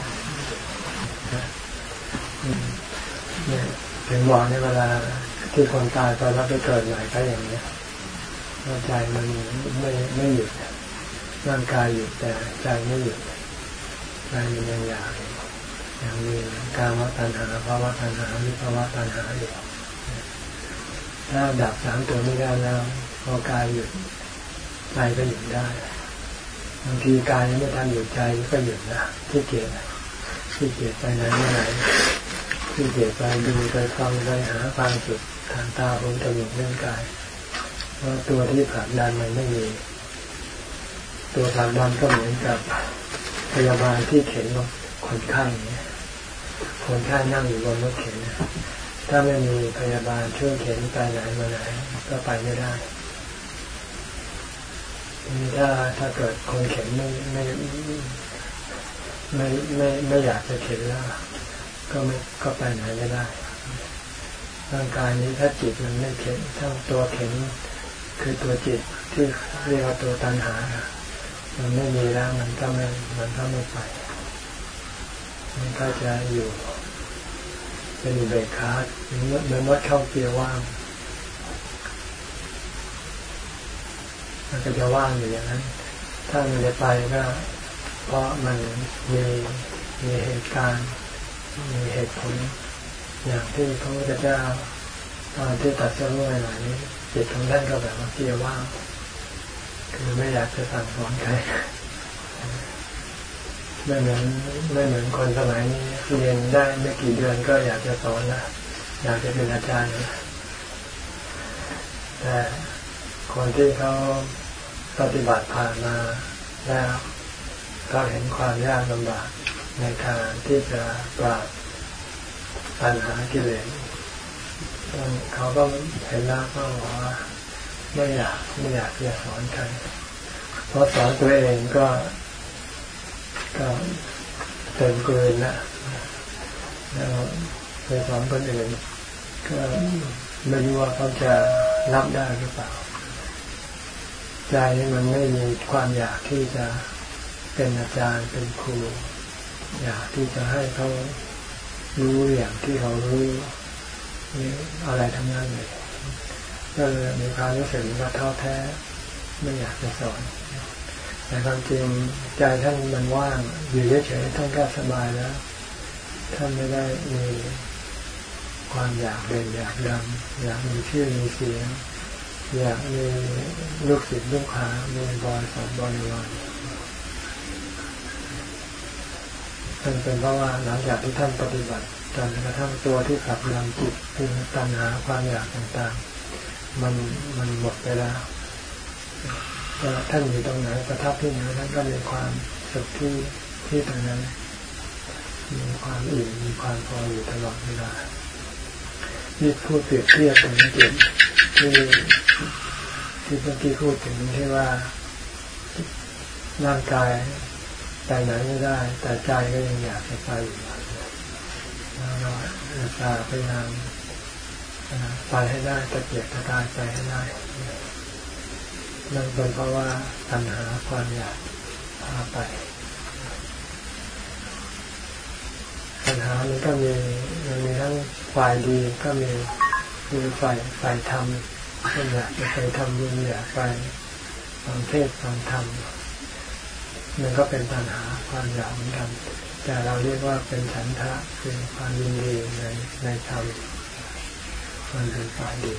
บเนี่ยถึงบอกในเวลาที่คนตายไปแล้วไปเกิดใหม่ก็อย่างนี้ใจมันไม่ไม่หยุดร่างกายหยุดแต่ใจไม่หยุดใจมันยังอยากยังมีการวัฏัญหาภาวะตัญหาวิภาวะตัญหาอยู่ถ้าดับสามตัวไม่ได้แล้วพอกายหยุดใจก็หยุดได้ บางทีกายยังไม่ทันหยุดใจก็หยุดนะที่เกียจที่เกียจไปไหนไม่ไหนที่เกียจไปดูไปฟังไปหาความสุขทางตาหูจมูกเรื่องกายเพราะตัวที่ผลักดันมันไม่มี ตัวผลักดันก็เหมือนกับพยาบาลที่เข็นคนไข้เนี่ยคนไข้นั่งอยู่บนรถเข็นถ้าไม่มีพยาบาลช่วยเข็นไปไหนมาไหนก็ไปไม่ได้ ถ้าถ้าเกิดคนเข็นไม่ไม่ไม่ไม่ไม่อยากจะเข็นแล้ว ก็ไม่ก็ไปไหนไม่ได้ร่างกายนี้ถ้าจิตมันไม่เข็นถ้าตัวเข็นคือตัวจิตที่เรียกว่าตัวตัณหา มันไม่มีแล้วมันก็ไม่มันก็ไม่ไป มันก็จะอยู่ เป็นเบรคคาร์เหมือนวัดเข้าเกียร์ว่าง มันก็จะว่างอยู่อย่างนั้น ถ้ามันจะไปก็ เพราะมันมีมีเหตุการณ์ มีเหตุผล อย่างที่พระพุทธเจ้าตอนที่ตัดเสื้อใหม่นี้จิตของท่านก็แบบว่าเกียว่างคือไม่อยากจะสั่งสอนใครไม่เหมือนไม่เหมือนคนสมัยนี้เรียนได้ไม่กี่เดือนก็อยากจะสอนละอยากจะเป็นอาจารย์ละแต่ คนที่เขาปฏิบัติผ่านมาแล้วก็เห็นความยากลำบากในการที่จะปราบปัญหากิเลสเขาก็เห็นแล้วก็บอกว่าไม่อยากไม่อยากจะสอนใครเพราะสอนตัวเองก็ ก็เต็มเกินนะแล้วไปสอนคนอื่นก็ไม่รู้ว่าเขาจะรับได้หรือเปล่า ใจมันไม่มีความอยากที่จะเป็นอาจารย์เป็นครู อยากที่จะให้เขารู้อย่างที่เขารู้นี่อะไรทั้งนั้นเลยก็เลยมีความรู้สึกว่าท้อแท้ไม่อยากจะสอนแต่ความจริงใจท่านมันว่างอยู่เฉยๆท่านก็สบายแล้ว ท่านไม่ได้มีความอยากเด่นอยากดังอยากมีชื่อมีเสียง อยากมีลูกศิษย์ลูกหามีบริษัทบริวารท่านเป็นเพราะว่าหลังจากที่ท่านปฏิบัติจนกระทั่งตัวที่ขับนำจิตคือตัณหาความอยากต่างๆ มันมันหมดไปแล้วก็ท่านอยู่ตรงไหนประทับที่ไหนท่านก็มีความสุขที่ที่ตรงนั้นมีความอิ่มมีความพออยู่ตลอดเวลา นี่พูดเปรียบเทียบถึงจิตที่ที่เมื่อกี้พูดถึงที่ว่าร่างกายไปไหนไม่ได้ แต่ใจก็ยังอยากจะไปอยู่แล้วเราจะพยายามไปให้ได้ตะเกียกตะกายไปให้ได้นั่นเป็นเพราะว่าปัญหาความอยากพาไป ปัญหามันก็มีมันมีทั้งฝ่ายดีก็มีมีฝ่ายฝ่ายธรรมก็อยากจะไปทำบุญอยากไปฟังเทศฟังธรรมมันก็เป็นปัญหาความอยากเหมือนกัน แต่เราเรียกว่าเป็นฉันทะคือความยินดีในในธรรมมันเป็นฝ่ายดี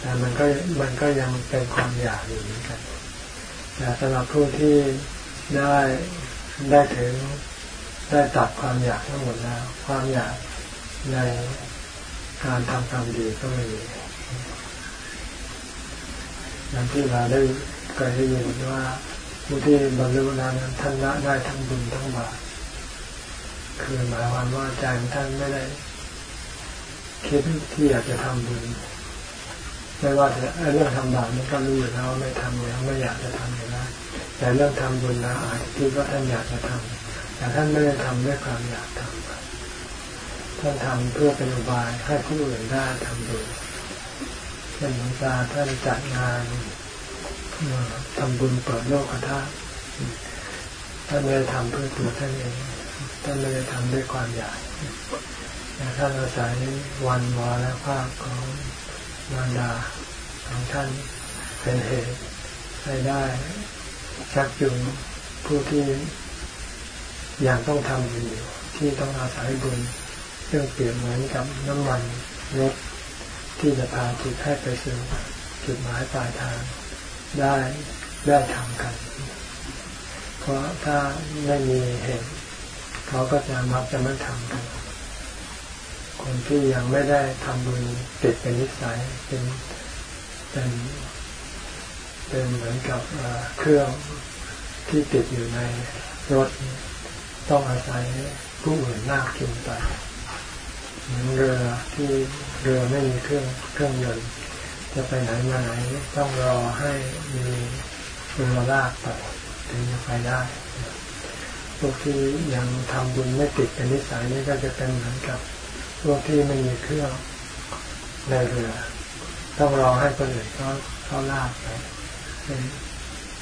แต่มันก็มันก็ยังเป็นความอยากอยู่เหมือนกัน แต่สำหรับผู้ที่ได้ได้ถึง ได้ตัดความอยากทั้งหมดแล้ว ความอยากในการทำความดีก็ไม่มีอย่างที่เราได้เคยได้ยินว่าผู้ที่บรรลุนั้นท่านละได้ทั้งบุญทั้งบาปคือหมายความว่าใจท่านไม่ได้คิดที่อยากจะทำบุญไม่ว่าจะเรื่องทำบาปมันก็รู้อยู่แล้วไม่ทำแล้วไม่อยากจะทำอยู่แล้วแต่เรื่องทำบุญนะอาจที่ว่าท่านอยากจะทำ แต่ท่านไม่ได้ทำด้วยความอยากทำท่านทำเพื่อเป็นอุบายให้ผู้อื่นได้ทำบุญเช่นหลวงตาท่านจัดงานทำบุญเปิดโลกธาตุทท่านไม่ได้ทำเพื่อตัวท่านเองท่านไม่ได้ทำด้วยความอยากแต่ท่านอาศัยวันวาและภาพของมารดาของท่านเป็นเหตุให้ได้ชักจูงผู้ที่ ยังต้องทำอยู่ที่ต้องอาศัยบุญซึ่องเปรียบเหมือนกับน้ำมันรถที่จะพาจิตให้ไปสู่จุดหมายปลายทางได้ได้ทำกัน เพราะถ้าไม่มีเหตุเขาก็จะมักจะไม่ทำกันคนที่ยังไม่ได้ทำบุญติดเป็นนิสัยเป็นเป็นเป็นเหมือนกับเครื่องที่ติดอยู่ในรถ ต้องอาศัยผู้อื่นลากจูงไปเหมือนเรือที่เรือไม่มีเครื่องเครื่องยนต์จะไปไหนมาไหนต้องรอให้มีเรือลากไปถึงจะไปได้พวกที่ยังทำบุญไม่ติดเป็นนิสัยนี่ก็จะเป็นเหมือนกับพวกที่ไม่มีเครื่องในเรือ ต้องรอให้คนอื่นเขาเขาลากไป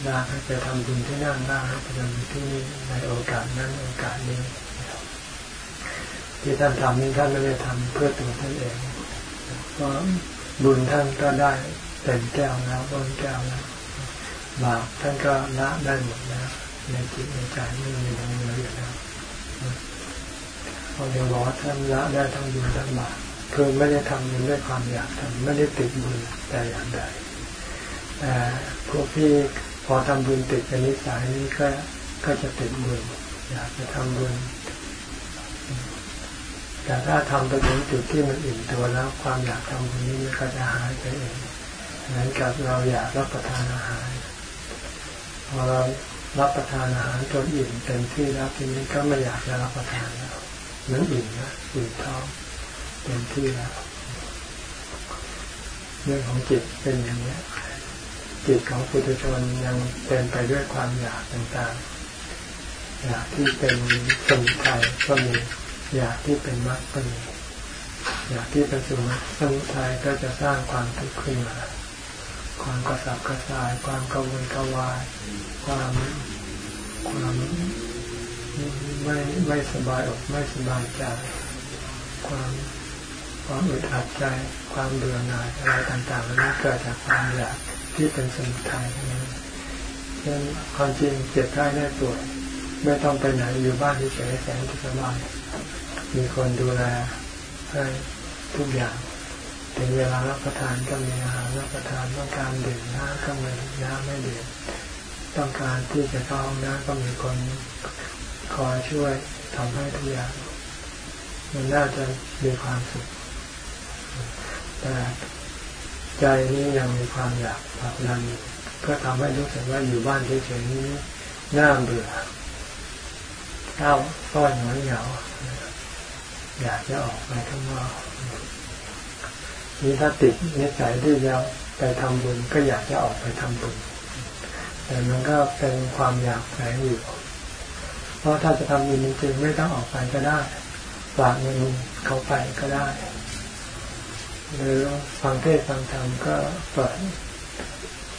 ลากให้ไปทำบุญที่นั่นลากให้ไปทำบุญที่นี่ในโอกาสนั้นโอกาสนี้ที่ท่านทำนี้ท่านไม่ได้ทำเพื่อตัวท่านเองเพราะบุญท่านก็ได้เต็มแก้วแล้วต้นแก้วแล้วบาปท่านก็ละได้หมดแล้วในจิตในใจไม่มีอะไรเหลืออยู่แล้วพอเดี๋ยวบอกท่านละได้ทั้งบุญทั้งบาปคือไม่ได้ทำบุญด้วยความอยากทำไม่ได้ติดบุญแต่อย่างใดแต่พวกที่ พอทำบุญติดเป็นนิสัยนี้ก็ก็จะติดบุญอยากจะทำบุญแต่ถ้าทำไปถึงจุดที่มันอิ่มตัวแล้ว ความอยากทำบุญนี้มันก็จะหายไปเองเหมือนกับเราอยากรับประทานอาหารพอเรารับประทานอาหารจนอิ่มเต็มที่แล้วทีนี้ก็ไม่อยากจะรับประทานแล้วมันอิ่มนะอิ่มท้องเต็มที่แล้วเรื่องของจิตเป็นอย่างนี้ จิตของปุถุชนยังเป็นไปด้วยความอยากต่างๆ อยากที่เป็นสมุทัยก็มีอยากที่เป็นมรรคก็มีอยากที่เป็นสมุสมุทัยก็จะสร้างความทุกข์ขึ้นมาความกระสับกระส่าย ความกังวลกวาย ความความไม่ไม่สบายอกไม่สบายใจความความอึดอัดใจ ความเบื่อหน่ายอะไรต่างๆนั้เกิดจากความอยาก ที่เป็นสมุทัยนั้นเช่นความจริงเจ็บไข้ได้ป่วยไม่ต้องไปไหนอยู่บ้านที่เฉยแสนสบายมีคนดูแลให้ทุกอย่างถึงเวลารับประทานก็มีอาหารรับประทานต้องการดื่มน้ำก็มีน้ำไม่ดื่มต้องการที่จะเข้าห้องน้ำก็มีคนคอยช่วยทำให้ทุกอย่างมันน่าจะมีความสุขแต่ ใจนี้ยังมีความอยากผลักดันก็ทำให้รู้สึกว่าอยู่บ้านเฉยๆนี้น่าเบื่อเก้าก้อนหนอยเหงาอยากจะออกไปข้างนอกนี่ถ้าติดนิสัยที่จะไปทำบุญก็อยากจะออกไปทำบุญ แต่มันก็เป็นความอยากแฝงอยู่เพราะถ้าจะทำบุญจริงๆไม่ต้องออกไปก็ได้ฝากเงินเขาไปก็ได้ หรือฟังเทศฟังธรรมก็เปิด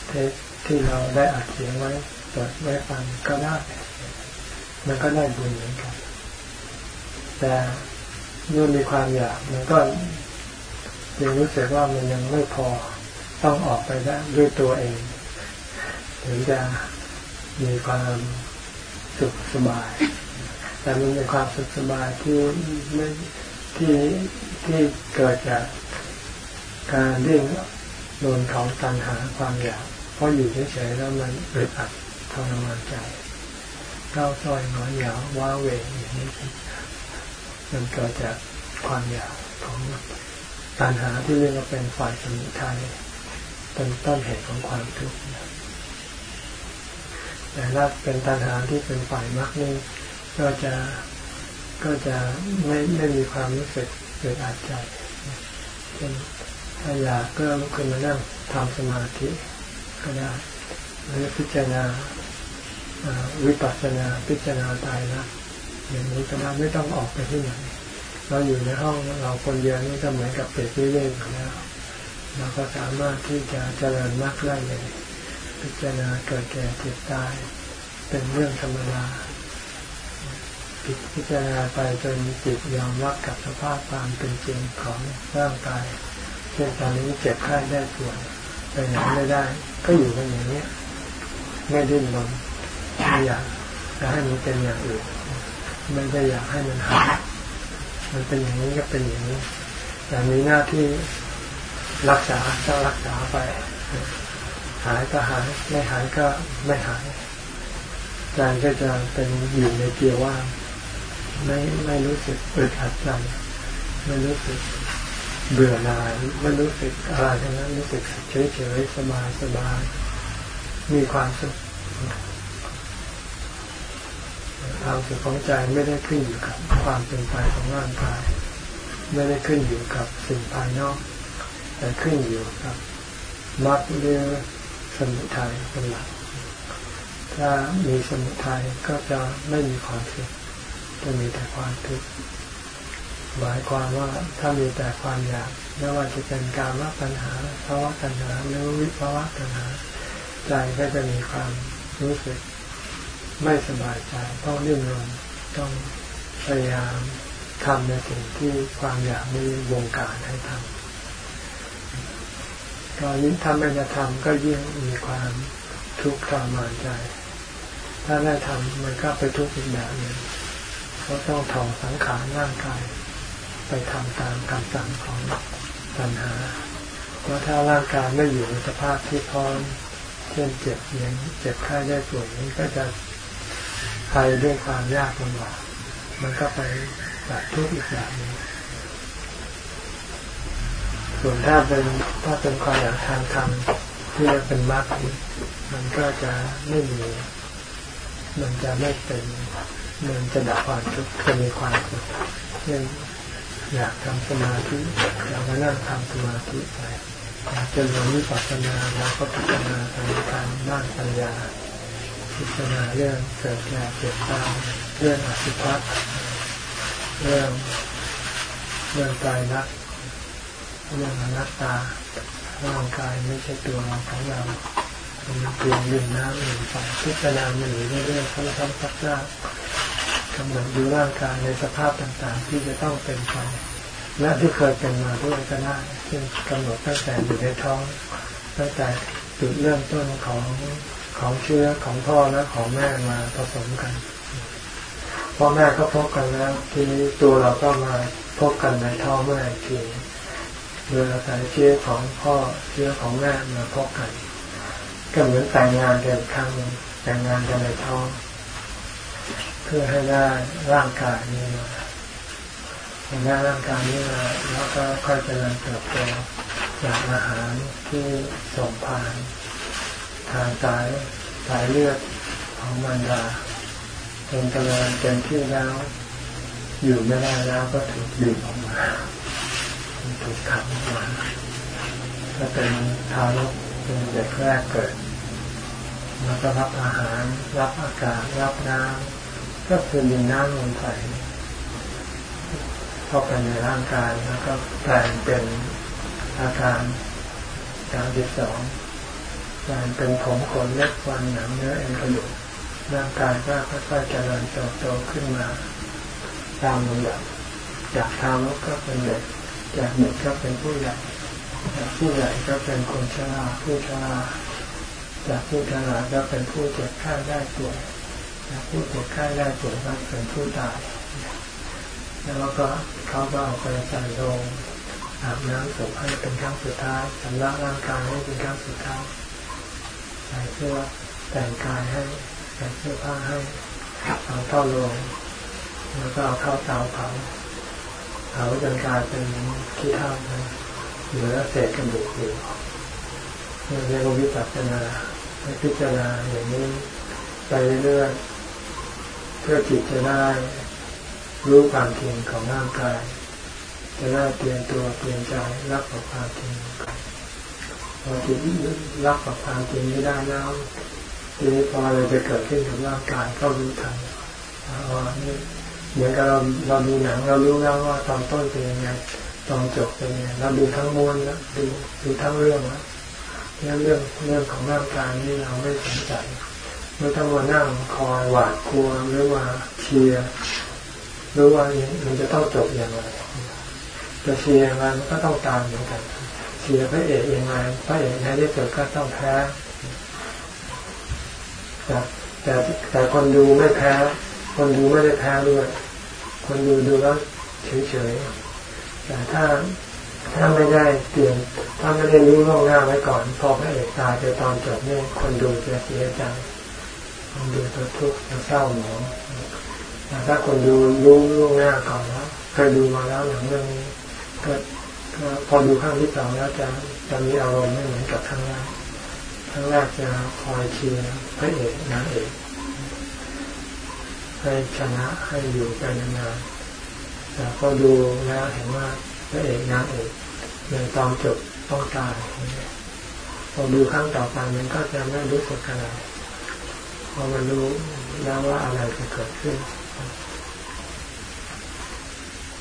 เทศที่เราได้อัดเสียงไว้เปิดไว้ฟังก็ได้มันก็ได้บุญเหมือนกัน แต่เมื่อมีความอยากมันก็ยังรู้สึกว่ามันยังไม่พอต้องออกไปได้ด้วยตัวเอง ถึงจะมีความสุขสบาย แต่มันเป็นความสุขสบายที่ไม่ที่ที่เกิดจาก การเรื่องโดนของตัณหาความอยากเพราะอยู่เฉยๆแล้วมันอึดอัดทรมานใจเก้าซอยหนอนยาวว้าเวอย่างนี้มันเกิดจากความอยากของตัณหาที่เรียกว่าเป็นฝ่ายสมุทัยเป็นต้นเหตุของความทุกข์แต่ถ้าเป็นตัณหาที่เป็นฝ่ายมรรคนี่ก็จะก็จะไม่ไม่มีความรู้สึกเกิดอาจใจเช่น ถ้าอยากก็ลุกขึ้นมานั่งทำสมาธิก็ได้หรือพิจารณาวิปัสสนาพิจารณาตายนะอย่างนี้ก็ได้ไม่ต้องออกไปที่ไหนเราอยู่ในห้องเราคนเดียวนี่ก็เหมือนกับเปิดวิเวกอยู่แล้วเราก็สามารถที่จะเจริญมากได้เลย พิจารณาเกิดแก่เจ็บตาย เป็นเรื่องธรรมดาพิจารณาไปจนจิตยอมรับกับสภาพความเป็นจริงของร่างกาย ช่นตอนนี้เจ็บไข้ได้ป่วยไปไหนไม่ได้ ก็อยู่กันอย่างนี้ไม่ดิ้นรนไม่อยากจะให้มันเป็นอย่างอื่นไม่ได้อยากให้มันหายมันเป็นอย่างนี้ก็เป็นอย่างนี้แต่มีหน้าที่รักษาก็รักษาไป หายก็หายไม่หายก็ไม่หายใจก็จะเป็นอยู่ในเกียร์ว่างไม่ไม่รู้สึกอึดอัดใจไม่รู้สึก เบื่อหน่ายไม่รู้สึกอะไรทั้งนั้นรู้สึกเฉยเฉยสบายสบายมีความสุขความสุขของใจไม่ได้ขึ้นอยู่กับความเป็นไปของร่างกาย ไม่ได้ขึ้นอยู่กับสิ่งภายนอก แต่ขึ้นอยู่กับมรรคหรือสมุทัยเป็นหลักถ้ามีสมุทัยก็จะไม่มีความสุขจะมีแต่ความทุกข์ หมายความว่าถ้ามีแต่ความอยากไม่ว่าจะเป็นการว่าปัญหาภาวะปัญหาหรือวิภาวะปัญหา ใจก็จะมีความรู้สึกไม่สบายใจต้องดิ้นรนต้องพยายามทำในสิ่งที่ความอยากนี้วงการให้ทำก็ยิ่งทำไม่จะทำก็ยิ่งมีความทุกข์ทรมานใจ ถ้าได้ทำมันก็ไปทุกข์อีกแบบหนึ่งก็ต้องถ่อดสังขารร่างกาย ไปทำตามคำสั่งของปัญหาเพราะถ้าร่างกายไม่อยู่ในสภาพที่พร้อมเช่นเจ็บอย่างเจ็บไข้ได้ป่วยนี้ก็จะไปด้วยความยากลำบากมันก็ไปแบบทุกข์อีกอย่างหนึ่งส่วนถ้าเป็นถ้าเป็นความอยากทางธรรมที่เป็นมรรคมันก็จะไม่มี มันจะไม่เป็น มันจะดับความทุกข์จะมีความสุขเช่น อยากทำสมาธิอยากมานั่งทำสมาธิไปอยากจะเรียนวิปัสสนาแล้วก็พิจารณาทางการนั่งปัญญา พิจารณาเรื่องเกิดแก่เจ็บตายเรื่องอสุภะเรื่องเรื่องกายนักเรื่องอนัตตาร่างกายไม่ใช่ตัวเราของเราเป็นเพียงดินน้ำหนึ่งไฟพิจารณามันอยู่เรื่อยๆซ้ำๆซักๆ กำหนดดูร่างกายในสภาพต่างๆ ที่จะต้องเป็นไปและที่เคยเป็นมาด้วยก็ได้เช่นกำหนดตั้งแต่อยู่ในท้องตั้งแต่จุดเริ่มต้นของของเชื้อของพ่อและของแม่มาผสมกันพ่อแม่ก็พบกันแล้วทีนี้ตัวเราก็มาพบกันในท้องแม่ทีโดยอาศัยเชื้อของพ่อเชื้อของแม่มาพบกัน ก็เหมือนแต่งงานกันครั้งแต่งงานกันในท้อง พื่อให้ได้ร่างกายนี้มาได้ร่างกายนี้มาแล้วก็ค่อยเจริญเติบโตจากอาหารที่ส่งผ่านทางสายสายเลือดของมันดาจนกำลังเต็มที่แล้ว อยู่ไม่ได้แล้วก็ถูกดึงออกมาถูกขังออกมาก็เป็นทารกเป็นเด็กแรกเกิดแล้วก็รับอาหาร รับอากาศรับน้ำ ก็คือดินน้ำลมไฟเข้าไปในร่างกายแล้วก็แปลงเป็นอาการการที่สองการเป็นผมขนเล็บฟันหนังเนื้อเอ็นกระดูกร่างกายก็ค่อยๆเจริญเติบโตขึ้นมา ตามลำดับจากทารกก็เป็นเด็กจากเด็กก็เป็นผู้ใหญ่จากผู้ใหญ่ก็เป็นคนชราผู้ชราจากผู้ชราก็เป็นผู้เจ็บไข้ได้ป่วย ผู้เจ็บไข้ได้ป่วยก็เป็นผู้ตาย แล้วก็เขาก็เอาไปใส่ลงอาบน้ำศพให้เป็นครั้งสุดท้ายสำลักร่างกายให้เป็นครั้งสุดท้ายใส่เสื้อแต่งกายให้ใส่เสื้อผ้าให้เอาเข้าลงแล้วก็เอาเข้าเตาเผาเผาจนกลายเป็นขี้เถ้าเหลือเศษกระดูกอยู่เรียกว่าวิปัสสนาพิจารณาอย่างนี้ไปเรื่อยๆ เพื่อจิตจะได้รู้ความจริงของร่างกาย จะได้เปลี่ยนตัวเปลี่ยนใจรับกับความจริงพอจิตรับกับความจริงไม่ได้แล้วทีนี้พออะไรจะเกิดขึ้นกับร่างกายก็รู้ทันว่านี่เหมือนกับเราเราดูหนังเรารู้แล้วว่าตอนต้นเป็นยังไงตอนจบเป็นยังไงเราดูทั้งมวลแล้วดูดูทั้งเรื่องแล้วเรื่องเรื่องของร่างกายนี่เราไม่สนใจ ไม่ต้องมานั่งคอยหวาดกลัวหรือว่าเชียร์หรู้ว่ามันจะต้องจบอย่างไรจะเชียร์มันก็ต้องตามเหมือนกันเชียร์พระเอกยังไงพระเอกในที่สุดก็ต้องแพ้แต่แต่แต่คนดูไม่แพ้ คนดูไม่ได้แพ้ด้วย คนดูดูแล้วเฉยๆแต่ถ้าถ้าไม่ได้เตรียมถ้าไม่ได้รู้ล่วงหน้าไว้ก่อน พอพระเอกตายไปตอนจบเนี่ยคนดูจะเสียใจ ดูจะทุกข์จะเศร้าหมองแต่ถ้าคนดูรู้ล่วงหน้าก่อนแล้วเคยดูมาแล้วอย่างเรื่องนี้ก็พอดูข้างที่สองแล้วจะจะมีอารมณ์ไม่เหมือนกับข้างแรกข้างแรกจะคอยเชียร์พระเอกนางเอกให้ชนะให้อยู่ไปนานๆแต่พอดูแล้วเห็นว่าพระเอกนางเอกในตอนจบต้องตายพอดูครั้งต่อไปมันก็จะไม่รู้สึกอะไร อมันรู้แล้วว่าอะไรจะเกิดขึ้น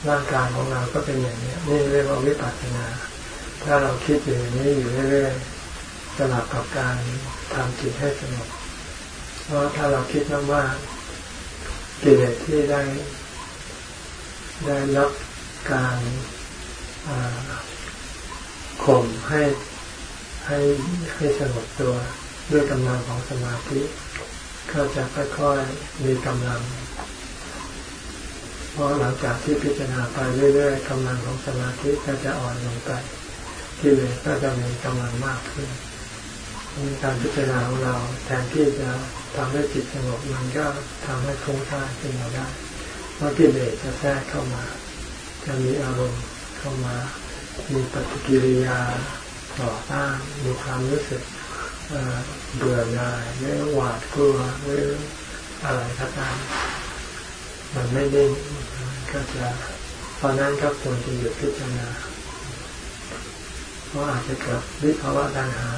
ร่างกายของเราก็เป็นอย่างนี้นี่เรียกว่าวิปัสสนา ถ้าเราคิดอย่างนี้อยู่เรื่อยๆสลับกับการทำจิตให้สงบเพราะถ้าเราคิดมากๆกิเลสที่ได้ ได้รับการข่มให้ให้ให้สงบตัวด้วยกำลังของสมาธิ ก็จะค่อยๆมีกำลัง เพราะหลังจากที่พิจารณาไปเรื่อยๆกำลังของสมาธิก็จะอ่อนลงไปที่เลยก็จะมีกำลังมากขึ้นการพิจารณาของเราแทนที่จะทำให้จิตสงบมันก็ทำให้ฟุ้งซ่าขึ้นมาได้เพราะกิเลสจะแทรกเข้ามา จะมีอารมณ์เข้ามา มีปฏิกิริยาต่อต้านมีความรู้สึก เบื่อหน่ายหรือหวาดกลัวหรืออะไรก็ตามมันไม่ได้ก็จะตอนนั้นก็ควรจะหยุดพิจารณาเพราะอาจจะเกิดวิภาวะตัณหา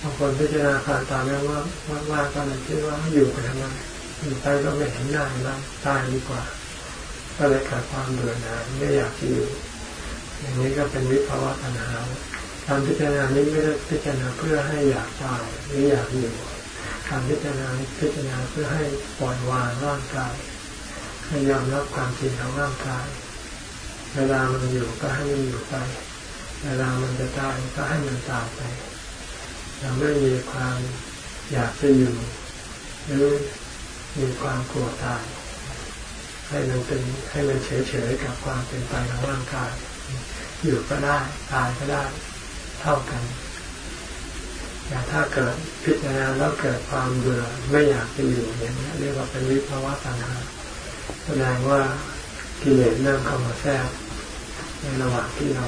บางคนพิจารณาผ่านตาแล้วว่าว่าว่าก็เลยคิดว่าอยู่ไปทำไมอยู่ไปก็ไม่เห็นหน้าแล้วตายดีกว่า ก็เลยเกิดความเบื่อหน่ายไม่อยากอยู่อย่างนี้ก็เป็นวิภาวะตัณหา การพิจารณานี้ไม่ได้พิจารณาเพื่อให้อยากตายหรืออยากอยู่การพิจารณาพิจารณาเพื่อให้ปล่อยวางร่างกายให้ยอมรับความจริงของร่างกาย เวลามันอยู่ก็ให้มันอยู่ไป เวลามันจะตายก็ให้มันตายไปเราไม่มีความอยากจะอยู่หรือมีความกลัวตายให้มันเป็นให้มันเฉยๆกับความเป็นไปของร่างกาย อยู่ก็ได้ตายก็ได้ เท่ากันแต่ถ้าเกิดพิจารณาแล้วเกิดความเบื่อไม่อยากจะอยู่อย่างนี้เรียกว่าเป็นวิภาวะตัณหาแสดงว่ากิเลสเริ่มเข้ามาแทรกในระหว่างที่เรา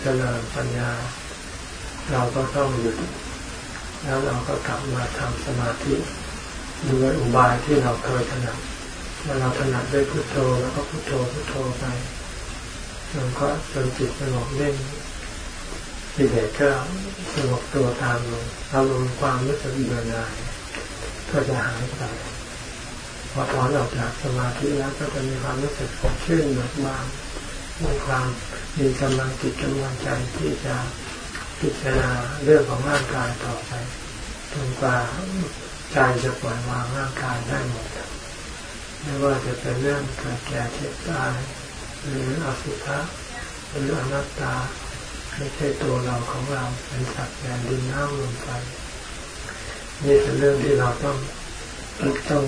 เจริญปัญญา เราก็ต้องหยุดแล้วเราก็กลับมาทำสมาธิด้วยอุบายที่เราเคยถนัดเมื่อเราถนัดด้วยพุโทโธแล้วก็พุโทโธพุโทโธไปจนก็จนจิตสงบนิ่ง กิเลสก็สงบตัวตามลงอารมณ์ความรู้สึกเบื่อหน่ายก็จะหายไปพอถอนออกจากสมาธิแล้วก็จะมีความรู้สึกสดชื่นเบิกบานมีความมีกำลังจิตกำลังใจที่จะพิจารณาเรื่องของร่างกายต่อไปจนกว่าใจจะปล่อยวางร่างกายได้หมดไม่ว่าจะเป็นเรื่องเกิดแก่เจ็บตายหรืออสุภะหรืออนัตตา ไม่ใช่ตัวเราของเราเป็นสัตว์แดนดินน้ำลมไฟนี่เป็นเรื่องที่เราต้องต้อง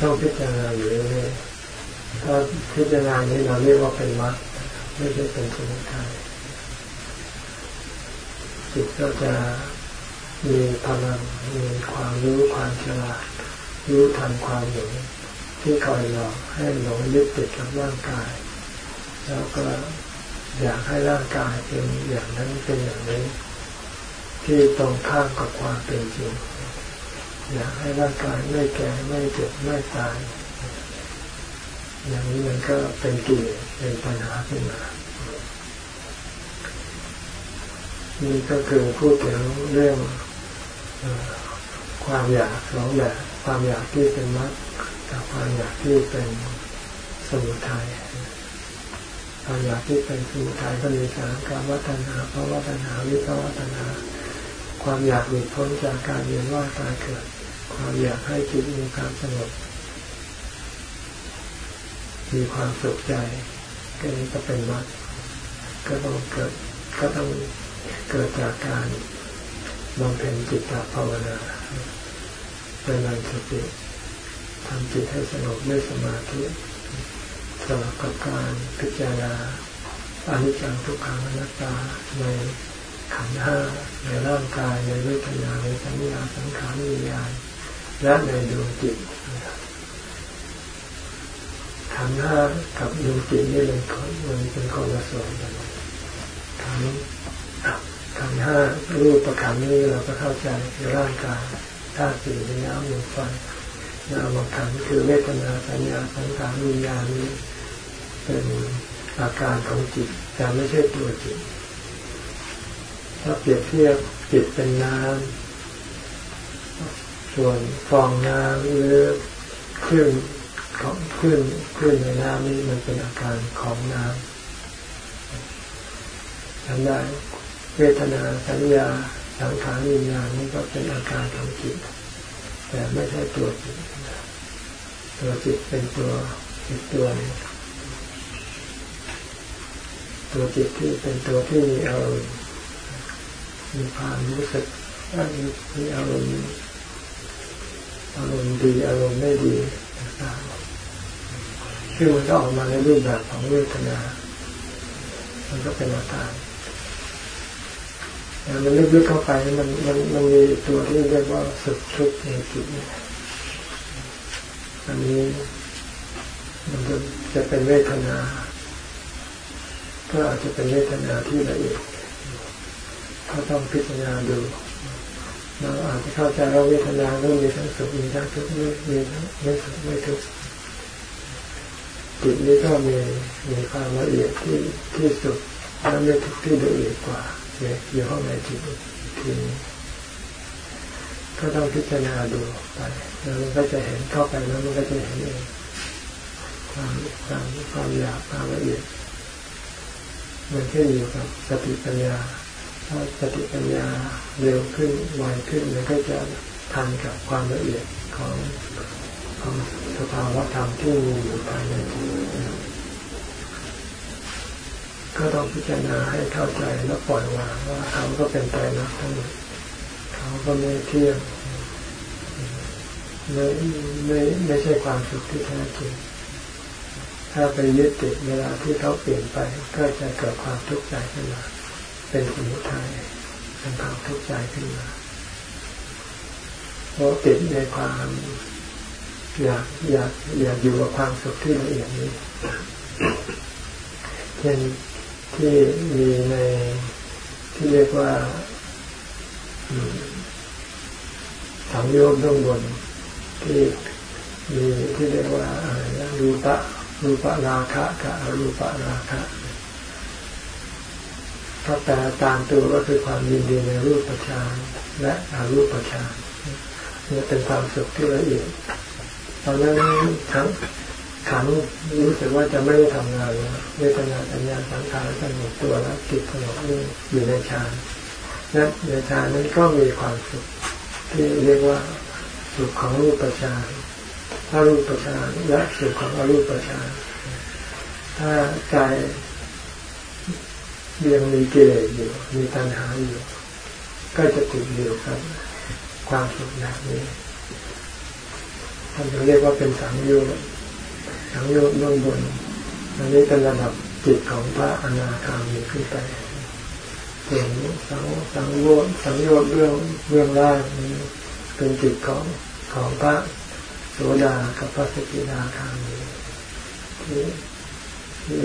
ต้องพิจารณาอยู่เรื่อยๆถ้าพิจารณานี้เราเรียกว่าเป็นวัดไม่ใช่เป็นสมุทัยจิตก็จะมีพลังมีความรู้ความฉลาดรู้ทันความหลงที่คอยหลอกให้หลงยึดติดกับร่างกาย แล้วก็ อยากให้ร่างกายเป็นอย่างนั้นเป็นอย่างนี้ ที่ตรงข้ามกับความเป็นจริง อยากให้ร่างกายไม่แก่ไม่เจ็บไม่ตาย อย่างนี้มันก็เป็นกิเลสเป็นปัญหาขึ้นมานี่ก็คือพูดถึงเรื่องความอยากสองอยางความอยากที่เป็นมรรคกับความอยากที่เป็นสมุทัย ความอยากที่เป็นสมุทัยก็มีสามการวัฒนาเพราะวัฒนาวิภาวัฒนา ความอยากหลุดพ้นจากการเวียนว่ายตายเกิด ความอยากให้จิตมีความสงบมีความสุขใจก็นี้ก็เป็นวัดก็ต้องเกิดก็ต้องเกิดจากการบำเพ็ญจิตตภาวนาเป็นนันสติทำจิตให้สงบด้วยสมาธิ สลับกับการพิจารณาอนิจจังทุกขังอนัตตาในขันธ์ห้าในร่างกายในเวทนาในสัญญาสังขารวิญญาณและในดวงจิตขันธ์ห้ากับดวงจิตนี่เป็นคนมันเป็นคนละส่วนกันขันขันห้ารูปประขันนี้เราก็เข้าใจในร่างกายธาตุสี่ในน้ำลมไฟ นามขันคือเวทนาสัญญาสังขารวิญญาณนี้เป็นอาการของจิต แต่ไม่ใช่ตัวจิต ถ้าเปรียบเทียบจิตเป็นน้ำส่วนฟองน้ำหรือคลื่นของคลื่นคลื่นในน้ำนี้มันเป็นอาการของน้ำทำได้เวทนาสัญญาสังขารวิญญาณนี้ก็เป็นอาการของจิต แต่ไม่ใช่ตัวจิต ตัวจิตเป็นตัวอีกตัวนึงตัวจิตที่เป็นตัวที่มีอารมณ์มีความรู้สึกมีอารมณ์อารมณ์ดีอารมณ์ไม่ดีต่างๆคือมันก็ออกมาในรูปแบบของเวทนา มันก็เป็นอาการมันลึกๆเข้าไปมันมันมันมีตัวที่เรียกว่าสุขทุกข์ในจิต อันนี้มันจะจะเป็นเวทนา ก็อาจจะเป็นเวทนาที่ละเอียดก็ต้องพิจารณาดูเราอาจจะเข้าใจว่าเวทนาต้องมีทั้งสุขมีทั้งทุกข์มีทั้งไม่สุขไม่ทุกข์จิตนี้ก็มีมีความละเอียดที่ที่สุดและไม่ทุกข์ที่ละเอียดกว่าเนี่ยอยู่ห้องในจิตทีนี้ ก็ต้องพิจารณาดูไปแล้วมันก็จะเห็นเข้าไปแล้วมันก็จะเห็นเองความความความอยากความละเอียดมันขึ้นอยู่กับสติปัญญา ถ้าสติปัญญาเร็วขึ้นไวขึ้นมันก็จะทันกับความละเอียดของของสภาวะธรรมที่มีอยู่ภายในก็ต้องพิจารณาให้เข้าใจแล้วปล่อยวางว่าเขาก็เป็นใจรักทั้งหมด เขาก็ไม่เที่ยงไม่ไม่ไม่ใช่ความสุขที่แท้จริง ถ้าไปยึดติดเวลาที่เขาเปลี่ยนไป ก็จะเกิดความทุกข์ใจขึ้นมา เป็นสมุทัยเป็นความทุกข์ใจขึ้นมาเพราะติดในความอยากอยากอยากอยู่กับความสุขที่ละเอียดนี้เช่นที่มีในที่เรียกว่า สังโยชน์เบื้องบนที่มีที่เรียกว่าอะไรนะรูปะรูปะราคะกับอรูปะราคะถ้าแปลตามตัวก็คือความยินดีในรูปประชานและอารูปประชานนี่เป็นความสุขที่ละเอียดตอนนั้นทั้งขันรู้สึกว่าจะไม่ได้ทำงานแล้วเวทนาสัญญาสังขารสงบตัวแล้วจิตสงบนิ่งอยู่ในฌานนั้นในฌานนั้นก็มีความสุข ที่เรียกว่าสุขของรูปประชานอารูปประชานและสุขของอรูปประชานถ้าใจยังมีเกลยอยู่ มีตัณหาอยู่ ก็จะติดอยู่กับความสุขแบบนี้ท่านเรียกว่าเป็นสังโยชน์สังโยชน์เบื้องบน อันนี้เป็นระดับจิตของพระอนาคามีขึ้นไป ส่วนสังสังโยชน์สังโยชน์เรื่องเรื่องล่างนี้เป็นจิตของของพระโสดากับพระสกิทาคามีที่ที่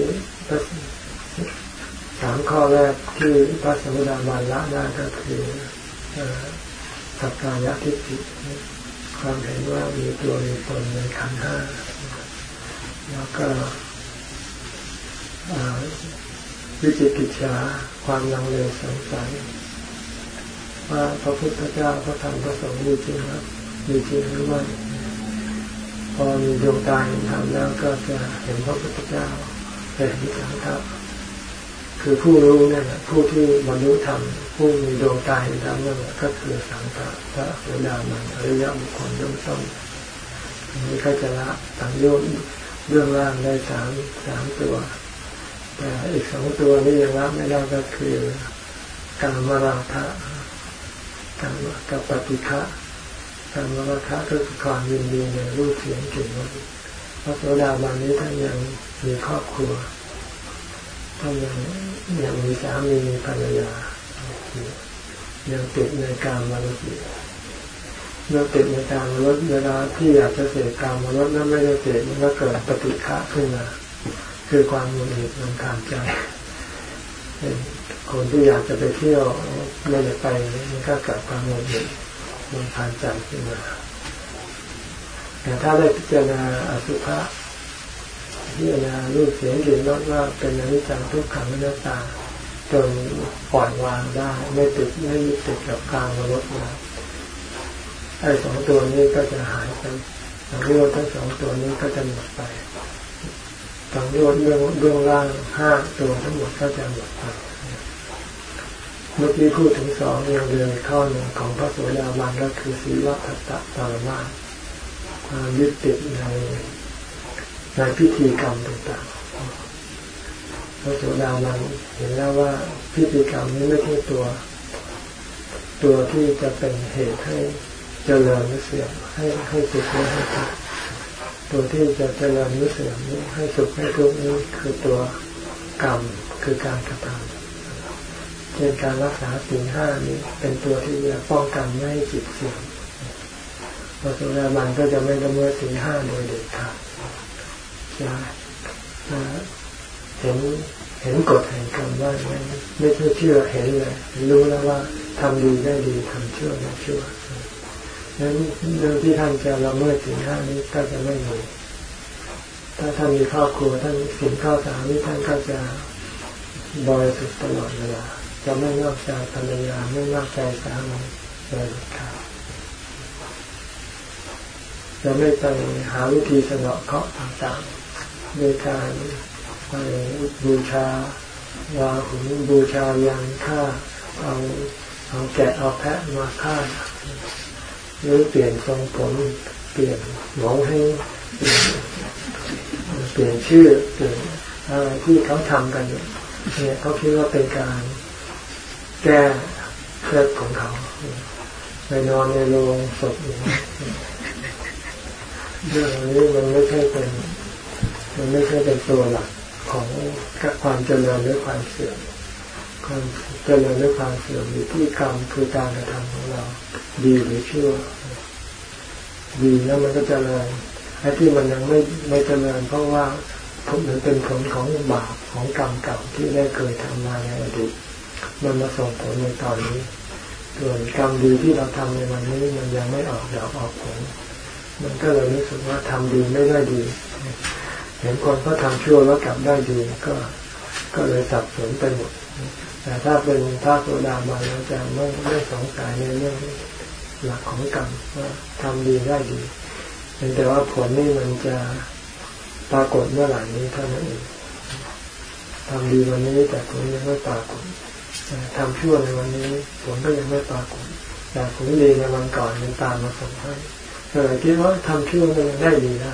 สามข้อแรกที่พระสมุดาบันละได้ก็คือสักกายทิฏฐิความเห็นว่ามีตัวมีตนในขันห้าแล้วก็ วิจิกิจฉาความลังเลสงสัยว่าพระพุทธเจ้าพระธรรมพระสงฆ์มีจริงครับมีจริงหรือไม่พอมีดวงตาเห็นธรรมแล้วก็จะเห็นพระพุทธเจ้าเห็นสังฆะคือผู้รู้เนี่ยผู้ที่บรรลุธรรมผู้มีดวงตาเห็นธรรมนั่นก็คือสังฆะพระโสดาบันอริยบุคคลย่อมต้นนี้ก็จะละสังโยชน์เรื่องล่างได้สามสามตัว อีกสองตัวนี้ยังรับไม่ได้ก็คือการมราคะการกับปฏิฆะการมราคะก็คือความยินดีในรูปเสียงกลิ่นรสพระโสดาบันนี้ท่านยังมีครอบครัวท่านยังยังมีสามีมีภรรยา ยังติดในการมรดกเมื่อติดในการมรดเวลาที่อยากจะเสกการมรดนั้นไม่ได้เสกมันก็เกิดปฏิฆะขึ้นมา คือความหงุดหงิดรำคาญใจคนที่อยากจะไปเที่ยวไม่ได้ไปมันก็เกิดความหงุดหงิดรำคาญใจขึ้นมาแต่ถ้าได้พิจารณาอสุภะพิจารณารูปเสียงกลิ่นรสว่าเป็นอนิจจังทุกขังอนัตตาจนปล่อยวางได้ ไม่ติดไม่ยึดติดกับการมรดมาไอ้สองตัวนี้ก็จะหายไปสังโยชน์ทั้งสองตัวนี้ก็จะหมดไป สังโยชน์เรื่องเรื่องล่างห้าตัวทั้งหมดก็จะหมดไปเมื่อกี้พูดถึงสองยังเรียนข้อหนึ่งของพระโสดาบันก็คือสีวัฏตะปรมาความยึดติดในในพิธีกรรมต่างๆ พระโสดาบันเห็นแล้วว่าพิธีกรรมนี้ไม่ใช่ตัว ตัวที่จะเป็นเหตุให้เจริญหรือเสื่อมให้ให้สุขหรือให้ทุกข์ ตัวที่จะเจริญหรือเสื่อมนี้ให้สุขให้ทุกข์นี้คือตัวกรรมคือการกระทำเช่นการรักษาสิ่งห้านี้เป็นตัวที่จะป้องกันไม่ให้จิตเสื่อมพระสุรามันก็จะไม่ละเมิดสิ่งห้าโดยเด็ดขาดจะเห็นเห็นกฎแห่งกรรมว่าไม่ไม่ใช่เชื่อเห็นเลยรู้แล้วว่าทำดีได้ดีทำชั่วได้ชั่ว นั้นเรื่องที่ท่านจะละเมิดสิ่งห้านี้ก็จะไม่มีถ้าท่านมีครอบครัวท่านสิ่งข้าวสารนี้ท่านก็จะบริสุทธิ์ตลอดเวลาจะไม่นอกใจภรรยาไม่นอกใจสามีเลยขาดจะไม่ไปหาวิธีสนอเคาะต่างๆโดยการไปบูชาวาหุบูชายันฆ่าเอาเอาแกะเอาแพะมาฆ่า หรือเปลี่ยนทรงผมเปลี่ยนหมองให้ เปลี่ยนชื่อเปลี่ยนอะไรที่เขาทำกันเนี่ยเขาคิดว่าเป็นการแก้เคล็ดของเขาไปนอนในโรงศพเรื่องนี้มันไม่ใช่เป็น มันไม่ใช่เป็นตัวหลักของความเจริญหรือความเสื่อม ความเจริญหรือความเสื่อมอยู่ที่กรรมคือการกระทำของเรา ดีหรือชั่ว ดีแล้วมันก็เจริญไอ้ที่มันยังไม่ไม่เจริญเพราะว่าผลมันเป็นผลของบาปของกรรมเก่าที่ได้เคยทำมาในอดีตมันมาส่งผลในตอนนี้ส่วนกรรมดีที่เราทำในวันนี้มันยังไม่ออกดอกออกผล มันก็เลยรู้สึกว่าทำดีไม่ได้ดี เห็นคนเขาทาชั่วแล้วกลับได้ดีก็ก็เลยสับสนไปหมด แต่ถ้าเป็นพระโสดาบันเราจะไม่ไม่สงสัยในเรื่องหลักของกรรมว่าทำดีได้ดีแต่ว่าผลนี่มันจะปรากฏเมื่อไหร่นี้เท่านั้นเองทำดีวันนี้แต่ผลยังไม่ปรากฏทำชั่วในวันนี้ผลก็ยังไม่ปรากฏแต่ผลดีในวันก่อนมันตามมาส่งให้เออคิดว่าทำชั่วมันได้ดีได้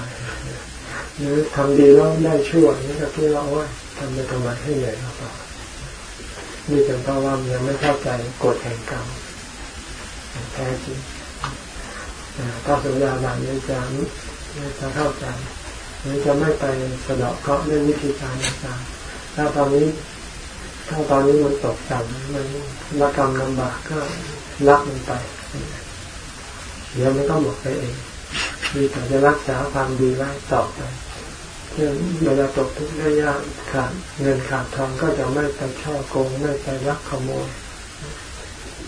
หรือทำดีแล้วได้ชั่วนี่ก็คิดว่าว่าทำไปทำไมให้ใหญ่หรือเปล่า นี่เป็นเพราะว่ายังไม่เข้าใจกฎแห่งกรรมแท้จริงถ้าสุญญาบานนี้จะจะเข้าใจหรือจะไม่ไปสะดอกเคราะห์ด้วยวิธีการต่างๆถ้าตอนนี้ถ้าตอนนี้มันตกต่ำมันละกรรมลำบากก็รับมันไป เดี๋ยวมันก็หมดไปเองมีแต่จะรักษาความดีไว้ต่อไป เวลาตกทุกข์ได้ยากขาดเงินขาดทองก็จะไม่ไปช่อโกงไม่ไปรักขโมย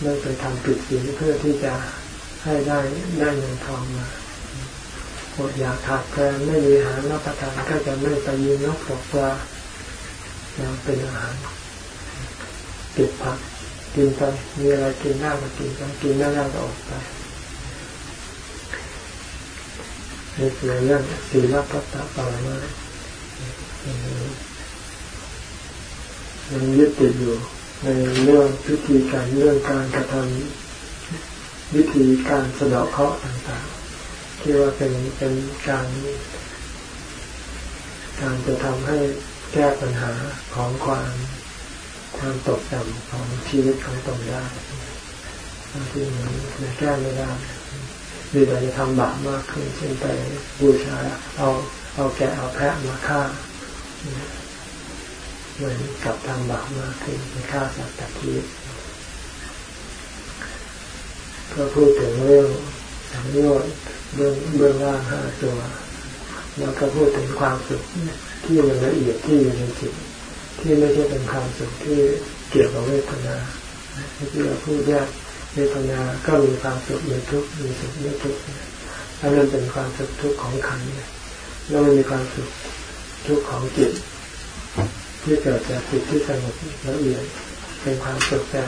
ไม่ไปทำผิดศีลเพื่อที่จะให้ได้ได้เงินทองมาอดอยากขาดแคลนไม่มีอาหารรับประทานก็จะไม่ไปยิงนกตกปลาเป็นอาหารเก็บผักกินไปมีอะไรกินได้ก็กินไปกินไม่ได้ก็ออกไป นี่คือเรื่องศีลพัตตาปามามันยึดติดอยู่ในเรื่องพิธีการเรื่องการกระทำวิธีการสะเดาะเคราะห์ต่างๆที่ว่าเป็นเป็นการการจะทำให้แก้ปัญหาของความความตกต่ำของชีวิตของตนได้บางทีมันแก้ไม่ได้ ดีแต่จะทำบาปมากขึ้นเช่นไปบูชาเอาเอาแกะเอาแพะมาฆ่าเหมือนกับทำบาปมากขึ้นไปฆ่าสัตว์ตัดชีวิตก็พูดถึงเรื่องสังโยชน์เบื้องเบื้องล่างห้าตัวแล้วก็พูดถึงความสุขที่มันละเอียดที่อยู่ในจิตที่ไม่ใช่เป็นความสุขที่เกี่ยวกับเวทนาที่เราพูดแยก เวทนาก็มีความสุขมีทุกข์มีสุขมีทุกข์อันนั้นเป็นความสุขทุกข์ของขันแล้วมันมีความสุขทุกข์ของจิตที่เกิดจากจิตที่สงบละเอียดเป็นความสุขแต่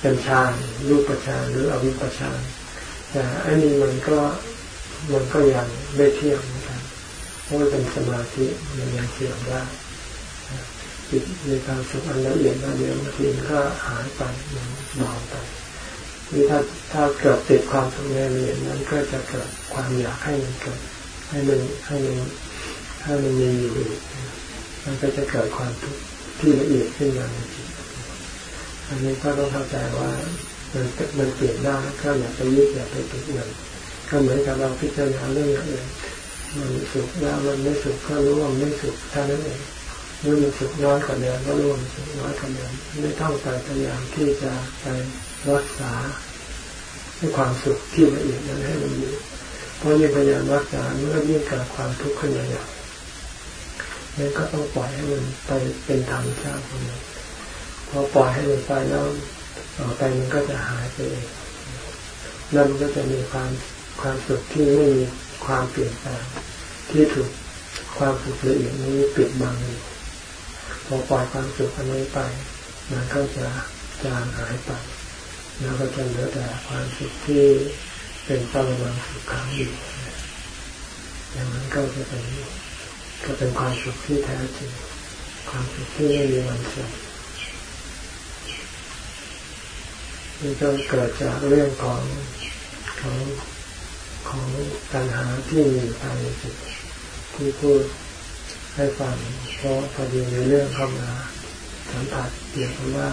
เป็นฌานรูปฌานหรืออวิปฌานแต่อันนี้มันก็มันก็ยังไม่เที่ยงเหมือนกันเพราะเป็นสมาธิมันยังเสื่อมได้จิตในการสุขอันละเอียดมาเดียวบางทีก็หายไปมันเบาไป นี่ถ้าถ้าเกิดติดความสุขในเอียดนั้นก็จะเกิดความอยากให้มันเกิด ให้มันให้มันให้มันมีอยู่มันก็จะเกิดความทุกข์ที่ละเอียดขึ้นมาในจิตอันนี้ก็ต้องเข้าใจว่ามันมันเปลี่ยนได้ก็อย่าไปยึดอย่าไปติดมันก็เหมือนกับเราพิจารณาเรื่องอย่างอื่นมันสุขแล้วมันไม่สุขก็รู้ว่ามันไม่สุขเท่านั้นเองเมื่อมันสุขน้อยกว่าเดิมก็รู้ว่ามันสุขน้อยกว่าเดิมไม่ต้องไปพยายามที่จะไป รักษาให้ความสุขที่ละเอียดนั้นให้มันอยู่เพราะยิ่งพยายามรักษาเมื่อยิ่งเกิดความทุกข์ขึ้นอย่างนั้นก็ต้องปล่อยให้มันไปเป็นธรรมชาติของมันพอปล่อยให้มันไปแล้วต่อไปมันก็จะหายไปเองแล้วมันก็จะมีความความสุขที่ไม่มีความเปลี่ยนแปลงที่ถูกความสุขละเอียดนี้ปิดบังอยู่พอปล่อยความสุขอันนี้ไป มันก็จะจางหายไป แล้วก็จะเหลือแต่ความสุขที่เป็นปรมังสุขขังอยู่อย่างนั้นก็จะเป็นก็เป็นความสุขที่แท้จริง ความสุขที่ไม่มีวันเสื่อมนี่ก็เกิดจากเรื่องของของของปัญหาที่มีภายในจิตที่พูดให้ฟังเพราะพอดีในเรื่องเข้ามาสัมผัสเกี่ยวกับว่า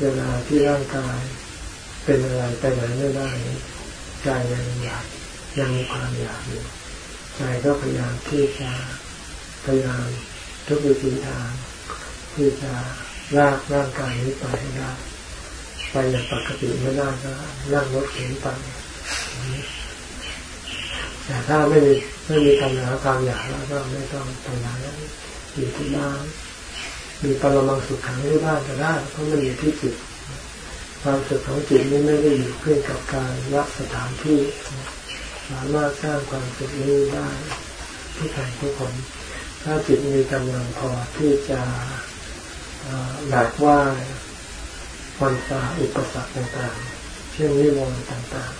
เวลาที่ร่างกายเป็นอะไรไปไหนไม่ได้ใจยังอยากยังมีความอยากอยู่ใจก็พยายามที่จะพยายามทุกวิธีทางที่จะลากร่างกายนี้ไปให้ได้ไปอย่างปกติไม่ได้ก็นั่งรถเข็นไปแต่ถ้าไม่มีไม่มีปัญหาความอยากแล้วก็ไม่ต้องไปไหนอยู่ที่บ้าน มีปรมังสุขขังที่บ้านก็ได้เพราะมันอยู่ที่จิตความสุขของจิตนี้ไม่ได้อยู่ขึ้นกับการรักสถานที่ สามารถสร้างความสุขนี้ได้ทุกแห่งทุกคนถ้าจิตมีกำลังพอที่จะหลักว่าวันตาอุปสรรคต่างๆ เช่นนิวรณ์ต่าง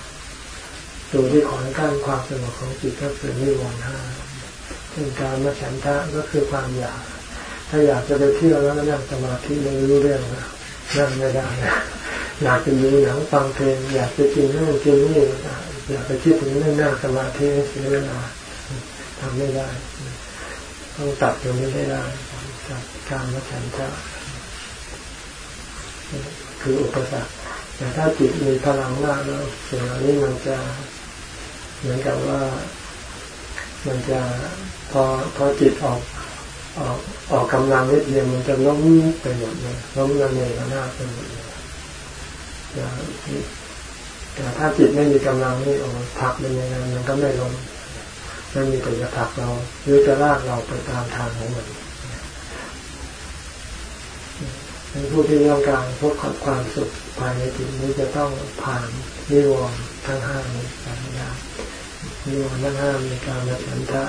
ๆ ตัวที่ขอนกั้นความสงบของจิตก็คือนิวรณ์ห้าเช่นการมาฉันทะก็คือความอยาก ถ้าอยากจะไปเที่ยวแล้วก็นั่งสมาธิไม่รู้เรื่องนะนั่งไม่ได้อยากจะดูหนังฟังเพลงอยากจะกินนู่นกินนี่อยากไปคิดถึงเรื่องนั่งสมาธิเสียเวลาทำไม่ได้ต้องตัดตรงนี้ให้ได้ตัดการมาฉันทะคืออุปสรรคแต่ถ้าจิตมีพลังมากแล้วสิ่งเหล่านี้มันจะเหมือนกับว่า มันจะพอพอจิตออก ออกออกกำลังนิดเดียวมันจะล้มไปหมดเลยล้มระเนระนาดไปหมดเลยแต่ถ้าจิตไม่มีกำลังนี่โอ้ผักเป็นยังไงมันก็ไม่ล้มมันมีแต่จะผักเราหรือจะลากเราไปตามทางของมันเป็นผู้ที่ต้องการพบกับความสุขภายในจิตนี้จะต้องผ่านนิวรณ์ทั้งห้านี้ไปได้นิวรณ์ทั้งห้ามีการมาฉันทะ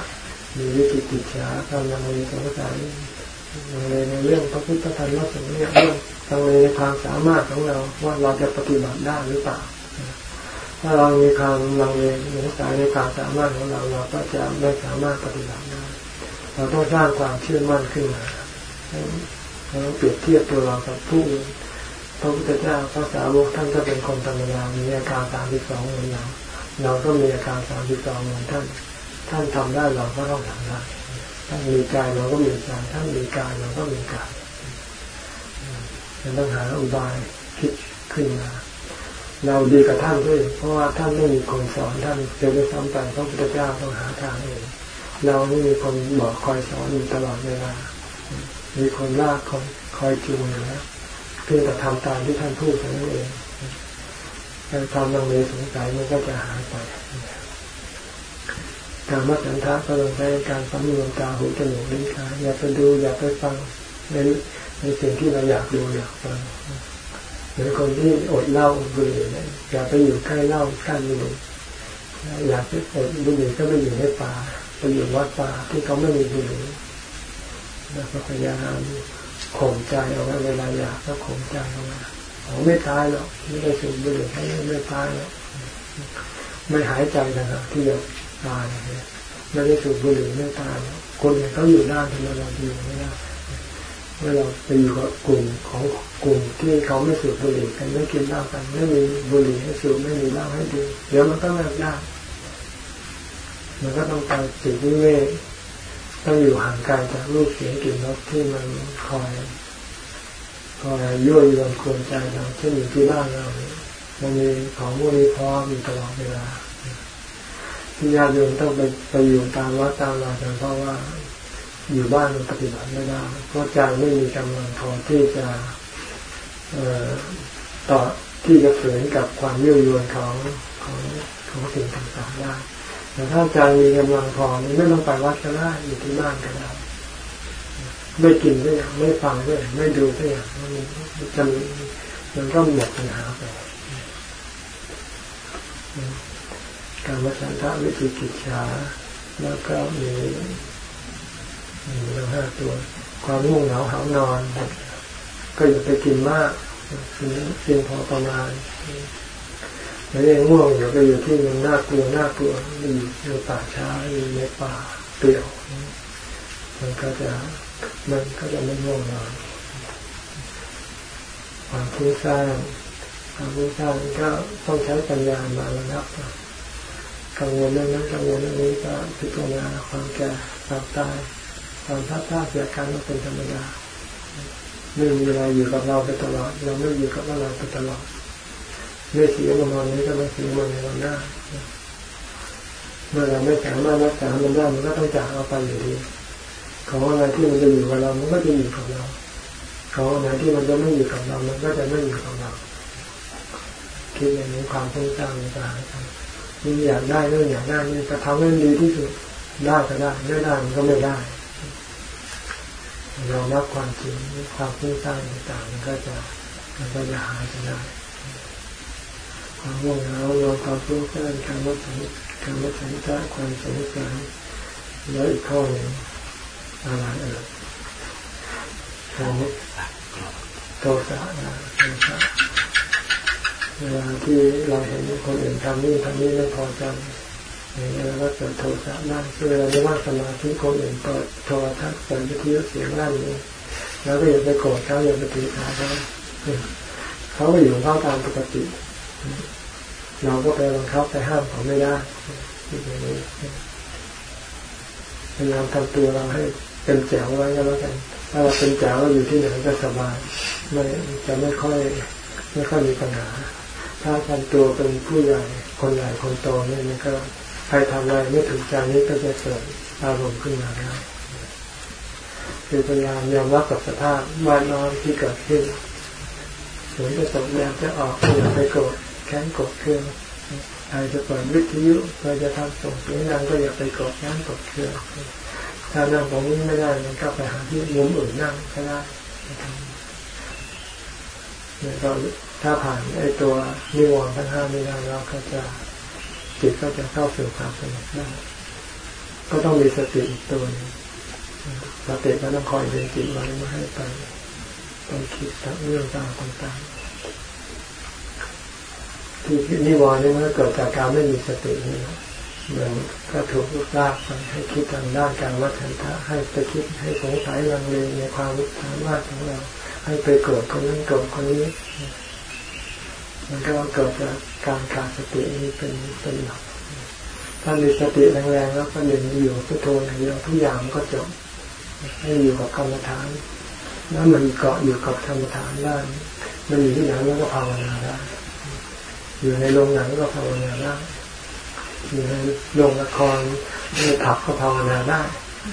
มีวิจิติจฉากำลังมีสงสัยลังเลในเรื่องพระพุทธธรรมและสงฆ์เนี่ยเรื่องลังเลในความสามารถของเราว่าเราจะปฏิบัติได้หรือเปล่า ถ้าเรามีความลังเลในสายในความสามารถของเราเราก็จะไม่สามารถปฏิบัติได้เราต้องสร้างความเชื่อมั่นขึ้นมาเราเปรียบเทียบตัวเรากับผู้พระพุทธเจ้าพระสาวกท่านก็เป็นคนธรรมดามีอาการสามสิบสองเหมือนเราเราก็มีอาการสามสิบสองเหมือนท่าน ท่านทำได้เราก็ต้องทำได้ถ้านมีกายเราก็มีใจถ้านมีกายเราก็มีกายจะต้องหาอุบายคิดขึ้นมา เราดีกับท่านด้วย เพราะว่าท่านไม่มีคนสอนท่านเจอได้ซ้ำไปพระพุทธเจ้าต้องหาทางเองเราไม่มีคนบอกคอยสอนอยู่ตลอดเวลา มีคนลากคนคอยจูงอยู่แล้วเพื่อจะทำตามที่ท่านพูดเท่านั้นเองการทำลังเลสงสัยมันก็จะหายไป การมัดสันทะก็ลงไปการสำรวมตาหูจมูกลิ้นกายอย่าไปดูอย่าไปฟังในในสิ่งที่เราอยากดูอยากฟังหรือคนที่อดเหล้าบุหรี่เนี่ยอย่าไปอยู่ใกล้เหล้าใกล้บุหรี่อยากไปอดบุหรี่ก็ไปอยู่ในป่าไปอยู่วัดป่าที่เขาไม่มีบุหรี่แล้วก็พยายามข่มใจเอาไว้เวลาอยากก็ข่มใจเอาไว้เขาไม่ตายหรอกไม่ได้สูบบุหรี่ให้ไม่ตายหรอกไม่หายใจนะครับที่จะ ตายไม่ได้สูบบุหรี่ไม่ตายคนเขาอยู่ด้านทำไมเราอยู่ไม่ได้เมื่อเราไปอยู่กับกลุ่มของกลุ่มที่เขาไม่สูบบุหรี่กันไม่กินเหล้ากันไม่มีบุหรี่ให้สูบไม่มีเหล้าให้ดื่มเดี๋ยวมันก็เลิกได้มันก็ต้องการสิ่งที่เวต้องอยู่ห่างไกลจากรูปเสียงกลิ่นรสที่มันคอยคอยยั่วยวนควรใจเราเช่นอยู่ที่บ้านเรามันมีของพวกนี้พร้อมอยู่ตลอดเวลา ที่ญาติโยมต้องไปไปอยู่ตามวัดตามวาเพราะว่าอยู่บ้านมันปฏิบัติไม่ได้เพราะใจไม่มีกำลังพอที่จะต่อที่จะฝืนกับความยั่วยวนของของของสิ่งต่างๆได้แต่ถ้าใจมีกำลังพอไม่ต้องไปวัดก็ได้อยู่ที่บ้านก็ได้ไม่กินก็อย่างไม่ฟังก็อย่างไม่ดูก็อย่างมันจะมันก็หมดปัญหาไป การมาสันทวิธีกิจชาแล้วก็มีมีเราห้าตัว ความง่วงเหงาหานอน ก็อย่าไปกินมากกินพอประมาณแล้วยังง่วงอยู่ไปอยู่ที่มันน่ากลัวน่ากลัวอยู่ในป่าช้าอยู่ในป่าเปลี่ยว มันก็จะมันก็จะไม่ง่วงนอนความทุกข์สร้างความทุกข์สร้างก็ต้องใช้ปัญญามาระงับ กังวลเรื่องนั้นกังวลเรื่องนี้ก็พิจารณาความแก่ความตายความท้าทายเสียการก็เป็นธรรมดาไม่มีอะไรอยู่กับเราไปตลอด เราไม่อยู่กับเราไปตลอดไม่เสียมันอนนี้ก็ไม่เสียมันในวันหน้าเมื่อเราไม่สามารถรักษามันได้มันก็ต้องจากเอาไปอยู่ดีของอะไรที่มันจะอยู่กับเรา มันก็จะอยู่กับเราของอะไรที่มันจะไม่อยู่กับเรา มันก็จะไม่อยู่กับเราคิดอย่างนี้ความต้องการมันจะหายไป นี่อยากได้เรื่องอยากได้นี่จะทำให้ดีที่สุดได้ก็ได้ไม่ได้มันก็ไม่ได้เรารับความจริงความฟุ้งซ่านต่างๆมันก็จะมันก็จะหายไปได้ความง่วงเหงาเราความฟุ้งซ่านการวัดสังการวัดสังตะความสงสัยแล้วอีกข้อหนึ่งอะไรเออความโทสะนะโทสะ เวลาที่เราเห็นคนอื่นทำนี่ทำนี่ไม่พอใจอย่างนี้เราก็เกิดโทสะได้เวลาไม่ว่าสมาธิคนอื่นเปิดโทรทัศน์เปิดวิทยุเสียงลั่นนี้แล้วก็อย่าไปโกรธเขาอย่าไปตีขาเขาเขาก็อยู่เข้าตามปกติ เราก็ไปบังคับไปห้ามเขาไม่ได้พยายามทำตัวเราให้เป็นแจ๋วไว้ก็แล้วกัน ถ้าเราเป็นแจ๋วเราอยู่ที่ไหนก็สบายไม่จะไม่ค่อย ไม่ค่อยมีปัญหา ถ้าทำตัวเป็นผู้ใหญ่คนใหญ่คนโตเนี่ยมันก็ใครทำอะไรไม่ถูกใจนี่ก็จะเกิดอารมณ์ขึ้นมาได้คือพยายามยอมรับกับสภาพวานอนที่เกิดขึ้นฝนจะตกแดดจะออกอย่าไปโกรธแค้นโกรธเครื่องใครจะเปิดวิทยุใครจะทำส่งเสียงดังก็อย่าไปโกรธแค้นโกรธเครื่องถ้านั่งตรงนี้ไม่ได้มันก็ไปหาที่มุมอื่นนั่งก็ได้เนี่ยก็ ถ้าผ่านไอ้ตัวนิวรณ์ทั้งห้านี้แล้วเราก็จะจิตก็จะเข้าสู่ความสงบได้ก็ต้องมีสติอีกตัวนึงสติก็ต้องคอยเดินจิตไว้ไม่ให้ไปไปคิดเรื่องราวต่างๆที่นิวรณ์นี่มันเกิดจากการไม่มีสตินี่เหมือนก็ถูกลูกลากไปให้คิดทางด้านการวัฏฏะให้ไปคิดให้สงสัยลังเลในความสามารถของเรา ให้ไปโกรธคนนั้นโกรธคนนี้ มันก็เกิดจากการขาดสตินี้เป็นเป็นหลักถ้ามีสติแรงๆแล้วก็ดึงอยู่พุทโธอย่างเดียวทุกอย่างมันก็จบให้อยู่กับกรรมฐาน แล้วมันเกาะอยู่กับกรรมฐานได้มันอยู่ที่ไหนมันก็ภาวนาได้อยู่ในโรงหนังก็ภาวนาได้อยู่ในโรงละครในผับก็ภาวนาได้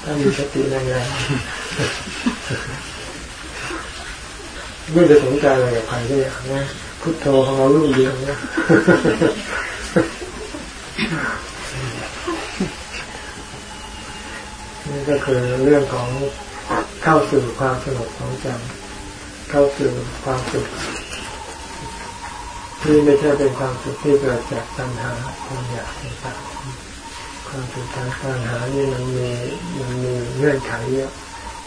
ถ้ามีสติแรงๆไม่ได้สนใจอะไรกับใครก็อย่างนี้ พุทโธของเราลูกเดียวนี่ยนี่ก็คือเรื่องของเข้าสู่ความสงบของใจเข้าสู่ความสุขที่ไม่ใช่เป็นความสุขที่เกิดจากตัณหาความอยากต่างๆความสุขทางตัณหานี่มันมีมันมีเงื่อนไขเยอะ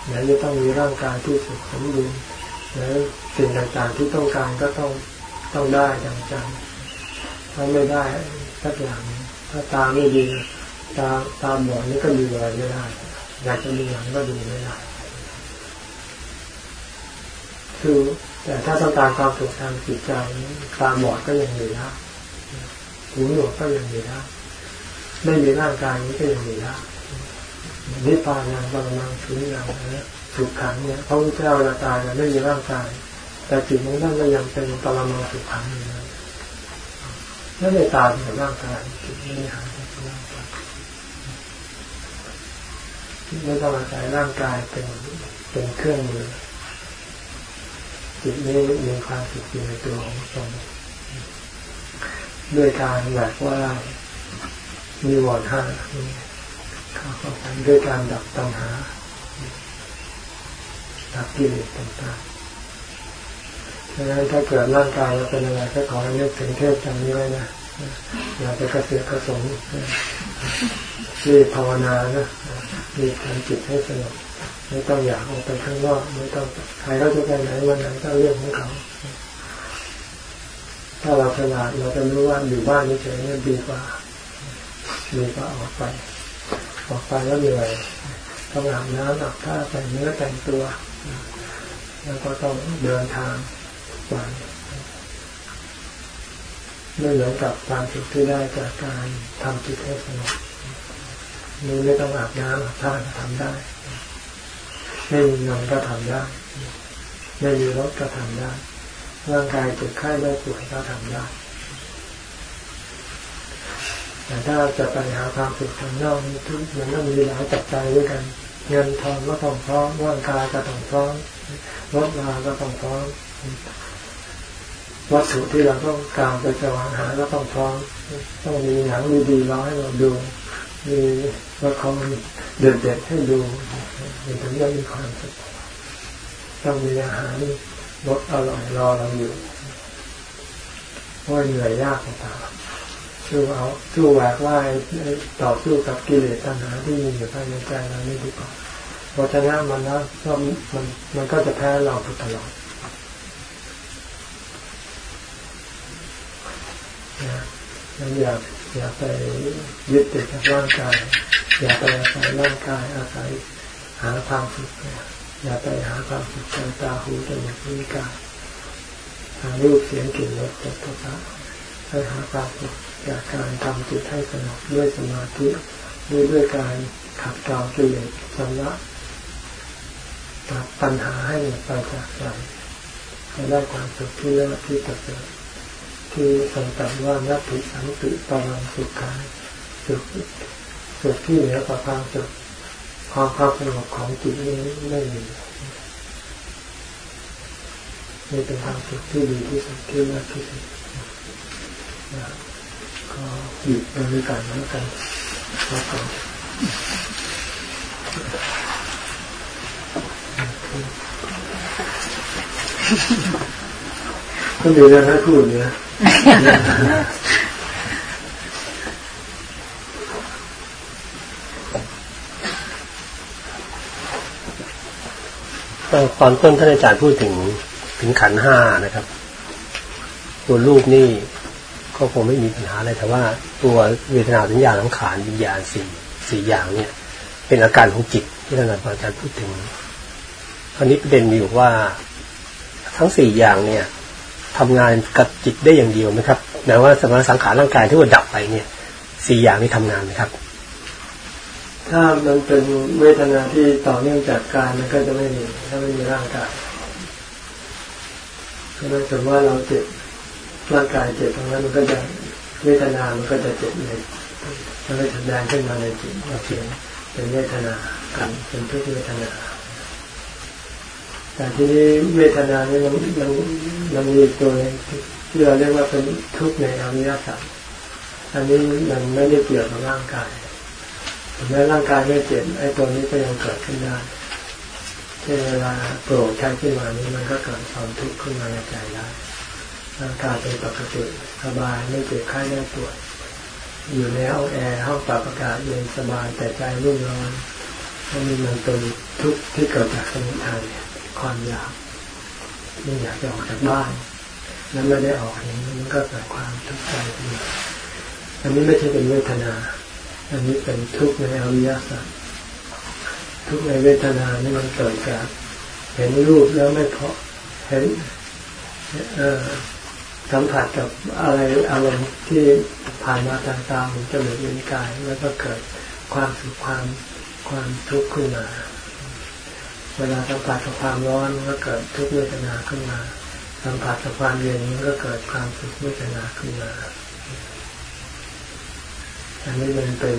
ไหนจะต้องมีร่างกายที่สุขสมบูรณ์แล้วสิ่งต่างๆที่ต้องการก็ต้อง ต้องได้ดังใจถ้าไม่ได้สักอย่างถ้าตาไม่ดีตาตาบอดนี่ก็ดูอะไรไม่ได้อยากจะดูหนังก็ดูไม่ได้คือแต่ถ้าต้องการความสุขทางจิตใจตาบอดก็ยังมีนะหูหนวกก็ยังมีนะไม่มีร่างกายนี้ก็ยังมีนะนิพพานยังบางบางสุญญานะสุขขังเนี่ยพระพุทธเจ้าเวลาตายไม่มีร่างกาย แต่จิตของท่านก็ยังเป็นปรมาสุขังอยู่นะไม่ได้ตายจากร่างกายจิตไม่ได้หายจากร่างกายไม่ต้องอาศัยร่างกายเป็นเป็นเครื่องมือจิตนี้มีความสุขอยู่ในตัวของตนด้วยการแบบว่ามีวอดห้าเข้าเข้าไปด้วยการดับตัณหาดับกิเลสต่างๆ ดังนั้นถ้าเกิดร่างกายเราเป็นอะไรก็ขอให้นึกถึงเทพจำนี้ไว้นะอย่าไปกระเสือกกระสนรีบภาวนานะรีบทำจิตให้สงบไม่ต้องอยากออกไปข้างนอกไม่ต้องใครเขาจะไปไหนวันไหนก็เรื่องของเขา ถ้าเราฉลาดเราจะรู้ว่าอยู่บ้านเฉยๆดีกว่าดีกว่าออกไป ออกไปแล้วเหนื่อยต้องอาบน้ำอาบท่าแต่งเนื้อแต่งตัว แล้วก็ต้องเดินทาง ไปไม่เหมือนกับความสุขที่ได้จากการทำจิตให้สงบนี่ไม่ต้องอาบน้ำอาบท่าทำได้ ไม่มีเงินก็ทำได้ ไม่มีรถก็ทำได้ ร่างกายเจ็บไข้ได้ป่วยก็ทำได้ แต่ถ้าจะไปหาความสุขทางนอกนี่ทุกมันต้องมีหลายจับใจด้วยกัน เงินทองก็ต้องพร้อมร่างกายก็ต้องพร้อมรถมาก็ต้องพร้อม วัตถุที่เราต้องการไปจะวางหาก็ต้องพร้อมต้องมีหนังดีๆร้อยเราดู มีละครเด็ดๆให้ดูมันถึงจะมีความสุขต้องมีอาหารรสอร่อยรอเราอยู่เพราะเหนื่อยยากต่างๆสู้เอาสู้แหวกว่ายต่อสู้กับกิเลสตัณหาที่มีอยู่ภายในใจเราไม่ดีกว่าพอชนะมันแล้วก็มันมันก็จะแพ้เราตลอด นะอย่าอย่าไปยึดติดกับร่างกาย อย่าไปอาศัยร่างกายอาศัยหาความสุขอย่าไปหาความสุขทางตาหูจมูกลิ้นกายทางรูปเสียงกลิ่นรสจักรพรรดิให้หาความสุขจากการทำจิตให้สงบด้วยสมาธิด้วยด้วยการขับเกลากิเลสชำระตัดปัญหาให้หมดไปจากใจให้ได้ความสุขที่เลิศที่ประเสริฐ ที่ทรงตรัสว่านัตถิสันติปรังสุขาสุขสุขที่เหนือกว่าความสุขความความสงบของจิตนี้ไม่มีนี่เป็นความสุขที่ดีที่สุดที่มากที่สุดก็หยุดบริการแล้วกันแล้วก็ก็เดี๋ยวจะให้พูดเนี่ย ตอนต้นท่านอาจารย์พูดถึงถึงขันห้านะครับ ตัวรูปนี่ก็คงไม่มีปัญหาอะไรแต่ว่า ตัวเวทนาสัญญาสังขารวิญญาณสี่สี่อย่างเนี่ย เป็นอาการของจิตที่ท่านอาจารย์พูดถึงคราวนี้ประเด็นมีอยู่ว่า ทั้งสี่อย่างเนี่ย ทำงานกับจิตได้อย่างเดียวไหมครับแม้ว่าสมาสังขารร่างกายที่ว่าดับไปเนี่ยสี่อย่างนี้ทำงานไหมครับ ถ้ามันเป็นเวทนาที่ต่อเนื่องจากกายมันก็จะไม่มีถ้าไม่มีร่างกายถ้ามันสมมติว่าเราเจ็บร่างกายเจ็บตรงนั้นมันก็จะเวทนา มันก็จะเจ็บเลยมันก็แสดงขึ้นมาในจิตว่าเสียงเป็นเวทนากันเป็นทุกเวทนา แต่ที่นี้เวทนานี่มันมันมันมีตัวที่เราเรียกว่าเป็นทุกข์ในอริยสัจอันนี้มันไม่ได้เกี่ยวกับร่างกายถึงแม้ร่างกายไม่เจ็บไอ้ตัวนี้ก็ยังเกิดขึ้นได้เช่นเวลาโกรธใช้ขึ้นมานี้มันก็เกิดความทุกข์ขึ้นมาในใจได้ร่างกายเป็นปกติสบายไม่เจ็บไข้ไม่ปวดอยู่ในห้องแอร์ห้องปรับอากาศเย็นสบายแต่ใจรุ่มร้อนอันนี้มันเป็นทุกข์ที่เกิดจากสมุทัย ความอยากไม่อยากจะออกจากบ้าน แล้วไม่ได้ออกอย่างนี้มันก็เกิดความทุกข์ใจขึ้นอันนี้ไม่ใช่เป็นเวทนา อันนี้เป็นทุกข์ในอริยสัจทุกข์ในเวทนานี่มันเกิดจากเห็นรูปแล้วไม่พอเห็นสัมผัสกับอะไรอารมณ์ที่ผ่านมาทางตาหูจมูกลิ้นกาย แล้วก็เกิดความสุขความความทุกข์ขึ้นมา วลาสัมผัสกับความร้อนมันก็เกิดทุกข์เวทนาขึ้นมา สัมผัสกับความเย็นมันก็เกิดความสุขเวทนาขึ้นมา อันนี้มันเป็น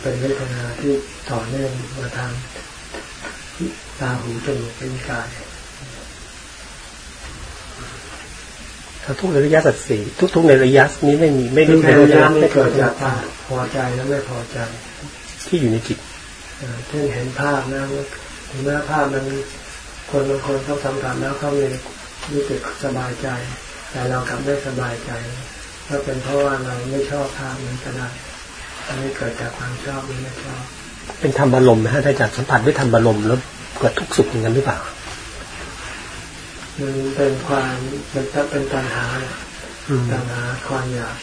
เป็นเวทนาที่ต่อเนื่องมาทางตาหูจมูกลิ้นกายถ้าทุกในระยะสัตสีทุกทุกในระยะนี้ไม่มีไม่ได้ในระยะไม่เกิดจากพอใจแล้วไม่พอใจ ที่อยู่ในจิตเช่นเห็นภาพนะ ถึงแม้ภาพมันคนบางคนเขาสัมผัสแล้วเขามีรู้สึกสบายใจ แต่เรากลับไม่สบายใจก็เป็นเพราะว่าเราไม่ชอบภาพนั้นก็ได้อันนี้เกิดจากความชอบหรือไม่ชอบ เป็นธรรมอารมณ์นะฮะถ้าจากสัมผัสด้วยธรรมอารมณ์แล้วเกิดทุกข์สุขอย่างนั้นหรือเปล่ามันเป็นความมันจะเป็นปัญหาปัญหาความอยาก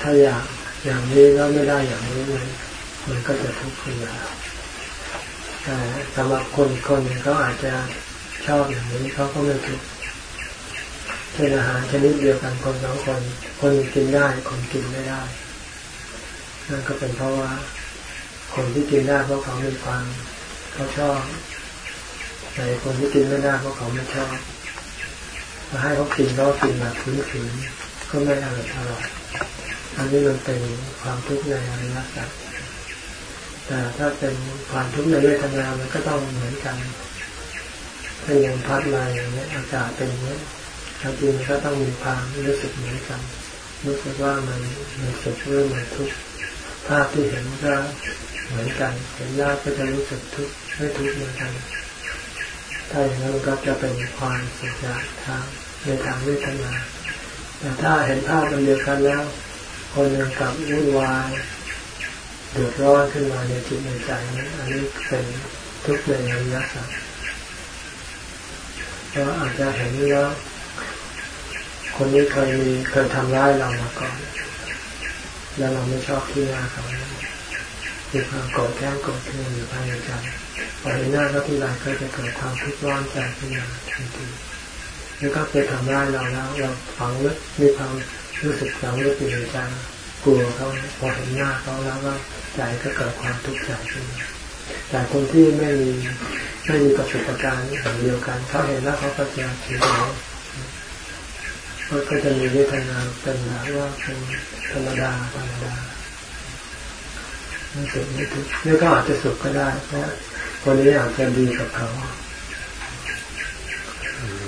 ถ้าอยากอย่างนี้แล้วไม่ได้อย่างนี้มันมันก็จะทุกข์ขึ้นมาแต่ สำหรับคนคนเขาอาจจะชอบอย่างนี้เขาก็ไม่ทุกข์เช่นอาหารชนิดเดียวกันคนสองคน คนกินได้คนกินไม่ได้ นั่นก็เป็นเพราะว่า คนที่กินได้เพราะเขามีความเขาชอบแต่คนที่กินไม่ได้เพราะเขาไม่ชอบมาให้เขากินก็กินแบบฝืนๆก็ไม่อร่อยอร่อยอันนี้มันเป็นความทุกข์ในอริยสัจ แต่ถ้าเป็นความทุกข์ในเวทนามันก็ต้องเหมือนกันถ้ายังพัดมาอย่างนี้อากาศเป็นอย่างนี้จริงก็ต้องมีความรู้สึกเหมือนกันรู้สึกว่ามันมันสุขหรือมันทุกข์ภาพที่เห็นก็เหมือนกัน เห็นยากก็จะรู้สึกทุกข์ไม่ทุกข์เหมือนกัน ถ้าอย่างนั้นก็จะเป็นความสุขจากทางในทางเวทนาแต่ถ้าเห็นภาพมันเดียวกันแล้ว คนหนึ่งกับวุ่นวาย เดือดร้อนขึ้นมาในจิตในใจนี้อันนี้เป็นทุกข์ในอริยสัจเพราะอาจจะเห็นแล้วคนนี้เคยมีเคยทำร้ายเรามาก่อน แล้วเราไม่ชอบที่หน้าเขามีความโกรธแค้นโกรธเคืองอยู่ภายในใจพอเห็นหน้าเขาที่ไรก็จะเกิดความทุกข์ร้อนใจขึ้นมาทันทีแล้วก็เคยทำร้ายเราแล้ว เราฝังลึกมีความรู้สึกฝังลึกอยู่ในใจ กลัวเขาพอเห็นหน้าเขาแล้วก็ใจก็เกิดความทุกข์ใจขึ้นแต่คนที่ไม่มีไม่มีประสบการณ์อย่างเดียวกันเขาเห็นแล้วเขาก็จะเฉยๆก็จะมีเวทนาเป็นแบบว่าเป็นธรรมดาธรรมดาไม่สุขไม่ทุกข์นี่ก็อาจจะสุขก็ได้เพราะคนนี้อาจจะดีกับเขา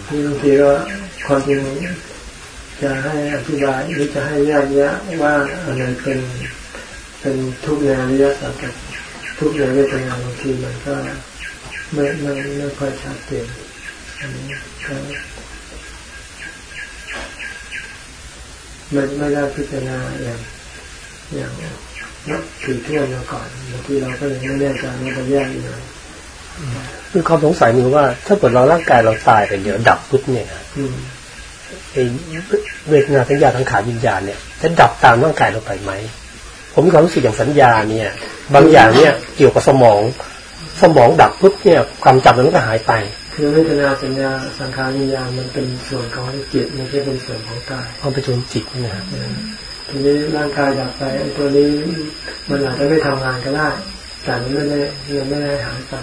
ที่บางทีก็ความจริง จะให้อธิบายหรือจะให้แยกแยะว่าอะไรเป็นเป็นทุกแนวริยสัจกับทุกแนวเวทนาบางทีมันก็ไม่ไม่ไม่ค่อยชัดเจนอันนี้ก็ไม่ไม่ได้พิจารณาอย่างอย่างนับถือทั่วมาก่อนบางทีเราก็เลยไม่แน่ใจว่าจะแยกยังไงคือความสงสัยมือว่า ถ้าเกิดเราร่างกายเราตายไปเดี๋ยวดับปุ๊บเนี่ยไอ้ เวทนาสัญญาทางขาวิญญาณเนี่ยจะดับตามร่างกายเราไปไหม ผมมีความรู้สึกอย่างสัญญาเนี่ย บางอย่างเนี่ยเกี่ยวกับสมอง สมองดับปุ๊บเนี่ยความจำมันก็หายไป คือเวทนาสัญญาสังขารวิญญาณมันเป็นส่วนของจิตไม่ใช่เป็นส่วนของกายเอาไปส่วนจิตนะครับทีนี้ร่างกายดับไปไอ้ตัวนี้มันอาจจะไม่ทำงานก็ได้แต่มันไม่ได้ยังไม่ได้หายไป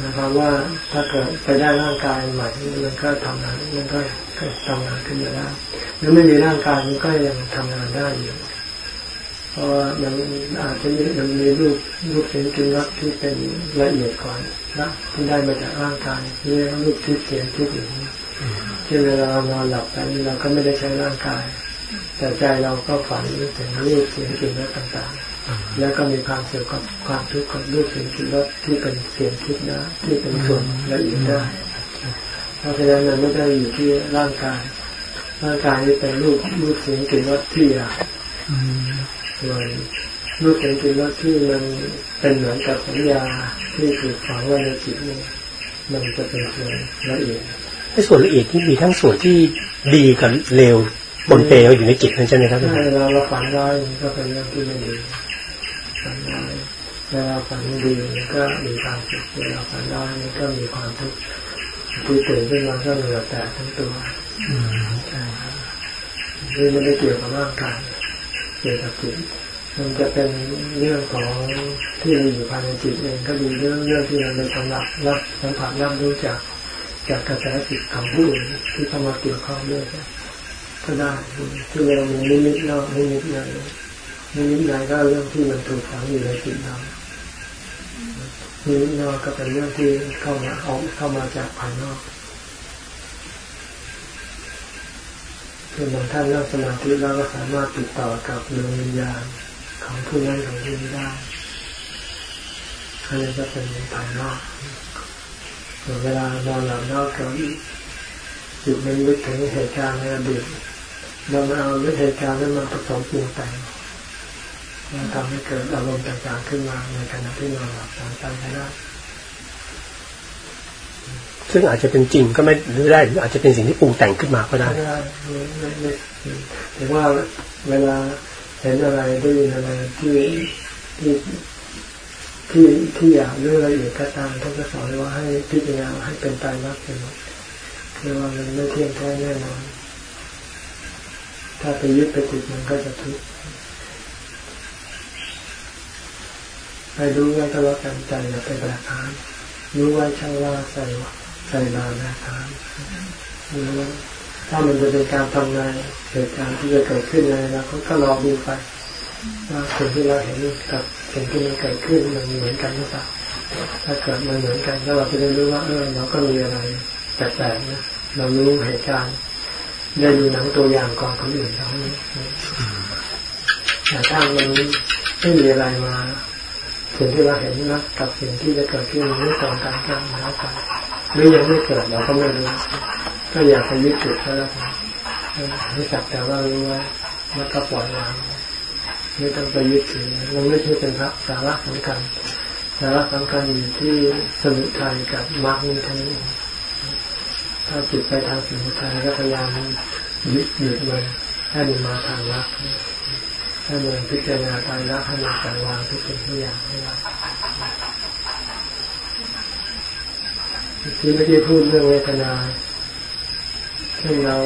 นะครับว่าถ้าเกิดไปได้ร่างกายใหม่มันก็ทำงานมันก็ทำงานขึ้นมาได้หรือไม่มีร่างกายมันก็ยังทำงานได้อยู่เพราะว่ามันอาจจะมันมีรูปรูปเสียงกลิ่นรสที่เป็นละเอียดก่อนนะที่ได้มาจากร่างกายเรียกรูปที่เสียงที่หนึ่งที่เวลานอนหลับไปเราก็ไม่ได้ใช้ร่างกาย แต่ใจเราก็ฝันถึงรูปเสียงกลิ่นรสต่างๆ แล้วก็มีความเสียกับความทุกข์กับรูปเสียงกลิ่นรสที่เป็นเสียงทิพย์นะที่เป็นส่วนละเอียดได้ เพราะฉะนั้นมันไม่ได้อยู่ที่ร่างกาย ร่างกายนี่เป็นรูปรูปเสียงกลิ่นรสที่อยากส่วนรูปเสียงกลิ่นรสที่มันเป็นเหมือนกับสัญญาที่ถูกฝังไว้ในจิตนี่มันจะเป็นส่วนละเอียดในส่วนละเอียดที่มีทั้งส่วนที่ดีกับเลวปนเปอยู่ในจิตนั่นใช่ไหมครับเวลาเราฝันร้ายมันก็เป็นเรื่องที่ไม่ดีฝันร้าย เวลาฝันดีก็มีความสุขเวลาฝันร้ายมันก็มีความทุกข์ที่ตื่นขึ้นมาก็เหงื่อยแตกทั้งตัวใช่ครับนี่ไม่ได้เกี่ยวกับร่างกายเกี่ยวกับจิตมันจะเป็นเรื่องของที่เราอยู่ภายในจิตเองก็ดีเรื่องเรื่องที่เราได้สัมผัสรับสัมผัสรับรู้จากจากกระแสจิตของผู้อื่นที่เข้ามาเกี่ยวข้องด้วยก็ได้ที่เรามีนิมิตนอกนิมิตใน นิมิตในก็เรื่องที่มันถูกฝังอยู่ในจิตเรานิมิตนอกก็เป็นเรื่องที่เข้ามาเอาเข้ามาจากภายนอกคือบางท่านนั่งสมาธิแล้วก็สามารถติดต่อกับดวงวิญญาณของผู้นั้นของผู้นี้ได้อันนี้ก็เป็นภายนอกส่วนเวลานอนหลับนอกก็จิตมันนึกถึงเหตุการณ์ในอดีตเราเอาเรื่องเหตุการณ์นั้นมาผสมปรุงแต่ง แล้วทำให้เกิดอารมณ์ต่างๆขึ้นมาในขณะที่นอนหลับฝันไปได้ซึ่งอาจจะเป็นจริงก็ไม่หรือได้หรืออาจจะเป็นสิ่งที่ปรุงแต่งขึ้นมาก็ได้ไม่ได้ไม่ไม่ไม่ถึงว่าเวลาเห็นอะไรได้ยินอะไรที่ที่ที่ที่อยากเรื่องอะไรอีกก็ตามท่านก็สอนว่าให้พิจารณาให้เป็นตายรักเป็นหมดคือว่ามันไม่เที่ยงแท้แน่นอน ถ้าไปยึดไปติดมันก็จะทุกข์ ให้รู้ไว้ก็แล้วกันใจอย่าไปแบกหานรู้ไว้ช่างว่าใส่ใส่ลาแบกหานรู้ไว้ถ้ามันจะเป็นการทำงานเหตุการณ์ที่จะเกิดขึ้นในอนาคตก็รอดูไปว่าสิ่งที่เราเห็นกับสิ่งที่มันเกิดขึ้นมันเหมือนกันหรือเปล่าถ้าเกิดมันเหมือนกันก็เราจะได้รู้ว่าเออเราก็มีอะไรแปลกๆนะเรารู้เหตุการณ์ได้ดูหนังตัวอย่างก่อนคนอื่นเขาแต่ถ้ามันไม่มีอะไรมา สิ่งที่เราเห็นนะกับสิ่งที่จะเกิดขึ้นนไม่ตรงกันกันแล้วกันหรือยังไม่เกิดเราก็ไม่รู้ก็อยากไปยึดติดก็แล้วกันให้สักแต่ว่ารู้ว่าแล้วก็ปล่อยวางไม่ต้องไปยึดถือมันไม่ใช่เป็นพระสาระสำคัญสาระสำคัญอยู่ที่สมุทัยกับมรรคนี้ทั้งนี้ถ้าจิตไปทางสมุทัยก็พยายามยึดหยุดมันให้มันมาทางมรรค ให้มันพิจารณาตายรักให้มันการวางทุกสิ่งทุกอย่างให้ได้ที่เมื่อกี้พูดเรื่องเวทนาซึ่งเรา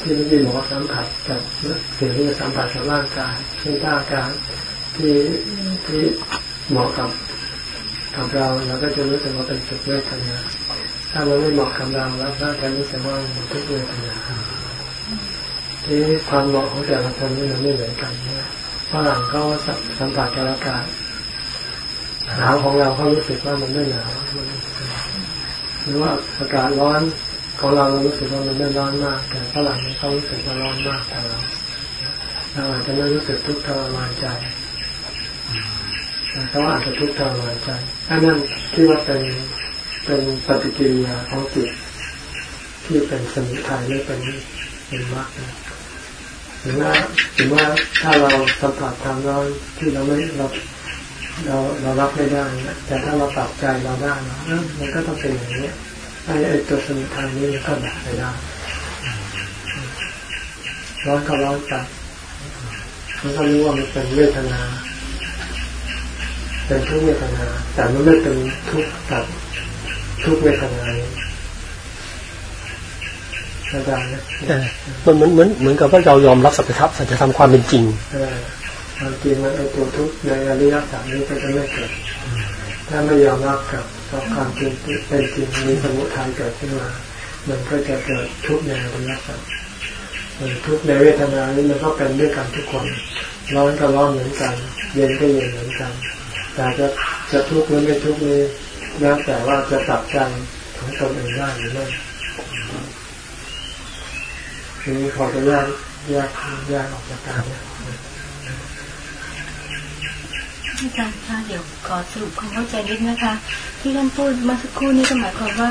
ที่เมื่อกี้บอกสัมผัสกับสิ่งที่สัมผัสกับร่างกายเช่นท่าการที่ที่เหมาะกับกับเราเราก็จะรู้สึกว่าเป็นสุขเวทนาถ้ามันไม่เหมาะกับเราแล้วก็จะรู้สึกว่ามันทุกเวทนา ที่ความเหมาะของแต่ละคนนี่มันไม่เหมือนกันนะฝรั่งเขาสัมผัสกับอากาศหนาวของเราเขารู้สึกว่ามันไม่หนาวหรือว่าอากาศร้อนของเราเรารู้สึกว่ามันไม่ร้อนมาก แต่ฝรั่งเขารู้สึกว่าร้อนมากแต่เราเราอาจจะไม่รู้สึกทุกข์ทรมานใจแต่เขาอาจจะทุกข์ทรมานใจอันนั้นที่ว่าเป็นเป็นปฏิกิริยาของจิตที่เป็นสมุทัยหรือเป็นเป็นมรรค หรือว่าหรือว่าถ้าเราสัมผัสทางร้อนที่เราไม่เราเราเรารับไม่ได้แต่ถ้าเราปรับใจเราได้มันก็ต้องเป็นอย่างนี้ไอ้ไอ้ตัวสมุทัยนี้ก็ดับไปได้ร้อนก็ร้อนไปมันก็รู้ว่ามันเป็นเวทนา เป็นทุกเวทนา แต่มันไม่เป็นทุกข์กับทุกเวทนาเข้ มันเหมือนเหมือนเหมือนกับว่าเรายอมรับสัจธรรมสัจธรรมความเป็นจริงความจริงมันไอตัวทุกข์ในอริยสัจนี้ก็จะไม่เกิด ถ้าไม่ยอมรับกับความจริงเป็นจริงมีสมุทัยเกิดขึ้นมา มันก็จะเกิดทุกข์ในอริยสัจทุกข์ในเวทนานี้มันก็เป็นด้วยกันทุกคนร้อนก็ร้อนเหมือนกัน เย็นก็เย็นเหมือนกัน แต่จะจะทุกข์หรือไม่ทุกข์นี้แล้วแต่ว่าจะตัดใจของตนเองได้หรือไม่ ทีนี้พอจะแยกแยกแยกออกจากกันเนี่ยอาจารย์คะเดี๋ยวขอสรุปความเข้าใจนิดนะคะ ที่ท่านพูดเมื่อสักครู่นี้ก็หมายความว่า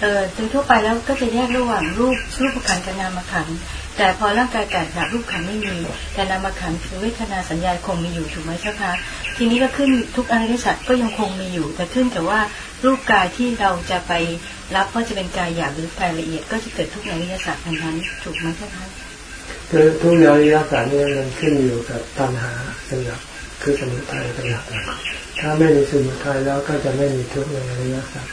เอ่อโดยทั่วไปแล้วก็จะแยกระหว่างรูปรูปขันกับนามขันแต่พอร่างกายแตกดับรูปขันไม่มี แต่นามขันคือเวทนาสัญญาคงมีอยู่ถูกไหมเจ้าคะทีนี้ก็ขึ้นทุกอริยสัจก็ยังคงมีอยู่ แต่ขึ้นแต่ว่า รูปกายที่เราจะไปรับว่าจะเป็นกายหยาบหรือกายละเอียด ก็จะเกิดทุกอริยสัจนั้นถูกไหมเจ้าคะคือทุกอริยสัจนี่มันขึ้นอยู่กับตัณหาเป็นหลักคือสมุทัยเป็นหลักถ้าไม่มีสมุทัยแล้วก็จะไม่มีทุกในอริยสัจ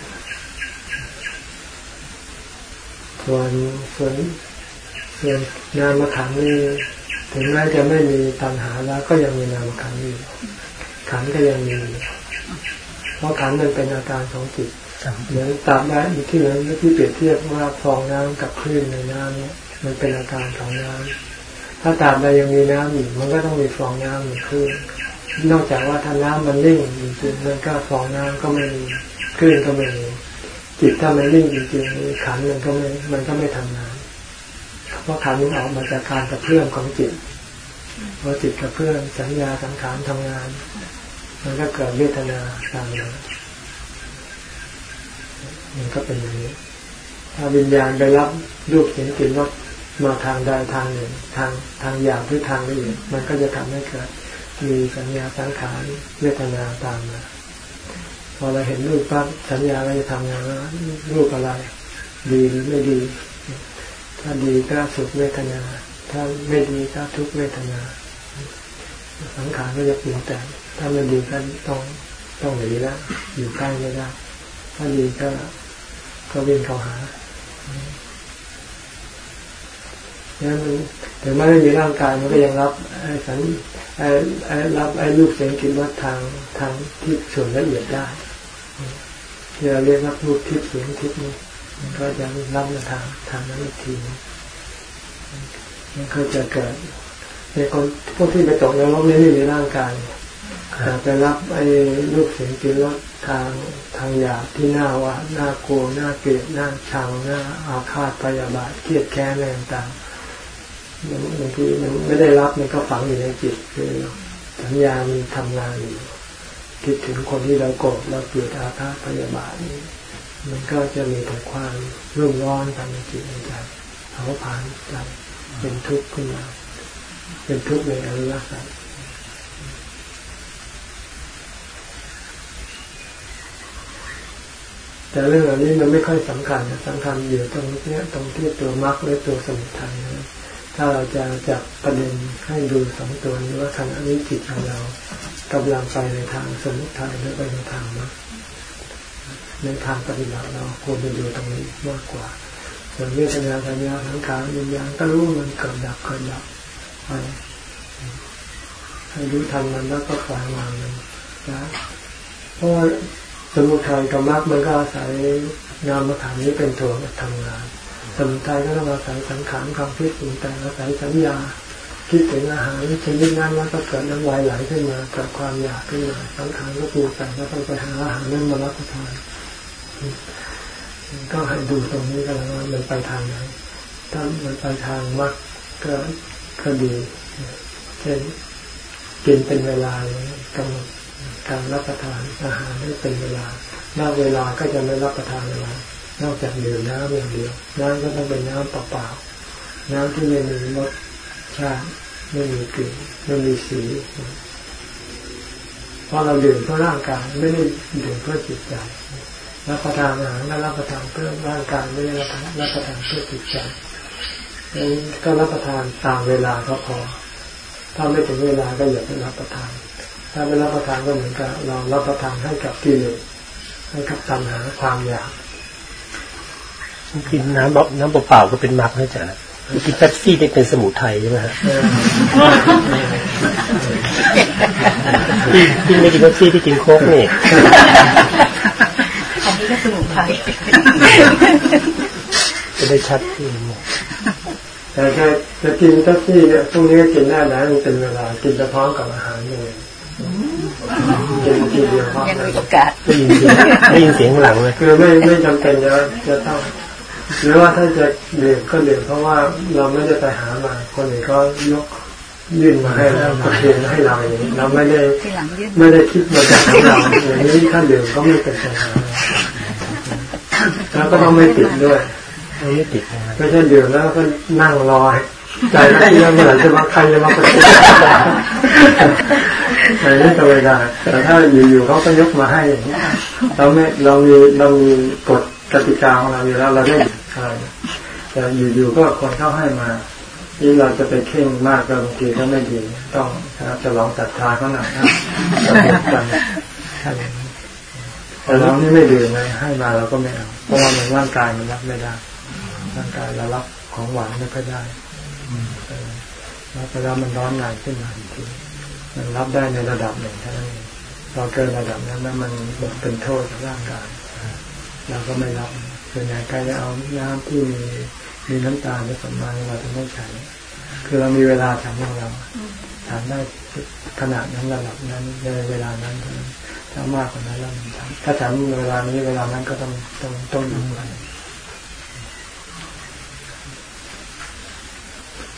ส่วนส่วนส่วนนามขันนี่ถึงแม้จะไม่มีตัณหาแล้วก็ยังมีนามขันอยู่ขันก็ยังมี ราะขันมันเป็นอาการของจิตเหมือนตามได้ที่เหมือนที่เปรียบเทียบว่าฟองน้ำกับคลื่นในน้ำเนี่ยมันเป็นอาการของน้ำถ้าตามใดยังมีน้ำอยู่มันก็ต้องมีฟองน้ำมีคลื่นนอกจากว่าถ้าน้ำมันนิ่งจริงๆมันก็ฟองน้ำก็ไม่มีคลื่นก็ไม่มีจิตถ้ามันนิ่งจริงๆขันมันก็ไม่มันก็ไม่ทำงานเพราะขันมันออกมาจากการกระเพื่อมของจิตพอจิตกระเพื่อมสัญญาสังขารทำงาน มันก็เกิดเวทนาตามมามันก็เป็นอย่างนี้ ถ้าวิญญาณไปรับรูปเสียงกลิ่นรสมาทางใดทางหนึ่ง ทางทางหยาบหรือทางละเอียดมันก็จะทำให้เกิดมีสัญญาสังขารเวทนาตามมาพอเราเห็นรูปปั๊บสัญญาเราจะทำงานว่ารูปอะไร ดีหรือไม่ดี ถ้าดีก็สุขเวทนา ถ้าไม่ดีก็ทุกเวทนา สังขารก็จะเปลี่ยนแต่ ถ้าไม่ดีก็ต้องต้องหนีแล้วอยู่ใกล้ไม่ได้ถ้าดีก็ก็วิ่งเข้าหานั้นถึงแม้ไม่มีร่างกายมันก็ยังรับไอ้สัญไอ้ไอ้รับไอ้รูปเสียงกลิ่นรสทางทางที่ส่วนละเอียดได้ที่เราเรียกว่ารูปทิพย์เสียงทิพย์นี่มันก็จะรับมาทางทางนั้นอีกทีมันก็จะเกิดในคนพวกที่ไปตกนรกนี่ไม่มีร่างกาย แต่ไปรับไอ้รูปเสียงกินรสทางทางหยาบที่น่าว่าน่ากลัวน่าเกลียดน่าชังน่าอาฆาตพยาบาทเครียดแค้นอะไรต่างบางทีมันไม่ได้รับมันก็ฝังอยู่ในจิตคือสัญญามันทำงานอยู่คิดถึงคนที่เราโกรธเราเกลียดอาฆาตพยาบาทนี่มันก็จะมีแต่ความรุ่มร้อนภายในจิตในใจเขาผ่านใจเป็นทุกข์ขึ้นมาเป็นทุกข์ในอริยสัจ แต่เรื่องอันนี้มันไม่ค่อยสำคัญสำคัญอยู่ตรงนี้ตรงที่ตัวมรรคและตัวสมุทัยนะถ้าเราจะจับประเด็นให้ดูสองตัวนี้ว่าขณะนี้จิตของเรากำลังไปในทางสมุทัยหรือไปในทางมรรคในทางปฏิบัติเราควรไปดูตรงนี้มากกว่าส่วนเวทนาสัญญาทั้งขาวิญญาณก็รู้มันเกิดดับเกิดดับไปให้รู้ทันมันแล้วก็คลายวางมันนะเพราะว่า สมุทัยกับมรรคมันก็อาศัยงามฐานนี้เป็นตัวทำงาน สมุทัยก็ต้องอาศัยสังขารความคิดถึงแต่อาศัยสัญญา คิดถึงอาหารชนิดนั้นแล้วก็เกิดน้ำลายไหลขึ้นมาเกิดความอยากขึ้นมาสังขารก็ปรุงแต่งแล้วต้องไปหาอาหารนั้นมารับประทานก็ให้ดูตรงนี้กันแล้วว่ามันไปทางไหนถ้ามันไปทางมรรคก็ก็ดีเช่นกินเป็นเวลาเลยกำหนด การรับประทานอาหารให้เป็นเวลานอกเวลาก็จะไม่รับประทานเวลานอกจากดื่มน้ำอย่างเดียว น้ำก็ต้องเป็นน้ำเปล่าๆน้ำที่ไม่มีรสชาติไม่มีกลิ่นไม่มีสีเพราะเราดื่มเพื่อร่างกายไม่ได้ดื่มเพื่อจิตใจรับประทานอาหารก็รับประทานเพื่อร่างกายไม่ได้รับรับประทานเพื่อจิตใจก็รับประทานตามเวลาก็พอ ถ้าไม่ถึงเวลาก็อย่าไปรับประทาน ถ้าไม่รับประทานก็เหมือนกับเรารับประทานให้กับกิเลสให้กับตัณหาความอยากกินน้ำน้ำเปล่าๆก็เป็นมรรคนะจ๊ะกินเป๊ปซี่ได้เป็นสมุทัยใช่ไหมฮะที่ไม่กินเป๊ปซี่ที่กินโค้กนี่อันนี้ก็สมุทัยจะได้ชัดขึ้นแต่แค่จะกินเป๊ปซี่เนี่ยพรุ่งนี้ก็กินได้แล้วมันเป็นเวลากินพร้อมกับอาหารเลยกินทีเดี ยวพร้อมยังมีโอกาสได้ยินเสียงได้ยินเสียงหลังเลยคือไม่ไม่จำเป็นจะจะต้องหรือว่าถ้าจะเดื่มก็เดื่มเพราะว่าเราไม่ได้ไปหามาคนอื่นก็ยกยื่นมาให้แล้วมาเทให้เราอย่างนี้เราไม่ได้ไม่ได้คิดมาจากของเราอย่างนี้ถ้าดื่มก็ไม่เป็นปัญหาแล้วก็ต้องไม่ติดด้วยไม่ติดไม่ใช่ดื่มแล้วก็นั่งรอใจที่เมื่อไหร่จะมาใครจะมาประชุม อะไรนี่ตัวเองแต่ถ้าอยู่ๆเขาก็ยกมาให้อย่างนี้เราไม่เรามีเรามีกฎกติกาของเราอยู่แล้วเราได้ใช่แต่อยู่ๆก็คนเข้าให้มาที่เราจะไปเข่งมากบางทีก็ไม่ดี ต้องจะลองตัดทาเขาหน่อยนะแต่เรานี่ไม่ดื่มเลยให้มาเราก็ไม่เอาเพราะว่ามันร่างกายมันรับไม่ได้ร่างกายเรารับของหวานไม่ค่อยได้แล้วเวลามันร้อนหนานขึ้นมาที มันรับได้ในระดับหนึ่งเท่านั้นเราเกินระดับนั้นแล้วมันเป็นโทษกับร่างกายเราก็ไม่รับส่วนใหญ่ใครจะเอาน้ำที่มีมีน้ำตาลผสมมาเราจะไม่ใช้คือเรามีเวลาทำของเราทำได้ขนาดนั้นระดับนั้นในเวลานั้นถ้ามากกว่านั้นเราทำถ้าทำเวลานี้เวลานั้นก็ต้องต้องต้องยุ่งกัน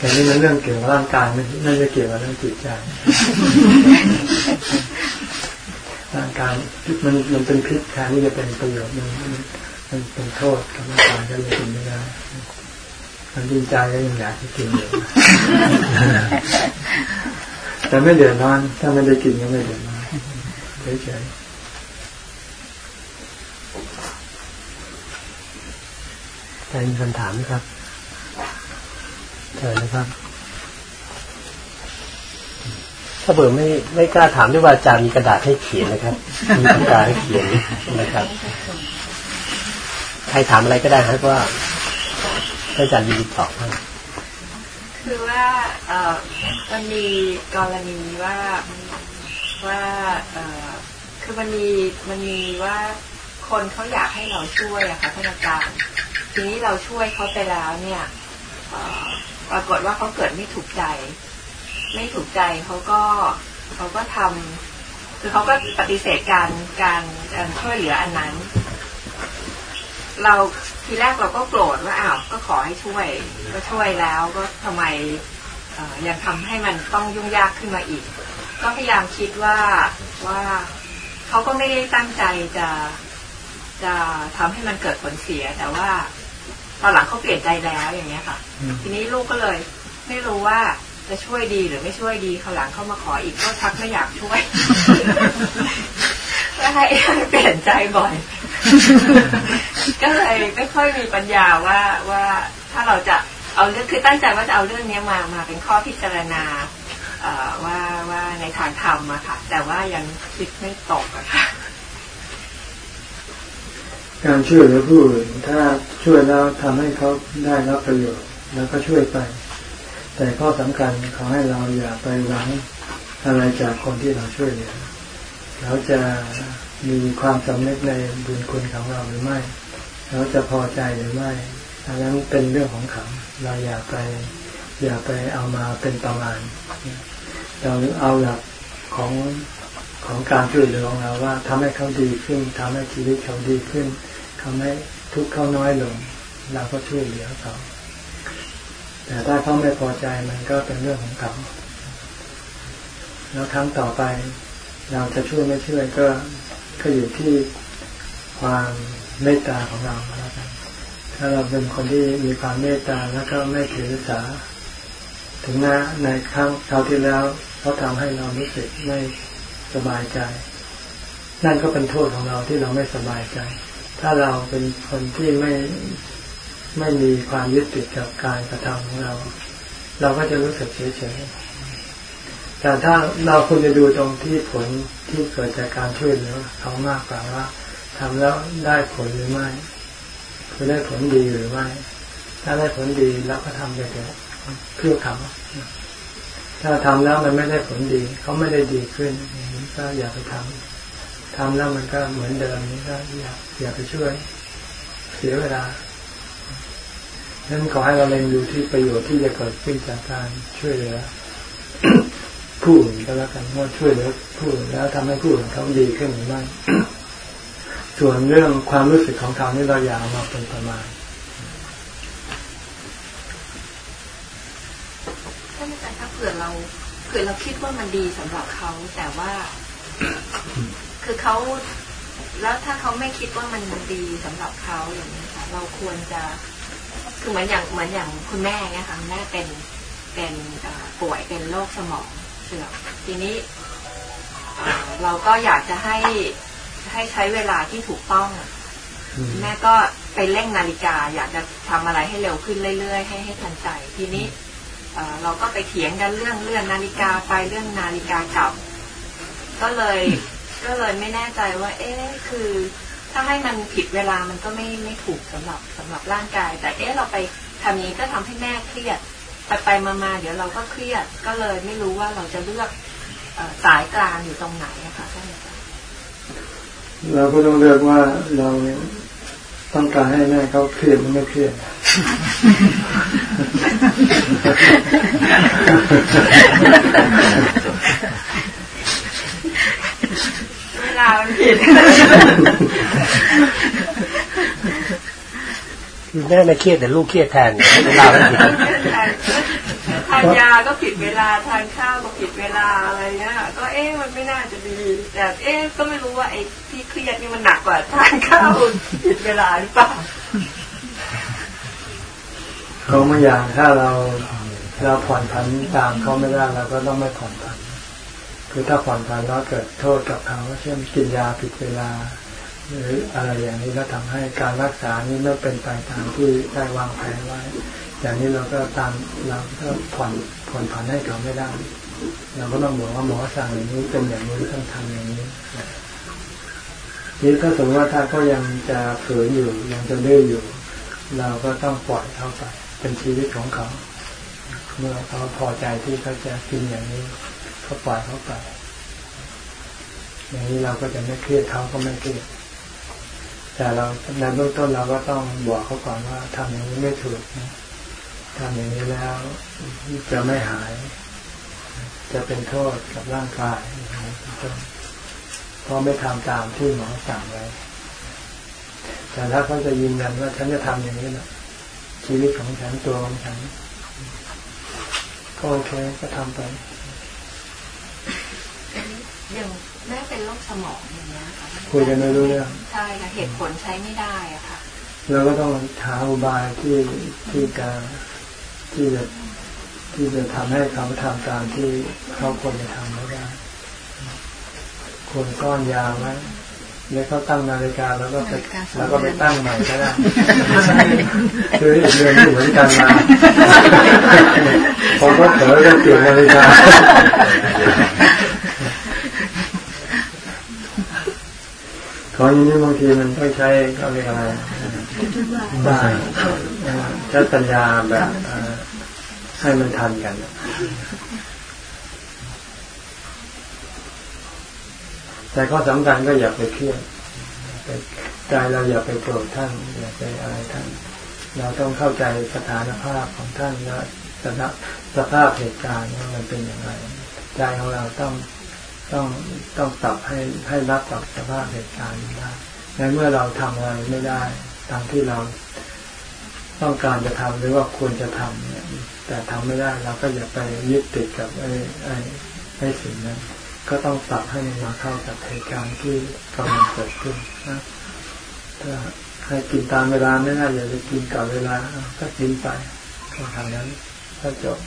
แต่นี่มันเรื่องเกี่ยวกับร่างกายไม่ไม่ได้เกี่ยวกับเรื่องจิตใจร่างกายมันมันเป็นพิษแทนที่จะเป็นประโยชน์มันมันเป็นโทษกับร่างกายก็เลยกินไม่ได้มันดีใจก็ยังอยากจะกินอยู่แต่ไม่เดือดร้อน ถ้าไม่ได้กินก็ไม่เดือดร้อนเฉยๆแต่มีคำถามไหมครับ เชิญนะครับ ถ้าเบื่อไม่ไม่กล้าถามด้วยว่าอาจารย์มีกระดาษให้เขียนนะครับ มีปากกาให้เขียนนะครับ ใครถามอะไรก็ได้ครับว่าอาจารย์ยินดีตอบให้คือว่าเอ่อมันมีกรณีว่าว่าเอ่อคือมันมีมันมีว่าคนเขาอยากให้เราช่วยอะค่ะท่านอาจารย์ ทีนี้เราช่วยเขาไปแล้วเนี่ย ปรากฏว่าเขาเกิดไม่ถูกใจ ไม่ถูกใจเขาก็เขาก็ทำคือเขาก็ปฏิเสธการการช่วยเหลืออันนั้น เราทีแรกเราก็โกรธว่าอ้าวก็ขอให้ช่วย ก็ช่วยแล้วก็ทำไมยังทำให้มันต้องยุ่งยากขึ้นมาอีก ก็พยายามคิดว่าว่าเขาก็ไม่ได้ตั้งใจจะจะทำให้มันเกิดผลเสีย แต่ว่าตอนหลังเขาเปลี่ยนใจแล้วอย่างเงี้ยค่ะ ทีนี้ลูกก็เลย ไม่รู้ว่าจะช่วยดีหรือไม่ช่วยดีเขาหลังเข้ามาขออีกก็ชักไม่อยากช่วยก็ให้เปลี่ยนใจบ่อย ก็เลยไม่ค่อยมีปัญญาว่าว่าถ้าเราจะเอาเรื่องคือตั้งใจว่าจะเอาเรื่องนี้มามาเป็นข้อพิจารณาว่าว่าในทางธรรมอะค่ะ แต่ว่ายังคิดไม่ตกอะค่ะการช่วยเหลือผู้อื่นถ้าช่วยแล้วทำให้เขาได้รับประโยชน์ แล้วก็ช่วยไป แต่ข้อสำคัญขอให้เราอย่าไปหวังอะไรจากคนที่เราช่วยเหลือเราจะมีความสำนึกในบุญคุณของเราหรือไม่เราจะพอใจหรือไม่อันนั้นเป็นเรื่องของเขาเราอย่าไป อย่าไปเอามาเป็นประมาณ เราเอาหลักของของการช่วยเหลือของเราว่าทำให้เขาดีขึ้นทำให้ชีวิตเขาดีขึ้นทำให้ทุกข์เขาน้อยลง เราก็ช่วยเหลือเขา แต่ถ้าเขาไม่พอใจมันก็เป็นเรื่องของเขาแล้วครั้งต่อไป เราจะช่วยไม่ช่วยก็ก็อยู่ที่ความเมตตาของเราแล้วกันถ้าเราเป็นคนที่มีความเมตตาแล้วก็ไม่ถือสา ถึงแม้ในครั้งคราวที่แล้วเขาทำให้เรารู้สึกไม่สบายใจ นั่นก็เป็นโทษของเราที่เราไม่สบายใจ ถ้าเราเป็นคนที่ไม่ ไม่มีความยึดติดกับการกระทำของเรา เราก็จะรู้สึกเฉยๆแต่ถ้าเราควรจะดูตรงที่ผลที่เกิดจากการช่วยเหลือเขามากกว่าว่าทำแล้วได้ผลหรือไม่ผจะได้ผลดีหรือไม่ ถ้าได้ผลดีแล้วก็ทำไปเถอะเพื่อเขาถ้าทำแล้วมันไม่ได้ผลดี เขาไม่ได้ดีขึ้นก็อย่าไปทำทำแล้วมันก็เหมือนเดิมนี่ก็อย่าอย่าไปช่วย เสียเวลา นั้นขอให้เราเล็งดูที่ประโยชน์ที่จะเกิดขึ้นจากการช่วยเหลือผู้อื่นก็แล้วกันว่าช่วยเหลือผู้อื่นแล้วทำให้ผู้อื่นเขาดีขึ้นหรือไม่ส่วนเรื่องความรู้สึกของเขานี่เราอย่าเอามาเป็นประมาณท่านอาจารย์ถ้าเผื่อเราเผื่อเราคิดว่ามันดีสำหรับเขาแต่ว่า คือเขาแล้วถ้าเขาไม่คิดว่ามันดีสำหรับเขาอย่างนี้ค่ะเราควรจะ คือเหมือนอย่างเหมือนอย่างคุณแม่เนี่ยค่ะแม่เป็นเป็นป่วยเป็นโรคสมองเสื่อมทีนี้เราก็อยากจะให้ให้ใช้เวลาที่ถูกต้อง แม่ก็ไปเร่งนาฬิกา อยากจะทำอะไรให้เร็วขึ้นเรื่อยๆให้ให้ทันใจ ทีนี้เราก็ไปเถียงกันเรื่องเลื่อนนาฬิกาไปเรื่องนาฬิกากลับ ก็เลยก็เลยไม่แน่ใจว่า เอ๊ะคือ ถ้าให้มันผิดเวลามันก็ไม่ไม่ถูกสำหรับสำหรับร่างกาย แต่เอ๊ะเราไปทำนี้ก็ทำให้แม่เครียดไปไปมาๆเดี๋ยวเราก็เครียดก็เลยไม่รู้ว่าเราจะเลือกสายกลางอยู่ตรงไหนอะคะท่านอาจารย์เราก็ต้องเลือกว่าเราต้องการให้แม่เขาเครียดหรือไม่เครียดเว ลามันผิดแม่ไม่เครียดแต่ลูกเครียดแทนเวลาไม่ผิดทานยาก็ผิดเวลาทานข้าวก็ผิดเวลาอะไรเงี้ยก็เอ๊ะมันไม่น่าจะดี แต่เอ๊ะก็ไม่รู้ว่าไอ้ที่เครียดนี่มันหนักกว่าทานข้าวผิดเวลาหรือเปล่าเขาไม่อย่างถ้าเราเราผ่อนผันตามเขาไม่ได้เราก็ต้องไม่ผ่อนผัน คือถ้าผ่อนผันแล้วเกิดโทษกับเขาเช่นกินยาผิดเวลา หรืออะไรอย่างนี้ก็ทำให้การรักษานี้ไม่เป็นไปตามที่ได้วางแผนไว้ อย่างนี้เราก็ตามเราก็ผ่อนผ่อนผันให้เขาไม่ได้เราก็ต้องบอกว่าหมอสั่งอย่างนี้เป็นอย่างนี้ต้องทำอย่างนี้นี่ถ้าสมมติว่าถ้าก็ยังจะฝืนอยู่ยังจะดื้ออยู่ เราก็ต้องปล่อยเขาไปเป็นชีวิตของเขา เมื่อเขาพอใจที่เขาจะกินอย่างนี้ เขาปล่อยเขาไปอย่างนี้เราก็จะไม่เครียดเขาก็ไม่เครียดแต่เราในเบื้องต้นเราก็ต้องบอกเขาก่อนว่าทำอย่างนี้ไม่ถูกนะทำอย่างนี้แล้วจะไม่หาย จะเป็นโทษกับร่างกายเพราะไม่ทำตามที่หมอสั่งไว้ แต่ถ้าเขาจะยืนยันว่าฉันจะทำอย่างนี้นะชีวิตของฉันตัวของฉันก็โอเคก็ทำไป อย่างแม่เป็นโรคสมองอย่างเงี้ยค่ะคุยกันไม่รู้เรื่องใช่ค่ะเหตุผลใช้ไม่ได้อะค่ะเราก็ต้องหาอุบายที่ที่การที่จะที่จะทำให้เขาทำตามที่เขาควรจะทำไม่ได้ควรซ่อนยาไว้เนี่ยเขาตั้งนาฬิกาแล้วก็ไปแล้วก็ไปตั้งใหม่ก็ได้คือเรื่องที่เหมือนกันมาพอเขาเผลอก็เปลี่ยนนาฬิกา ของอย่างนี้บางทีมันต้องใช้เขาเรียกอะไรบ้าใช้ปัญญาแบบให้มันทันกันแต่ก็สำคัญก็อย่าไปเครียดใจเราอย่าไปโกรธท่านอย่าไปอะไรท่านเราต้องเข้าใจสถานภาพของท่านและสภาพเหตุการณ์ว่ามันเป็นอย่างไรใจของเราต้อง ต้องต้องปรับให้ให้รับกับสภาพเหตุการณ์ได้ในเมื่อเราทำอะไรไม่ได้ ตามที่เราต้องการจะทำหรือว่าควรจะทำเนี่ย แต่ทำไม่ได้เราก็อย่าไปยึดติดกับไอ้ไอ้ไอ้สิ่งนั้น ก็ต้องปรับให้มันมาเข้ากับเหตุการณ์ที่กำลังเกิดขึ้นนะถ้าให้กินตามเวลาไม่ได้อย่าไปกินกับเวลาก็กินไปก็ทำนั้นก็จบ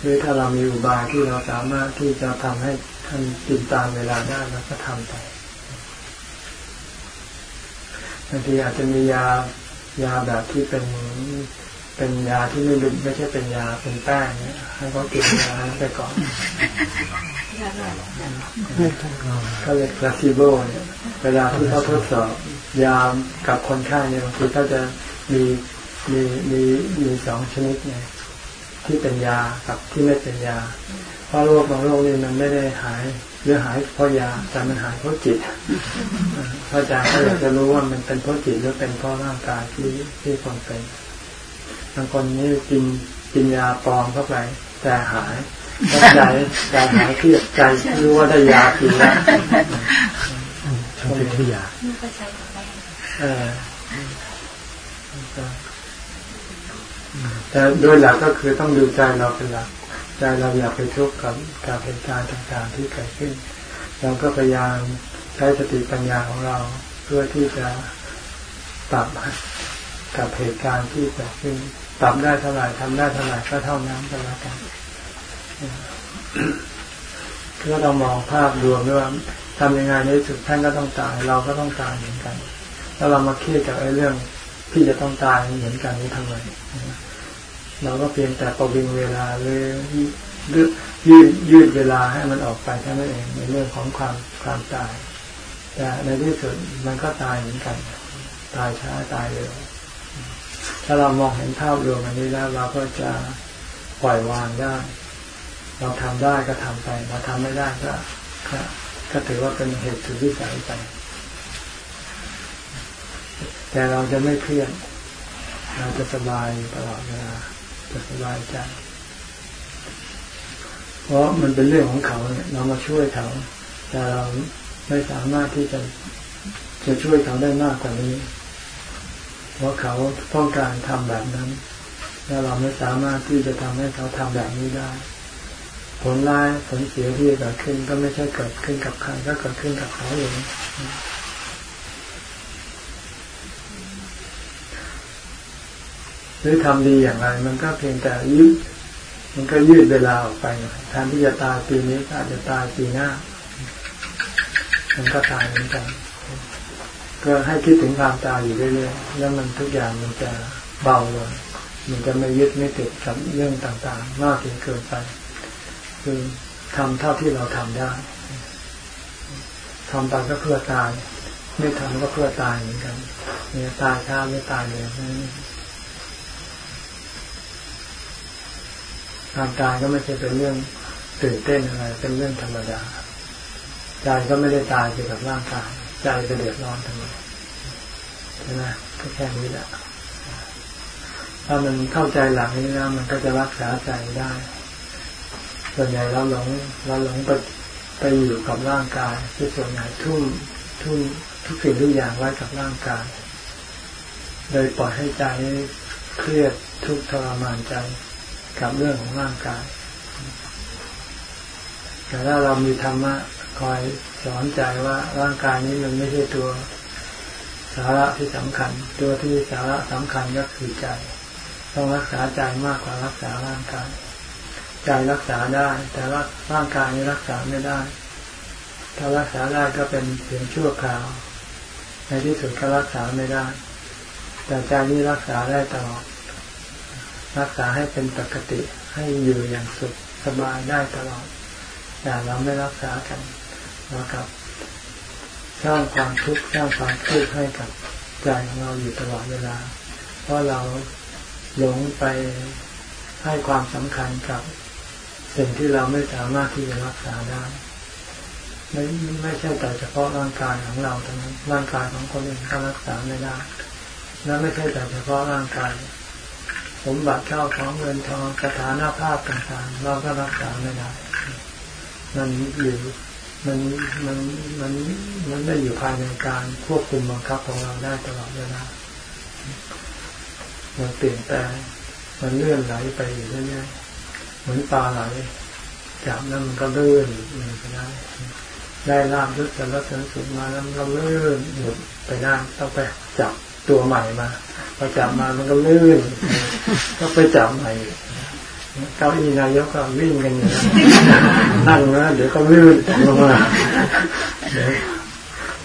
หรือถ้าเรามีอุบายที่เราสามารถที่จะทำให้ ท่านกินตามเวลาได้เราก็ทำไปบางทีอาจจะมียายาแบบที่เป็นเป็นยาที่ไม่ลุไม่ใช่เป็นยาเป็นแป้งเนี่ยให้เขากินยาไปก่อนก็เลยพลาซิโบเนี่ยเวลาที่เขาทดสอบยากับคนไข้เนี่ยบางทีก็จะมีมีมีมีสองชนิดไงที่เป็นยากับที่ไม่เป็นยา เพราะโรคบางโรคนี่มันไม่ได้หายหรือหายเพราะยาแต่มันหายเพราะจิตพระอาจารย์ก็อยากจะรู้ว่ามันเป็นเพราะจิตหรือเป็นเพราะร่างกายที่ที่คนเป็นบางคนนี่กินกินยาปลอมเข้าไปแต่หายใจใจหายเครียดใจรู้ว่าได้ยากินแล้วทำเป็นที่ยาเออแต่โดยหลักก็คือต้องดูใจเราเป็นหลัก ใจเราอยากไปทุกข์กับกับเหตุการณ์ต่างๆที่เกิดขึ้น เราก็พยายามใช้สติปัญญาของเราเพื่อที่จะปรับกับเหตุการณ์ที่เกิดขึ้นปรับได้เท่าไหร่ทำได้เท่าไหร่ก็เท่านั้นก็แล้วกันคือเรามองภาพรวมว่าทำยังไงในสุดท่านก็ต้องตาย เราก็ต้องตายเหมือนกัน แล้วเรามาเครียดกับไอ้เรื่องที่จะต้องตายเหมือนกันนี้ทำไม เราก็เพียงแต่ประวิงเวลาหรือยืดยืดเวลาให้มันออกไปแค่นั้นเองในเรื่องของความความตาย แต่ในที่สุดมันก็ตายเหมือนกัน ตายช้าตายเร็วถ้าเรามองเห็นภาพรวมอันนี้แล้ว เราก็จะปล่อยวางได้ เราทำได้ก็ทำไป เราทำไม่ได้ก็ก็ถือว่าเป็นเหตุสุดวิสัยไป แต่เราจะไม่เครียดเราจะสบายตลอดเวลา จะสบายใจ เพราะมันเป็นเรื่องของเขาเนี่ย เรามาช่วยเขา แต่เราไม่สามารถที่จะจะช่วยเขาได้มากกว่านี้ เพราะเขาต้องการทำแบบนั้น แล้วเราไม่สามารถที่จะทำให้เขาทำแบบนี้ได้ ผลร้ายผลเสียที่เกิดขึ้นก็ไม่ใช่เกิดขึ้นกับใครก็เกิดขึ้นกับเขาเอง รือทำดีอย่างไร มันก็เพียงแต่ยืดมันก็ยืดเวลาออกไปแทนที่จะตายปีนี้อาจจะตายปีหน้า มันก็ตายเหมือนกันก็ให้คิดถึงความตายอยู่เรื่อยๆแล้วมันทุกอย่างมันจะเบาลงมันจะไม่ยึดไม่ติดกับเรื่องต่างๆ มากจนเกินไป คือทำเท่าที่เราทำได้ทำไปก็เพื่อตาย ไม่ทำก็เพื่อตายเหมือนกันเนี่ยตายช้าไม่ตายเลย ความตายก็ไม่ใช่เป็นเรื่องตื่นเต้นอะไร เป็นเรื่องธรรมดาใจก็ไม่ได้ตายเกี่ยวกับร่างกายใจจะเดือดร้อนทำไมใช่ไหมก็แค่นี้แหละถ้ามันเข้าใจหลักนี้แล้วมันก็จะรักษาใจได้ ส่วนใหญ่เราหลงเราหลงไปไปอยู่กับร่างกายที่ส่วนใหญ่ทุ่มทุ่มทุกสิ่งทุกอย่างไว้กับร่างกาย โดยปล่อยให้ใจเครียดทุกทรมานใจ กับเรื่องของร่างกาย แต่ถ้าเรามีธรรมะคอยสอนใจว่าร่างกายนี้มันไม่ใช่ตัวสาระที่สำคัญ ตัวที่สาระสำคัญก็คือใจ ต้องรักษาใจมากกว่ารักษาร่างกาย ใจรักษาได้ แต่ว่าร่างกายนี้รักษาไม่ได้ ถ้ารักษาได้ก็เป็นเพียงชั่วคราว ในที่สุดก็รักษาไม่ได้ แต่ใจนี้รักษาได้ตลอด รักษาให้เป็นปกติให้อยู่อย่างสุขสบายได้ตลอด แต่เราไม่รักษากันเรากับสร้างความทุกข์สร้างความทุกข์ให้กับใจของเราอยู่ตลอดเวลา เพราะเราหลงไปให้ความสำคัญกับสิ่งที่เราไม่สามารถที่จะรักษาได้ไม่ไม่ใช่แต่เฉพาะร่างกายของเราเท่านั้นร่างกายของคนอื่นก็รักษาไม่ได้และไม่ใช่แต่เฉพาะร่างกาย สมบัติเข้าของเงินทองสถานภาพต่างๆ เราก็รักษาไม่ได้มันอยู่มันมันมันมันไม่อยู่ภายในการควบคุมบังคับของเราได้ตลอดเวลามันเปลี่ยนแปลงมันเลื่อนไหลไปอยู่เรื่อยๆเหมือนปลาไหลจับแล้วมันก็เลื่อนมันไปได้ได้ลาบยศแล้วเสริญสุดมาแล้วมันก็เลื่อนหยุดไปได้ต้องไปจับตัวใหม่มา พอจับมามันก็ลื่น ก็ไปจับใหม่เก้าอี้นายกก็วิ่งกันอยู่นั่งนะเดี๋ยวก็ลื่นลงมาเดี๋ยว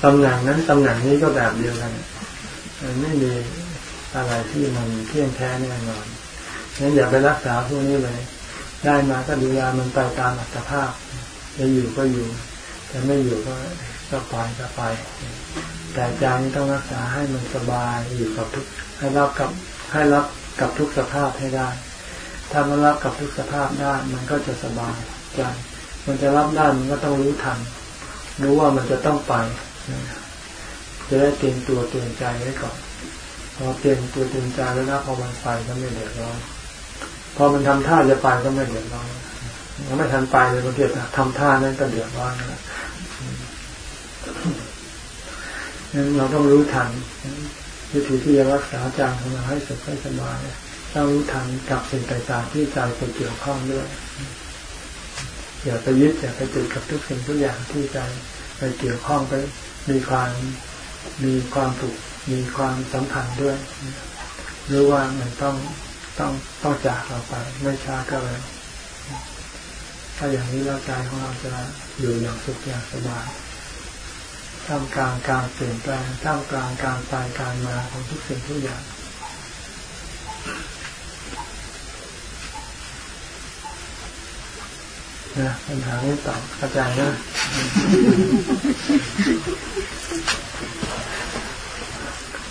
ตำแหน่งนั้นตำแหน่งนี้ก็แบบเดียวกันมันไม่มีอะไรที่มันเที่ยงแท้แน่นอนงั้นอย่าไปรักษาพวกนี้เลย ได้มาก็ดูแลมันไปตามอัตภาพจะอยู่ก็อยู่จะไม่อยู่ก็ ก็ปล่อยก็ไปแต่ใจต้องรักษาให้มันสบายอยู่กับทุกให้รับกับให้รับกับทุกสภาพให้ได้ ถ้ามันรับกับทุกสภาพได้มันก็จะสบายใจมันจะรับได้มันก็ต้องรู้ทันรู้ว่ามันจะต้องไป จะได้เตรียมตัวเตรียมใจไว้ก่อนพอเตรียมตัวเตรียมใจแล้วนะพอมันไปก็ไม่เดือดร้อนพอมันทำท่าจะไปก็ไม่เดือดร้อนยังไม่ทันไปเลยบางทีทำท่านั้นก็เดือดร้อนนะ เราต้องรู้ทันวิธีที่จะรักษาใจของเราให้สุขให้สบายต้องรู้ทันกับสิ่งต่างๆที่ใจไปเกี่ยวข้องด้วยอย่าไปยึดอย่าไปติดกับทุกสิ่งทุกอย่างที่ใจไปเกี่ยวข้องไป มีความมีความถูกมีความสัมพันธ์ด้วยหรู้ว่ามันต้องต้องต้องจากเราไป ไม่ช้าก็เลย ถ้าอย่างนี้ร่างกายของเราจะอยู่อย่างสุขอย่างสบาย ท่ามกลางการเปลี่ยนแปลงท่ามกลางการตายการมาของทุกสิ่งทุกอย่าง นะปัญหาไม่ตอบเข้าใจนะ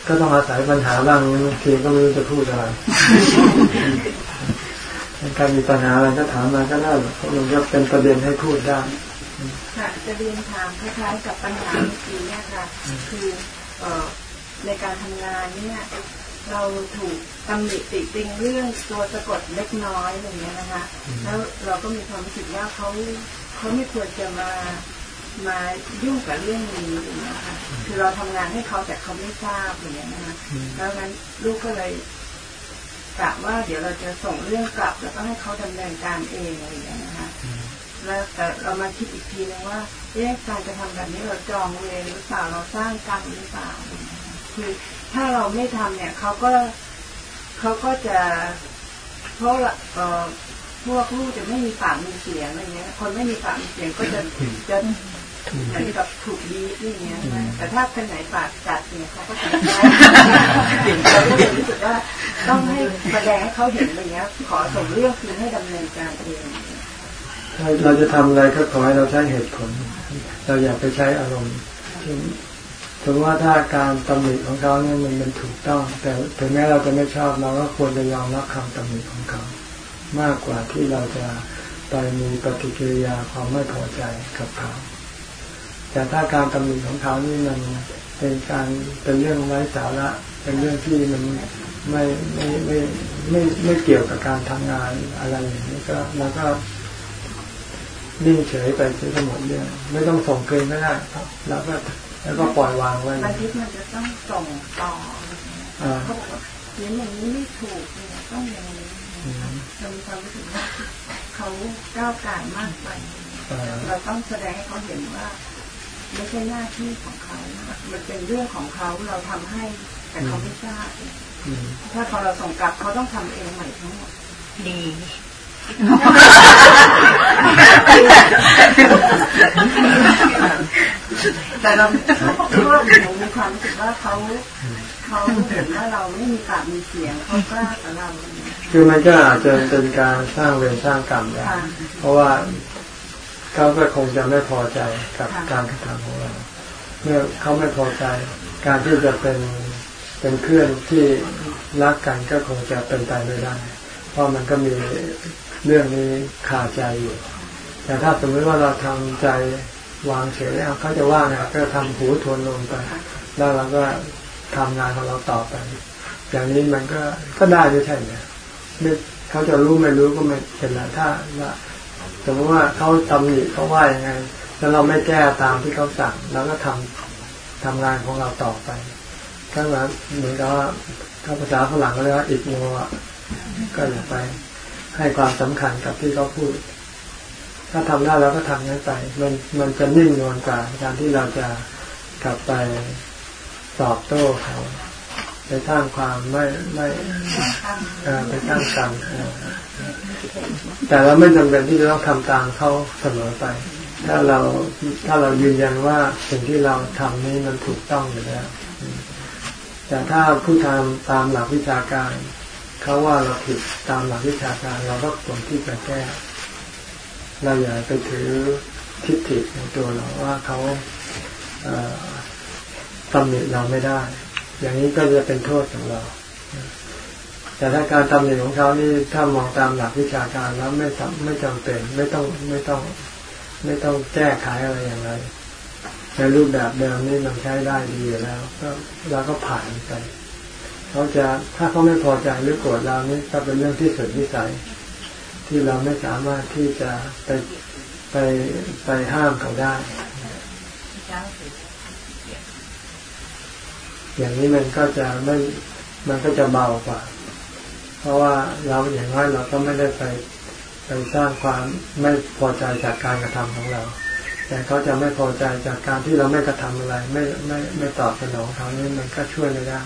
ก็ต้องอาศัยปัญหาบ้างบางทีก็ไม่รู้จะพูดอะไรการมีปัญหาอะไรก็ถามมาก็ได้เพราะมันก็เป็นประเด็นให้พูดได้ ค่ะจะเรียนถามคล้ายๆกับปัญหาเมื่อกี้เนี่ยค่ะ คือเอ่อในการทำงานเนี่ย เราถูกตำหนิติติงเรื่องตัวสะกดเล็กน้อยอะไรเงี้ยนะคะ แล้วเราก็มีความรู้สึกว่าเขาเขาไม่ควรจะมามายุ่งกับเรื่องนี้นะคะคือเราทำงานให้เขาแต่เขาไม่ทราบอย่างนี้นะคะแล้วงั้นลูกก็เลยกะว่าเดี๋ยวเราจะส่งเรื่องกลับ แล้วก็ให้เขาดำเนินการเองอะไรอย่างนี้นะคะ แล้วแต่เรามาคิดอีกทีนึงว่าเอ๊ะการจะทำแบบนี้เราจองเวรหรือเปล่าเราสร้างกรรมหรือเปล่าคือถ้าเราไม่ทำเนี่ยเขาก็เขาก็จะเพราะเอ่อพวกลูกจะไม่มีปากมีเสียงอะไรเงี้ย คนไม่มีปากมีเสียงก็จะจะเหมือนกับถูกดีอย่างเงี้ยแต่ถ้าคนไหนปากจัดเนี่ยเขาก็จะได้เราก็เลยรู้สึกว่าต้องให้แสดงให้เขาเห็นอะไรเงี้ย ขอส่งเรื่องคือให้ดำเนินการเอง เราจะทำอะไรก็ขอให้เราใช้เหตุผล เราอย่าไปใช้อารมณ์ถึงว่าถ้าการตำหนิของเขาเนี่ยมันเป็นถูกต้อง แต่ถึงแม้เราจะไม่ชอบเราก็ควรจะยอมรับคำตำหนิของเขา มากกว่าที่เราจะไปมีปฏิกิริยาความไม่พอใจกับเขาแต่ถ้าการตำหนิของเขานี่มันเป็นการเป็นเรื่องไร้สาระ เป็นเรื่องที่มันไม่ไม่ไม่ไม่ไม่เกี่ยวกับการทำงานอะไรอย่างนี้ก็เราก็ นิ่งเฉยไปเสียทั้งหมดเรื่องไม่ต้องส่งเกินก็ได้ครับ แล้วก็แล้วก็ปล่อยวางไว้บันทึกมันจะต้องส่งต่อเขาบอกว่าเขียนอย่างนี้ไม่ถูกเนี่ยต้องอย่างนี้เรามีความรู้สึกว่าเขาก้าวไก่มากไปเราต้องแสดงให้เขาเห็นว่า ไม่ใช่หน้าที่ของเขา มันเป็นเรื่องของเขาเราทำให้ แต่เขาไม่ทราบถ้าพอเราส่งกลับเขาต้องทำเองใหม่ทั้งหมดดี แต่เราเพราะว่าหนูมีความรู้สึกว่าเขาเขาเห็นว่าเราไม่มีปากมีเสียงเขากล้ากับเราคือมันก็อาจจะเป็นการสร้างเวรสร้างกรรมได้เพราะว่าเขาก็คงจะไม่พอใจกับการกระทำของเราเมื่อเขาไม่พอใจ การที่จะเป็นเป็นเพื่อนที่รักกันก็คงจะเป็นไปไม่ได้ เพราะมันก็มี เรื่องนี้ขาดใจอยู่ แต่ถ้าสมมติว่าเราทำใจวางเฉยแล้วเขาจะว่าไงก็ทำหูทวนลงไป แล้วเราก็ทำงานของเราต่อไป อย่างนี้มันก็ก็ได้ไม่ใช่เนี่ยเขาจะรู้ไม่รู้ก็ไม่เป็นไรถ้าว่าสมมติว่าเขาทำหนิเขาว่ายังไง แล้วเราไม่แก้ตามที่เขาสั่งเราก็ทำทำงานของเราต่อไปถ้าแบบเหมือนกับว่าถ้าภาษาฝรั่งก็เรียกว่าอิกโนก็อย่าไป ให้ความสำคัญกับที่เขาพูด ถ้าทำได้แล้วก็ทำนั้นไป มันมันจะนิ่งนวลกว่าการที่เราจะกลับไปตอบโต้เขาไปสร้างความไม่ไม่ไปสร้างกรรมแต่เราไม่จำเป็นที่จะต้องทำตามเขาเสมอไป ถ้าเราถ้าเรายืนยันว่าสิ่งที่เราทำนี้มันถูกต้องอยู่แล้ว แต่ถ้าผู้ทำตามหลักวิชาการ เขาว่าเราผิดตามหลักวิชาการเราก็ควรที่จะแก้ เราอย่าไปถือทิฏฐิในตัวเราว่าเขาตำหนิเราไม่ได้ อย่างนี้ก็จะเป็นโทษของเรา แต่ถ้าการตำหนิของเขานี่ถ้ามองตามหลักวิชาการแล้วไม่ไม่จำเป็น ไม่ต้องไม่ต้อง ไม่ต้องแก้ไขอะไรอย่างไรในรูปแบบเดิมนี่มันใช้ได้ดีอยู่แล้ว ก็เราก็ผ่านไป เขาจะถ้าเขาไม่พอใจหรือโกรธเรานี่ก็เป็นเรื่องที่สุดวิสัย ที่เราไม่สามารถที่จะไปไปไปห้ามเขาได้ อย่างนี้มันก็จะไม่มันก็จะเบากว่า เพราะว่าเราอย่างน้อยเราก็ไม่ได้ไปไปสร้างความไม่พอใจจากการกระทำของเรา แต่เขาจะไม่พอใจจากการที่เราไม่กระทำอะไร ไม่ไม่ไม่ตอบสนองเขานี่มันก็ช่วยไม่ได้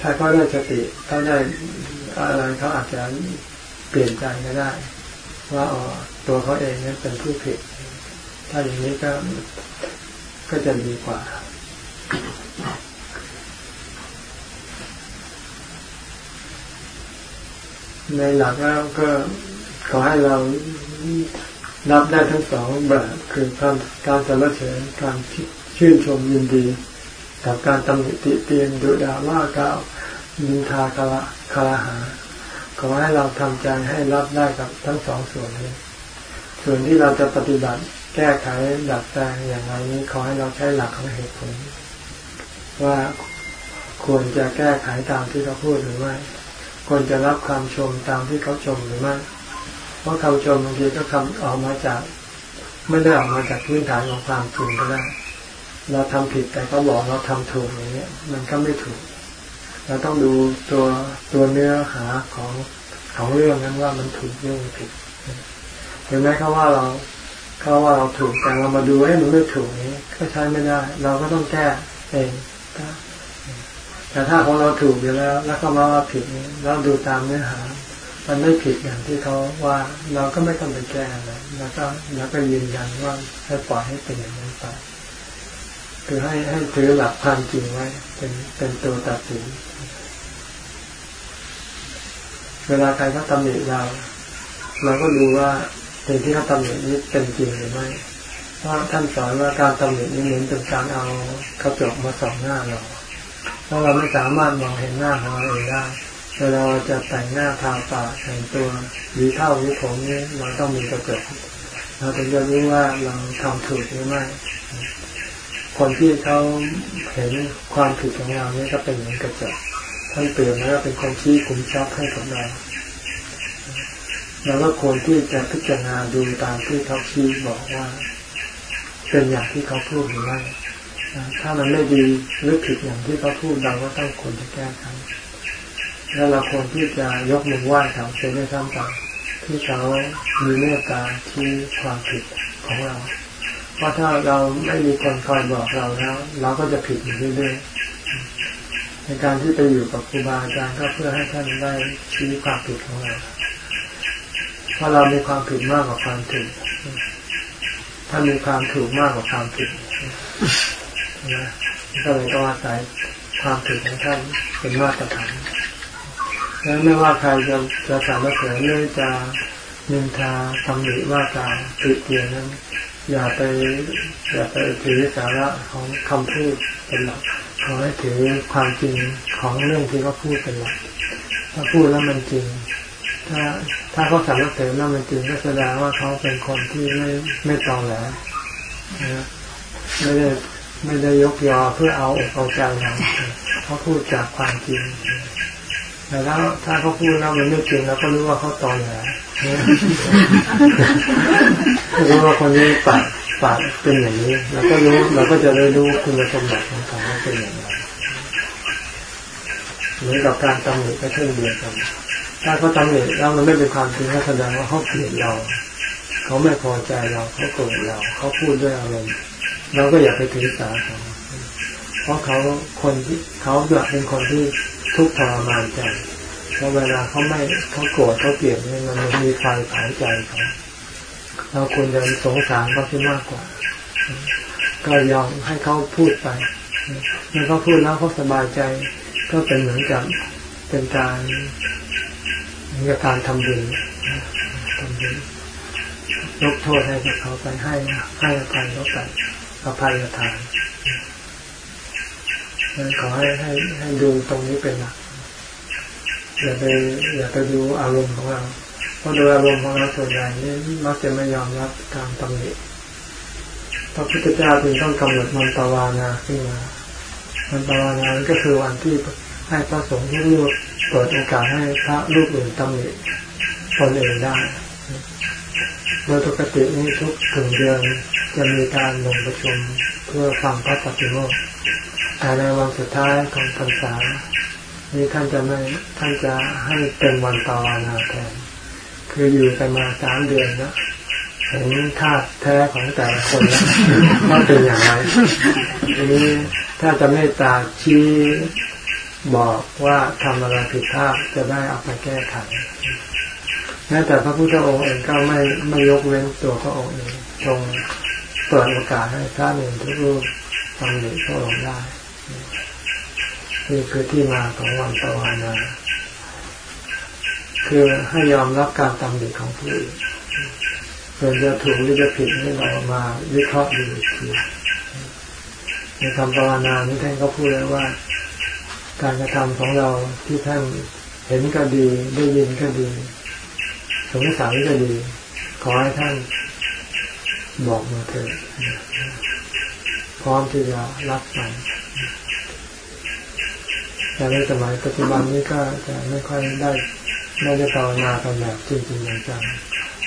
ถ้าเขาได้สติเขาได้อะไรเขาอาจจะเปลี่ยนใจก็ได้ ว่าอ๋อตัวเขาเองนี่เป็นผู้ผิด ถ้าอย่างนี้ก็ก็จะดีกว่าในหลักแล้วก็ขอให้เรานับได้ทั้งสองแบบคือการการสรรเสริญการชื่นชมยินดี กับการตำหนิติเตียนดุด่าว่ากล่าวนินทาคาระคาหา ขอให้เราทำใจให้รับได้กับทั้งสองส่วนนี้ ส่วนที่เราจะปฏิบัติแก้ไขดัดแปลงอย่างไรนี้ขอให้เราใช้หลักของเหตุผล ว่าควรจะแก้ไขตามที่เขาพูดหรือไม่ควรจะรับคำชมตามที่เขาชมหรือไม่เพราะคำชมบางทีก็คำออกมาจาก ไม่ได้ออกมาจากพื้นฐานของความจริงก็ได้ เราทำผิดแต่เขาบอกเราทำถูกอย่างเนี้ย มันก็ไม่ถูก เราต้องดูตัวตัวเนื้อหาของของเรื่องนั้นว่ามันถูกเรื่องผิดเห็นไหมเขาว่าเราเขาว่าเราถูกแต่เรามาดูให้มันไม่ถูกนี้ก็ใช้ไม่ได้ เราก็ต้องแก้เองแต่ถ้าของเราถูกอยู่แล้ว แล้วก็มาว่าผิดนี้เราดูตามเนื้อหา มันไม่ผิดอย่างที่เขาว่า เราก็ไม่ต้องไปแก้อะไรแล้วก็แล้วก็ยืนยันว่าให้ปล่อยให้เป็นอย่างนั้นไป คือให้ให้ถือหลักความจริงไว้ เป็นเป็นตัวตัดสิน เวลาใครเขาตำหนิเราเราก็ดูว่าสิ่งที่เขาตำหนินี้เป็นจริงหรือไม่เพราะท่านสอนว่าการตำหนินี้เหมือนเป็นการเอากระจกมาส่องหน้าเราเพราะเราไม่สามารถมองเห็นหน้าของเราเองได้เวลาเราจะแต่งหน้าทาปากแต่งตัวหรือเท่าหรือผมนี้เราต้องมีกระจกเราถึงจะรู้ว่าเราทำถูกหรือไม่ คนที่เขาเห็นความผิดของเราเนี่ยก็เป็นเหมือนกระจกท่านเปลี่ยนแล้วเป็นคนชี้ขุมทรัพย์ให้กับเราเราก็ควรที่จะพิจารณาดูตามที่เขาชี้บอกว่า เป็นอย่างที่เขาพูดหรือไม่ถ้ามันไม่ดีหรือผิดอย่างที่เขาพูดเราก็ต้องควรจะแก้ไขแล้วเราควรที่จะยกมือไหว้เขาเช่นได้ซ้ำไปที่เขามีเมตตาที่ความผิดของเรา เพราะถ้าเราไม่มีคนคอยบอกเราแล้วเราก็จะผิดอยู่เรื่อยๆในการที่ไปอยู่กับครูบาอาจารย์ก็เพื่อให้ท่านได้ชี้ความผิดของเราเพราะเรามีความผิดมากกว่าความถูกถ้ามีความถูกมากกว่าความผิดนะก็เลยต้องอาศัยความผิดของท่านเป็นมาตรฐานแล้วไม่ว่าใครจะจะสารเสริญหรือจะนินทาตำหนิว่าการติเตียนนั้น อย่าไปอย่าไปถือสาระของคำพูดเป็นหลักขอให้ถือความจริงของเรื่องที่เขาพูดเป็นหลักถ้าพูดแล้วมันจริง ถ้าถ้าเขาสารเสริญแล้วมันจริงก็แสดงว่าเขาเป็นคนที่ไม่ไม่ตองแหลนะไม่ได้ไม่ได้ยกยอเพื่อเอาอกเอาใจเราเขาพูดจากความจริงแต่ถ้าถ้าเขาพูดแล้วมันไม่จริงเราก็รู้ว่าเขาตอนแหล รู้ว่าคนนี้ปากปากเป็นอย่างนี้เราก็รู้เราก็จะได้รู้คุณสมบัติของเขาเป็นอย่างไรเหมือนกับการตำหนิก็เช่นเดียวกันถ้าเขาตำหนิแล้วมันไม่เป็นความจริงก็แสดงว่าเขาเกลียดเรา เขาไม่พอใจเราเขาโกรธเรา เขาพูดด้วยอารมณ์เราก็อย่าไปถือสาเขาเพราะเขาคนที่เขาเป็นคนที่ทุกข์ทรมานใจ เพราะเวลาเขาไม่เขาโกรธเขาเกลียดเนี่ยมันมีไฟเผาใจเขาเราควรจะสงสารเขาที่มากกว่า ก็ยอมให้เขาพูดไปเมื่อเขาพูดแล้วเขาสบายใจ ก็เป็นเหมือนกับเป็นการเหมือนกับการทำบุญทำบุญยกโทษให้กับเขาไปให้ให้อภัยเขาไปอภัยทานขอให้ให้ให้ดูตรงนี้เป็นหลัก อย่าไปอย่าไปดูอารมณ์ของเราเพราะดูอารมณ์ของเราส่วนใหญ่นี่มักจะไม่ยอมรับการตำหนิพระพุทธเจ้าจึงต้องกำหนดมันตวานาขึ้นมามันตวานาก็คือวันที่ให้พระสงฆ์ที่รูปเปิดโอกาสให้พระรูปอื่นตำหนิตนเองได้โดยปกตินี่ทุกถึงเดือนจะมีการลงประชุมเพื่อฟังพระปฏิโมกข์แต่ในวันสุดท้ายของพรรษา นี่ท่านจะไม่ท่านจะให้เป็นวันตาวานแทนคืออยู่กันมาสามเดือนนะเห็นค่าแท้ของแต่ละคนแล้วว่าเป็นอย่างไรทีนี้ถ้าจะไม่ตาชี้บอกว่าทำอะไรผิดพลาดจะได้เอาไปแก้ไขแม้แต่พระพุทธองค์เองก็ไม่ไม่ยกเว้นตัวพระองค์เองทรงเปิดโอกาสให้พระหนึ่งทุกรูปทำหนึ่งพระองค์ได้ นี่คือที่มาของวันตวนาคือให้ยอมรับการตำหนิของผู้อื่นส่วนจะถูกหรือจะผิดนี่เรามาวิเคราะห์ดูอีกทีในคำภาวนานี้ท่านก็พูดแล้วว่า การกระทำของเราที่ท่านเห็นก็ดีได้ยินก็ดีสงสัยก็ดี ขอให้ท่านบอกมาเถิดพร้อมที่จะรับไป แต่ในสมัยปัจจุบันนี้ก็จะไม่ค่อยได้ไม่ได้ภาวนากันแบบจริงๆจัง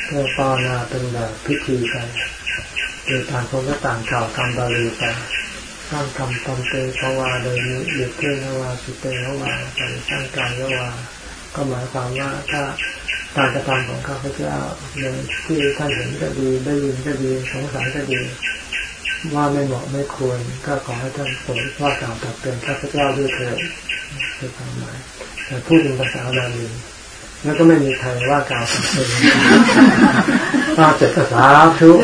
ก็ภาวนาเป็นแบบพิธีไปโดยต่างคนก็ต่างกล่าวคำบาลีไปสร้างคำตำเตภาวาโดยมีเยเทนวาสุเตภาวาไปสร้างกายวาก็หมายความว่าถ้าการกระทำของข้าพเจ้าในที่ท่านเห็นก็ดีได้ยินก็ดีสงสัยก็ดี ว่าไม่เหมาะไม่ควร ก็ขอให้ท่านโปรดว่ากล่าวตักเตือนข้าพเจ้าด้วยเถิดคือความหมายแต่พูดเป็นภาษาบาลีแล้วก็ไม่มีใครว่ากล่าวตักเตือนว่าเจ็ดภาษาทุก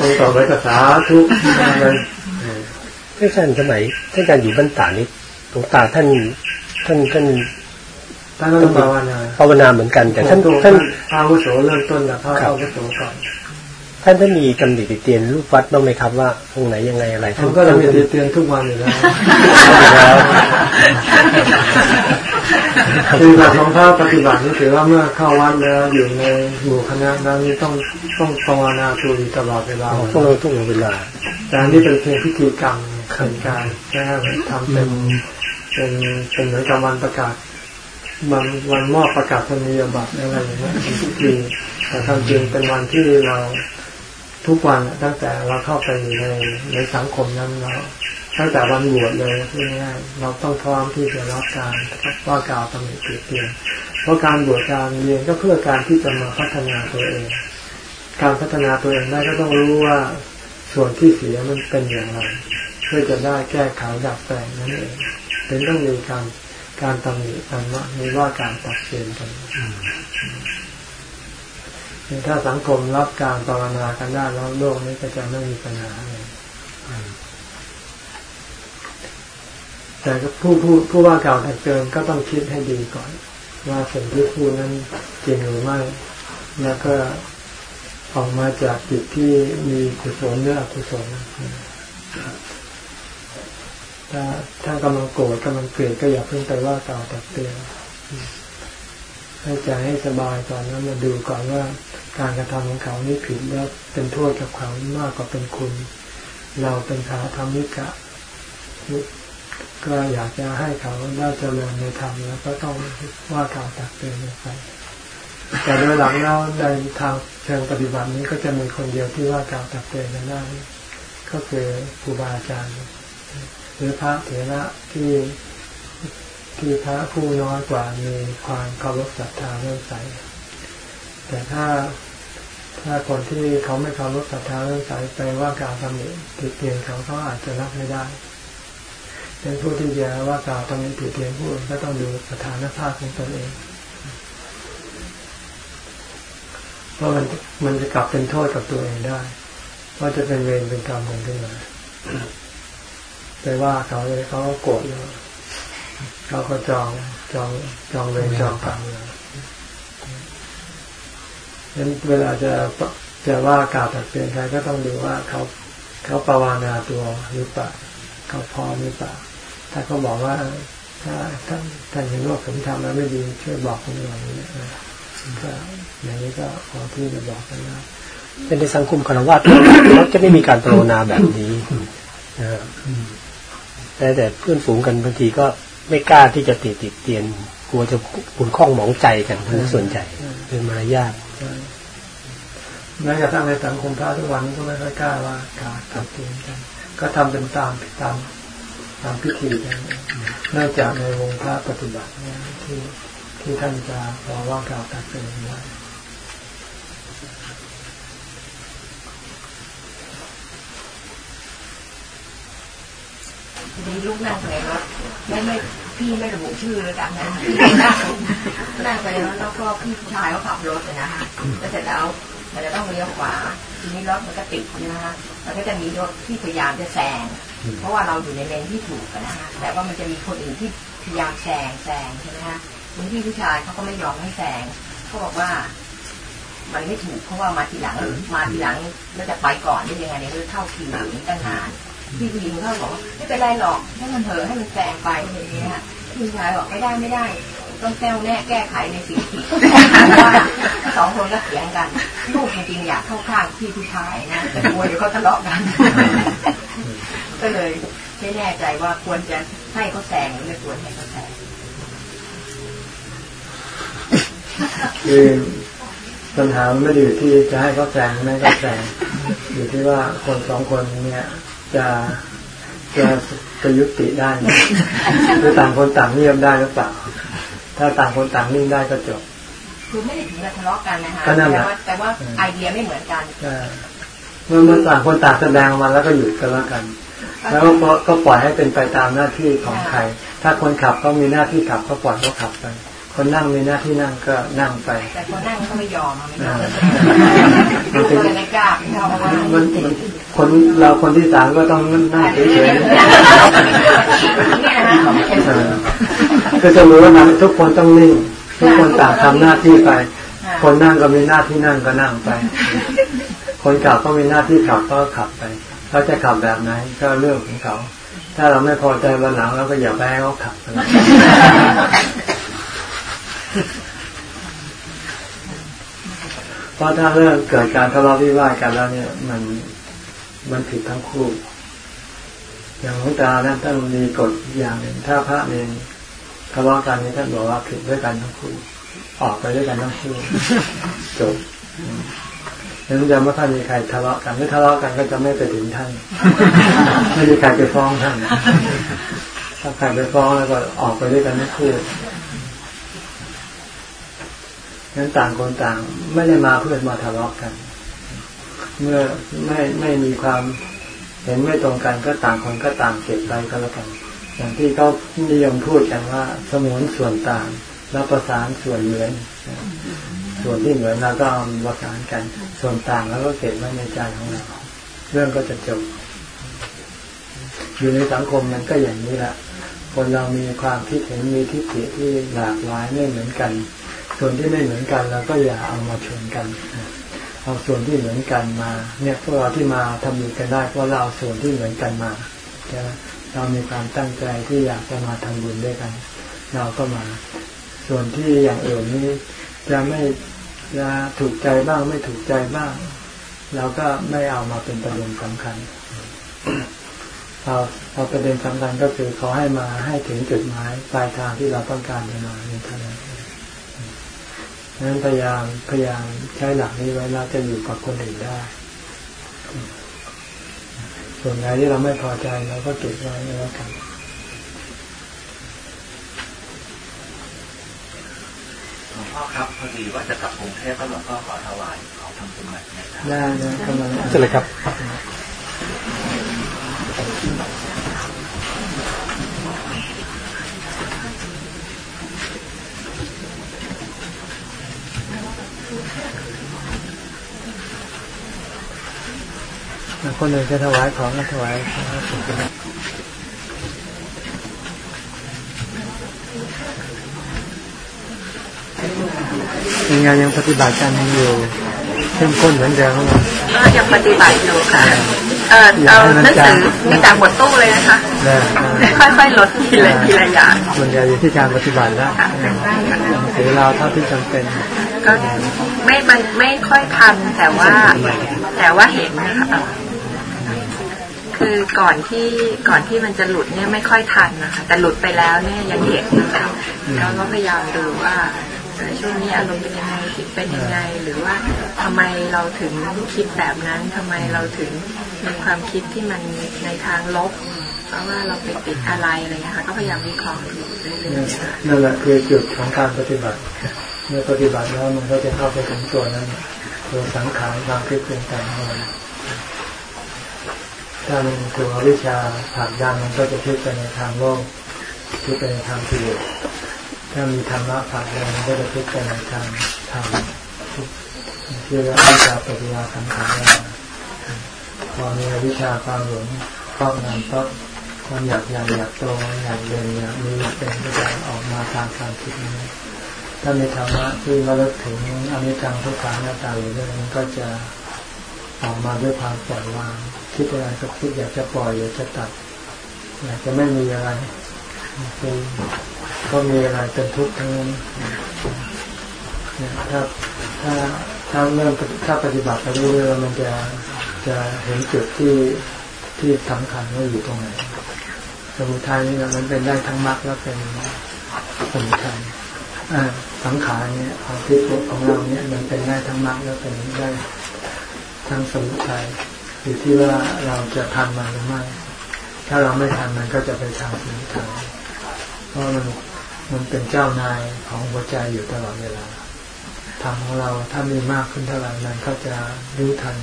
องต่อไปภาษาทุกเลยท่านอาจารย์สมัยท่านอาจารย์อยู่บ้านตานี้ตรงตาท่านท่านท่านท่านต้องภาวนาภาวนาเหมือนกัน แต่ท่านท่านอาวุโสเริ่มต้นนะพระอาวุโสก่อน ท่านท่านมีกำหนดติเตียนรูปวัดบ้างไหมครับว่าตรงไหนยังไงอะไรท่านก็มีติเตียนทุกวันอยู่แล้วคือการของพระปฏิบัตินี่ถือว่าเมื่อเข้าวัดแล้วอยู่ในหมู่คณะนั้นต้องต้องภาวนาตัวอยู่ตลอดเวลาต้องทุกเวลาแต่นี่เป็นเพียงพิธีกรรมเป็นการแค่ทำเป็นเป็นเป็นเหมือนกับวันประกาศวันวันมอบประกาศนียบัตรอะไรอย่างเงี้ยทุกปีแต่ความจริงเป็นวันที่เรา ทุกวันตั้งแต่เราเข้าไปอยู่ในในสังคมนั้นเราตั้งแต่วันบวชเลยพูดง่ายเราต้องพร้อมที่จะรับการว่ากล่าวตำหนิเปลี่ยนเพราะการบวชการเรียนก็เพื่อการที่จะมาพัฒนาตัวเอง การพัฒนาตัวเองได้ก็ต้องรู้ว่าส่วนที่เสียมันเป็นอย่างไรเพื่อจะได้แก้ไขดัดแปลงนั่นเองเป็นต้องมีการการตำหนิกันว่ามีว่าการตัดเตือนกัน ถ้าสังคมรับการภาวนากันได้แล้วโลกนี้ก็จะไม่มีปัญหาเลยแต่ผู้ผู้ผู้ว่ากล่าวแต่เกินก็ต้องคิดให้ดีก่อน ว่าสิ่งที่พูดนั้นจริงหรือไม่ แล้วก็ออกมาจากจิตที่มีกุศลหรืออกุศลถ้าถ้ากำลังโกรธกำลังเกลียดก็อย่าเพิ่งไปว่ากล่าวตักเตือน ให้ใจให้สบายก่อนแล้วมาดูก่อนว่าการกระทำของเขานี่ผิดแล้วเป็นโทษกับเขามากกว่าเป็นคุณ เราเป็นขาธรรมิกะก็อยากจะให้เขาได้เจริญในธรรมแล้วก็ต้องว่ากล่าวตักเตือนไปแต่โดยหลังแล้วในทางเชิงปฏิบัตินี้ก็จะมีคนเดียวที่ว่ากล่าวตักเตือนกันได้ก็คือครูบาอาจารย์หรือพระเถระที่ ที่พระผู้น้อยกว่ามีความเคารพศรัทธาเรื่องใส แต่ถ้าถ้าคนที่เขาไม่เคารพศรัทธาเรื่องใสไปว่าการทำหนิติเตียนเขาเขาอาจจะรับไม่ได้เป็นผู้ที่จะว่ากล่าวตำหนิติเตียนผู้อื่นก็ต้องดูสถานภาพของตนเองเพราะมันมันจะกลับเป็นโทษกับตัวเองได้ว่าจะเป็นเวรเป็นกรรมกันขึ้นมาไปว่าเขาเลยเขาก็โกรธแล้ว เขาก็จองจองจองเวรจองกรรมเลยนั้นเวลาจะจะว่ากล่าวตักเตือนใครก็ต้องดูว่าเขาเขาปรวานาตัวหรือเปล่าเขาพอหรือเปล่าถ้าเขาบอกว่า ถ้าท่านท่านเห็นว่าผมทำแล้วไม่ดีช่วยบอกผมหน่อยนี้ก็อย่างนี้ก็ขอที่จะบอกกันนะเป็นในสังคมคารวะเขาจะไม่มีการปรนนาแบบนี้นะแต่แต่เพื่อนฝูงกันบางทีก็ ไม่กล้าที่จะติดติดเตียน กลัวจะขุนข้องหมองใจกันทั้งส่วนใหญ่เป็นมารยาทแม้กระทั่งในสังคมพระทุกวันก็ไม่ค่อยกล้าว่าการตัดเตือนกัน ก็ทำเป็นตามตามตามพิธีกันนอกจากในวงพระปฏิบัติเนี่ยที่ที่ท่านจะรอว่ากล่าวตัดเตือนได้ มีลูกนั่งในรถไม่ไม่พี่ไม่ระบุชื่อระดับนั้นนั่งไปแล้วแล้วก็พี่ผู้ชายเขาขับรถนะคะแล้วเสร็จแล้วมันจะต้องเลี้ยวขวาทีนี้รถมันก็ติดนะคะมันก็จะมีรถที่พยายามจะแซงเพราะว่าเราอยู่ในเลนที่ถูกนะคะแต่ว่ามันจะมีคนอื่นที่พยายามแซงแซงใช่ไหมคะบางที่ผู้ชายเขาก็ไม่ยอมให้แซงเขาบอกว่ามันไม่ถูกเพราะว่ามาทีหลังมาทีหลังแล้วจะไปก่อนได้ยังไงเนี่ยคือเข้าคิวอย่างนี้ตั้งนาน พี่ผู้หญิงเขาบอกไม่เป็นไรหรอกให้มันเถอะให้มันแซงไปอย่างนี้ฮะพี่ชายบอกไม่ได้ไม่ได้ ต้องแก้วแน่แก้ไขในสิ่งที่ว่าสองคนก็เถียงกันลูกจริงๆอยากเข้าข้างพี่ผู้ชายนะแต่กลัวเดี๋ยวเขาทะเลาะกัน ก็เลยไม่แน่ใจว่าควรจะให้เขาแซงหรือไม่ควรให้เขาแซงคือปัญหาไม่ได้อยู่ที่จะให้เขาแซงไม่ก็แซงอยู่ที่ว่าคนสองคนเนี่ย จะจะจะยุติได้หรือต่างคนต่างเงียบได้หรือเปล่า ถ้าต่างคนต่างนิ่งได้ก็จบ คือไม่ได้ถึงกับทะเลาะกันนะคะแต่ว่าแต่ว่าไอเดียไม่เหมือนกันเมื่อมันต่างคนต่างแสดงมาแล้วก็หยุดกันแล้วกัน แล้วก็ปล่อยให้เป็นไปตามหน้าที่ของใคร ถ้าคนขับก็มีหน้าที่ขับก็ปล่อยเขาขับไป คนนั่งมีหน้าที่นั่งก็นั่งไป แต่คนนั่งเขาไม่ยอมไม่ยอมมันเป็นไม่กล้ามันคนเราคนที่สามก็ต้องนั่งเฉยๆก็จะรู้ว่าทุกคนต้องนิ่งทุกคนต่างทำหน้าที่ไป คนนั่งก็มีหน้าที่นั่งก็นั่งไป คนขับก็มีหน้าที่ขับก็ขับไปเขาจะขับแบบไหนก็เรื่องของเขา ถ้าเราไม่พอใจวันหลังเราก็อย่าไปให้เขาขับ เพราะถ้าเรื่องเกิดการทะเลาะวิวาทกันแล้วเนี่ย มันมันผิดทั้งคู่ อย่างหลวงตานั้นท่านมีกฎอย่างหนึ่งถ้าพระเองทะเลาะกันนี้ท่านบอกว่าผิดด้วยกันทั้งคู่ ออกไปด้วยกันทั้งคู่จบนั้นจะไม่ค่อยมีใครทะเลาะกันไม่ทะเลาะกันก็จะไม่ไปถึงท่าน ไม่มีใครไปฟ้องท่าน ถ้าใครไปฟ้องแล้วก็ออกไปด้วยกันทั้งคู่ นั้นต่างคนต่างไม่ได้มาเพื่อมาทะเลาะกัน เมื่อไม่ไม่มีความเห็นไม่ตรงกันก็ต่างคนก็ต่างเก็บไปก็แล้วกัน อย่างที่เขานิยมพูดกันว่า สมุนส่วนต่างแล้วประสานส่วนเหมือน ส่วนที่เหมือนเราก็เอาประสานกัน ส่วนต่างแล้วก็เก็บไว้ในใจของเรา เรื่องก็จะจบ อยู่ในสังคมมันก็อย่างนี้แหละคนเรามีความคิดเห็นมีทิฏฐิที่หลากหลายไม่เหมือนกัน ส่วนที่ไม่เหมือนกันเราก็อย่าเอามาชนกันเอาส่วนที่เหมือนกันมา เนี่ยพวกเราที่มาทำบุญกันได้เพราะเราเอาส่วนที่เหมือนกันมาใช่ไหมเรามีความตั้งใจที่อยากจะมาทำบุญด้วยกัน เราก็มา ส่วนที่อย่างอื่นนี้จะไม่จะถูกใจบ้างไม่ถูกใจบ้างเราก็ไม่เอามาเป็นประเด็นสำคัญเราเราประเด็นสำคัญก็คือเขาให้มาให้ถึงจุดหมายปลายทางที่เราต้องการจะมาในเท่านั้น นั้นพยายามพยายามใช้หลักนี้ไว้เราจะอยู่กับคนอื่นได้ ส่วนไหนที่เราไม่พอใจเราก็เก็บไว้แล้วกันหลวงพ่อครับพอดีว่าจะกลับกรุงเทพก็หลวงพ่อขอถวายขอทำบุญใหม่นะครับได้ได้กำลังจะเลยครับ คนอื่นจะถวายของก็ถวายยังไงยังปฏิบัติการอยู่เข้มข้นเหมือนเดิมก็ยังปฏิบัติอยู่ค่ะ เออเอาหนังสือนี่จากหมดตู้เลยนะคะค่อยๆลดทีละทีละอย่างมันจะอยู่ที่การปฏิบัติแล้วเสียเราเท่าที่จำเป็น ก็ไม่มันไม่ค่อยทันแต่ว่า แต่ว่าเห็นนะคะคือก่อนที่ก่อนที่มันจะหลุดเนี่ยไม่ค่อยทันนะคะแต่หลุดไปแล้วเนี่ยยังเห็นนะคะเราก็พยายามดูว่าช่วงนี้อารมณ์เป็นยังไงจิตเป็นยังไง หรือว่าทำไมเราถึงคิดแบบนั้นทำไมเราถึงมีความคิดที่มันในทางลบเพราะว่าเราไปติดอะไรอะไรเงี้ยค่ะก็พยายามวิเคราะห์อยู่เรื่อยๆนั่นแหละคือจุดของการปฏิบัติ เมื่อปฏิบัติแล้วมันก็จะเข้าไปถึงตัวนั้นตัวสังขารความคิดเป็นต่างๆถ้ามันถูกวิชาผลักดันมันก็จะคิดไปในทางโลกคิดไปในทางที่ถ้ามีธรรมะผลักดันมันก็จะคิดไปในทางธรรมที่เรียกวิชาปฏิญาสังขารพอมีวิชาความหลงครอบงำก็ความอยากอยากอยากโตอยากเรียนอยากมีเป็นก็จะออกมาทางความคิดนี้ ถ้ามีธรรมะที่ระลึกถึงอนิจจังทุกขังหน้าตาอยู่เรื่อยมันก็จะออกมาด้วยความปล่อยวาง คิดอะไรก็คิดอยากจะปล่อยอยากจะตัดอยากจะไม่มีอะไรคือก็มีอะไรเป็นทุกข์ทั้งนั้นถ้าถ้าถ้าเริ่มถ้าปฏิบัติไปเรื่อยๆมันจะจะเห็นจุดที่ที่สำคัญว่าอยู่ตรงไหนสมุทัยนี่มันเป็นได้ทั้งมรรคแล้วเป็นสมุทัย สังขารเนี่ยความคิดของเราเนี่ยมันเป็นได้ทั้งมรรคแล้วเป็นได้ทั้งสมุทัยอยู่ที่ว่าเราจะทันมันหรือไม่ ถ้าเราไม่ทันมันก็จะไปทางสมุทัยเพราะมันมันเป็นเจ้านายของหัวใจอยู่ตลอดเวลาทางของเราถ้ามีมากขึ้นเท่าไหร่มันก็จะรู้ทัน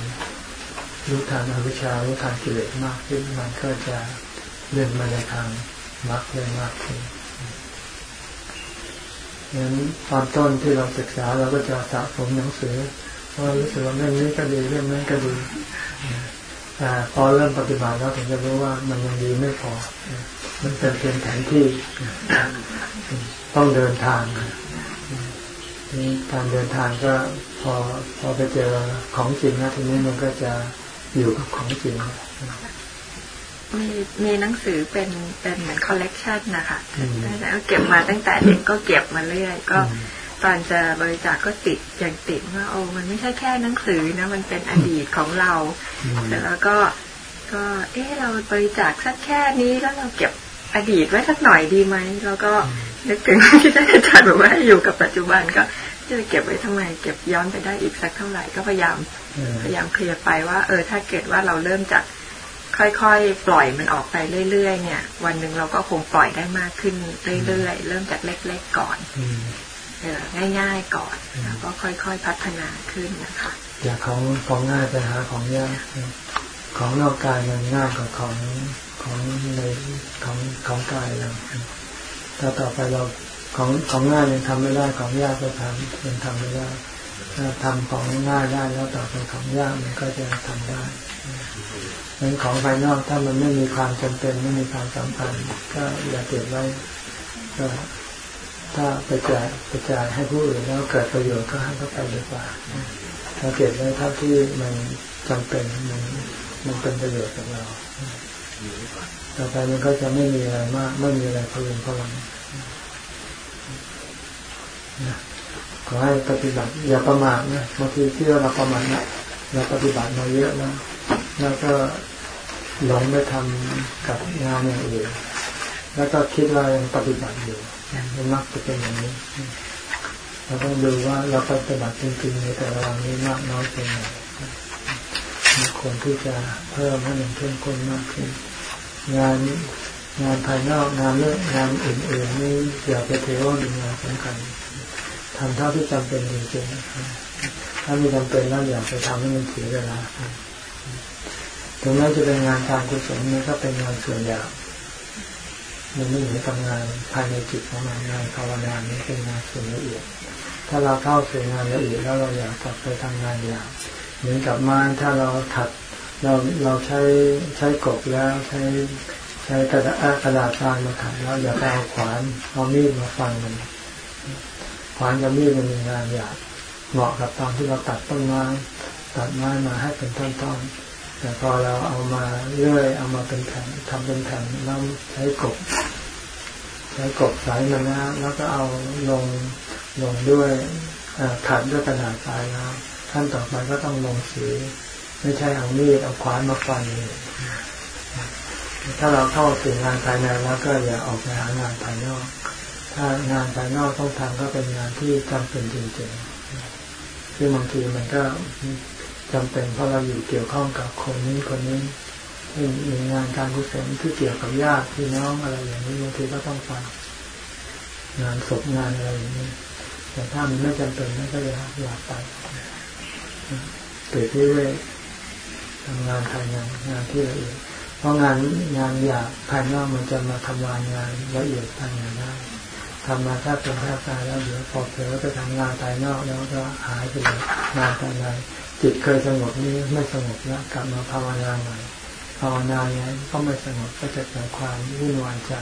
รู้ทันอวิชชารู้ทันกิเลสมากขึ้นมันก็จะเลื่อนมาในทางมรรคเลยมากขึ้น งั้นตอนต้นที่เราศึกษาเราก็จะสะสมหนังสือเพราะรู้สึกว่าเรื่องนี้ก็ดีเรื่องนั้นก็ดีแต่พอเริ่มปฏิบัติแล้วถึงจะรู้ว่ามันยังดีไม่พอ มันเป็นเพียงแผนที่ต้องเดินทางการเดินทางก็พอพอไปเจอของจริงนะทีนี้มันก็จะอยู่กับของจริง มีมีหนังสือเป็นเป็นเหมือนคอลเลกชันนะคะแล้วเก็บมาตั้งแต่เด็กก็เก็บมาเรื่อยก็ตอนจะบริจาคก็ติดอย่างติดว่าโอ้มันไม่ใช่แค่หนังสือนะ มันเป็นอดีตของเราแล้วก็ก็ เออเราบริจาคสักแค่นี้แล้วเราเก็บอดีตไว้สักหน่อยดีไหมแล้วก็นึกถึงที่ท่านอาจารย์บอกว่าอยู่กับปัจจุบันก็จะเก็บไว้ทำไม เก็บย้อนไปได้อีกสักเท่าไหร่ก็พยายามพยายามเคลียร์ไปว่า เออ ถ้าเกิดว่าเราเริ่มจาก ค่อยๆ ปล่อยมันออกไปเรื่อยๆเนี่ย วันหนึ่งเราก็คงปล่อยได้มากขึ้นเรื่อยๆ เริ่มจากเล็กๆก่อนง่ายๆก่อนแล้วก็ค่อยๆพัฒนาขึ้นนะคะอยากของของง่ายไปหาของยากของนอกกายมันง่ายกว่าของของในของของกายเราถ้าต่อไปเราของของง่ายยังทำไม่ได้ของยากก็ทำยังทำไม่ได้ถ้าทำของง่ายได้แล้วต่อไปของยากมันก็จะทำได้ เรื่องของภายนอกถ้ามันไม่มีความจำเป็นไม่มีความสำคัญก็อย่าเก็บไว้ก็ถ้าไปจ่ายไปจ่ายให้ผู้อื่นแล้วเกิดประโยชน์ก็ให้เขาไปดีกว่าถ้าเก็บไว้เท่าที่มันจำเป็นมันมันเป็นประโยชน์กับเราต่อไปมันก็จะไม่มีอะไรมากไม่มีอะไรพลุงพลังขอให้ปฏิบัติอย่าประมาทนะบางทีที่เราประมาทนะเราปฏิบัติมาเยอะนะแล้วก็ หลงไปทำกับงานอย่างอื่นแล้วก็คิดว่ายังปฏิบัติอยู่มันมักจะเป็นอย่างนี้ เราต้องดูว่าเราปฏิบัติจริงๆในแต่ละวันนี้มากน้อยเพียงไรมีควรที่จะเพิ่มให้มันเข้มข้นมากขึ้น งานงานภายนอกงานเรื่องงานอื่นๆนี่อย่าไปเทว่าเป็นงานสำคัญทำเท่าที่จำเป็นจริงๆถ้ามีจำเป็นแล้วอย่าไปทำให้มันเสียเวลา ถึงแม้จะเป็นงานการกุศลนี่ก็เป็นงานส่วนใหญ่มันไม่เหมือนกับงานภายในจิตของเรางานภาวนานี้เป็นงานส่วนละเอียด ถ้าเราเข้าสู่งานละเอียดแล้วเราอยากกลับไปทำงานอย่างเหมือนกับม่านถ้าเราถัดเราเราใช้ใช้กบแล้วใช้ใช้กระดาษกระดาษทรายมาขัดแล้วอย่าไปเอาขวานเอามีดมาฟันมันขวานกับมีดมันมีงานอยากเหมาะกับตอนที่เราตัดต้นไม้ตัดไม้มาให้เป็นท่อนๆ แต่พอเราเอามาเลื่อยเอามาเป็นแผ่นทำเป็นแผ่นแล้วใช้กบใช้กบสายมานะแล้วก็เอาลงลงด้วยขัดด้วยกระดาษทรายแล้วขั้นต่อไปก็ต้องลงสีไม่ใช่เอามีดเอาขวานมาฟันถ้าเราเข้าถึงงานภายในแล้วก็อย่าออกไปหางานภายนอก ถ้างานภายนอกต้องทำก็เป็นงานที่จำเป็นจริงๆซึ่งบางทีมันก็ จำเป็นเพราะเราอยู่เกี่ยวข้องกับคนนี้คนนี้มีงานการกุศลที่เกี่ยวกับญาติพี่น้องอะไรอย่างนี้บางทีก็ต้องฟังงานศพงานอะไรอย่างนี้แต่ถ้ามันไม่จำเป็นก็อย่าอย่าไปเกิดที่เวทำงานภายในงานที่ละเอียดเพราะงานงานอยากภายนอกมันจะมาทำลายงานละเอียดภายในได้ทำมาแค่เป็นแค่ตายแล้วเดี๋ยวพอเผลอไปทำงานภายนอกแล้วก็หายไปเลยงานภายใน จิตเคยสงบนี้ไม่สงบแล้วกลับมาภาวนาใหม่ภาวนาเนี้ยก็ไม่สงบก็จะเกิดความวุ่นวายใจ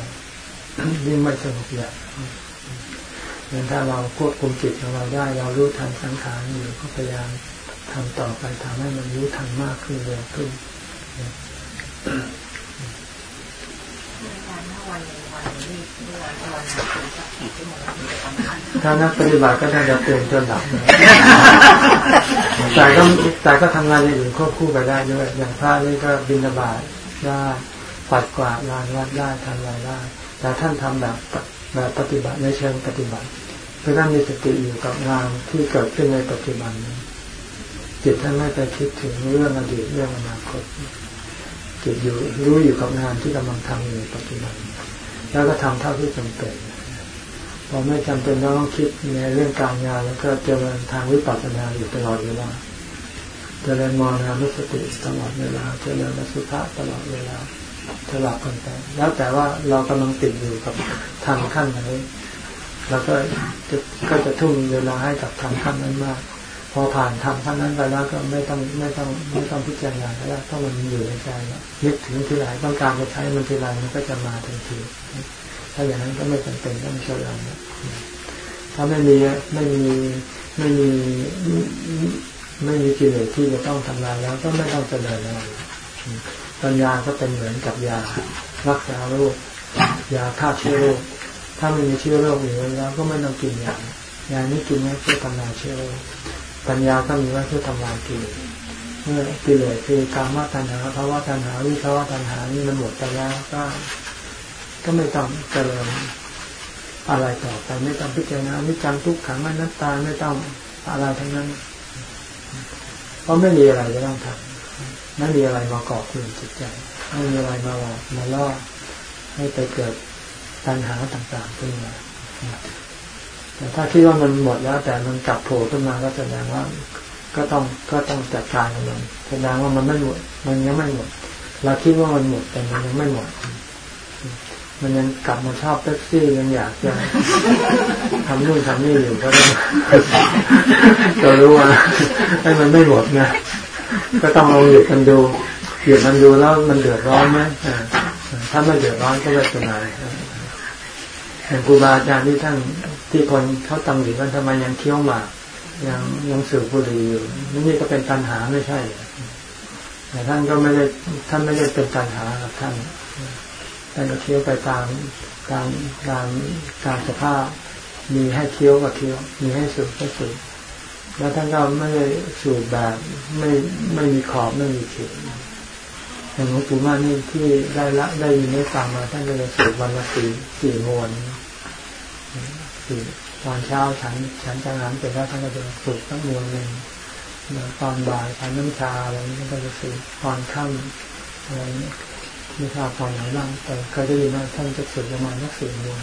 ยิ่งไม่สงบอย่างงนั้นถ้าเราควบคุมจิตของเราได้ เรารู้ทันสังขารอยู่ก็พยายามทำต่อไปทำให้มันรู้ทันมากขึ้นเร็วขึ้น ถ้านักปฏิบัติก็ได้จะเตือนจนหลับแต่ก็แต่ก็ทำงานอย่างอื่นควบคู่ไปได้ด้วย อย่างพระนี่ก็บินบาตได้ปัดกวาดลานวัดได้ทำอะไรได้ แต่ท่านทำแบบแบบปฏิบัติในเชิงปฏิบัติเพื่อท่านมีสติอยู่กับงานที่เกิดขึ้นในปัจจุบันจิตท่านไม่ไปคิดถึงเรื่องอดีตเรื่องอนาคตจิตอยู่รู้อยู่กับงานที่กำลังทำอยู่ในปัจจุบัน แล้วก็ทำเท่าที่จำเป็นพอไม่จำเป็นต้องคิดในเรื่องการงานแล้วก็เจริญทางวิปัสสนาอยู่ตลอดเวลาเจริญมรณานุสติตลอดเวลาเจริญสุภาตลอดเวลาสลับกันไปแล้วแต่ว่าเรากำลังติดอยู่กับทางขั้นไหนเราก็จะก็จะทุ่มเวลาให้กับทางขั้นนั้นมาก พอผ่านทำขั้นนั้นไปแล้วก็ไม่ต้องไม่ต้องไม่ต้องพิจารณาแล้วถ้ามันอยู่ในใจแล้วนึกถึงทีไรต้องการจะใช้มันทีไรมันก็จะมาทันที ถ้าอย่างนั้นก็ไม่จำเป็นต้องเฉลิมถ้าไม่มีไม่มีไม่มีไม่มีกิเลสที่จะต้องทำลายแล้วก็ไม่ต้องเจริญอะไรปัญญาก็เป็นเหมือนกับยารักษาโรคยาฆ่าเชื้อโรคถ้าไม่มีเชื้อโรคอยู่แล้วก็ไม่ต้องกินยายานี้กินไว้เพื่อทำลายเชื้อโรค ปัญญาก็มีไว้เพื่อทำลายกิเลสเมื่อกิเลสคือการมาตัณหาภาวะตัณหาวิภาวะตัณหานี่มันหมดไปแล้วก็ ก็ไม่ต้องเจริญอะไรต่อไปไม่ต้องพิจารณาไม่จำทุกขังไม่นัตตาไม่ต้องอะไรทั้งนั้น เพราะไม่มีอะไรจะต้องทำไม่มีอะไรมาเกาะกลุ่มจิตใจไม่มีอะไรมาหลอกมาล่อให้ไปเกิดปัญหาต่างๆขึ้นมา แต่ถ้าคิดว่ามันหมดแล้ว แต่มันกลับโผล่ขึ้นมาก็แสดงว่า ก็ต้องก็ต้องจัดการกับมันแสดงว่ามันไม่หมด มันยังไม่หมด เราคิดว่ามันหมดแต่มันยังไม่หมด มันยังกลับมาชอบเท็กซี่ยังอยากจะทำนู่นทำนี่อยู่ก็ต้องก็รู้ว่าให้มันไม่หมดนะก็ต้องลองหยุดมันดูหยุดมันดูแล้วมันเดือดร้อนไหมถ้าไม่เดือดร้อนก็ไม่เป็นไร อย่างครูบาอาจารย์ที่ท่านที่คนเขาตำหนิว่าทำไมยังเคี้ยวหมากยังยังสืบบุหรี่อยู่นี่ก็เป็นปัญหาไม่ใช่แต่ท่านก็ไม่ได้ท่านไม่ได้เป็นปัญหากับท่านท่านก็เคี้ยวไปตามตามตามตามสภาพ มีให้เคี้ยวก็เคี้ยว มีให้สูบก็สูบแล้วท่านก็ไม่ได้สูบแบบไม่ไม่มีขอบไม่มีเขตอย่างหลวงปู่มานี่ที่ได้ละได้ยินได้ฟังมาท่านก็จะสูบวันละสี่สี่มวน สี่ตอนเช้าฉันฉันจะงานเสร็จแล้วท่านก็จะสูบตั้งมวนหนึ่งตอนบ่ายทานน้ำชาอะไรนี้ก็จะสูบตอนค่ำอะไรนี้ไม่ทราบตอนไหนบ้างแต่เคยได้ยินว่าท่านจะสูบประมาณสักสี่มวน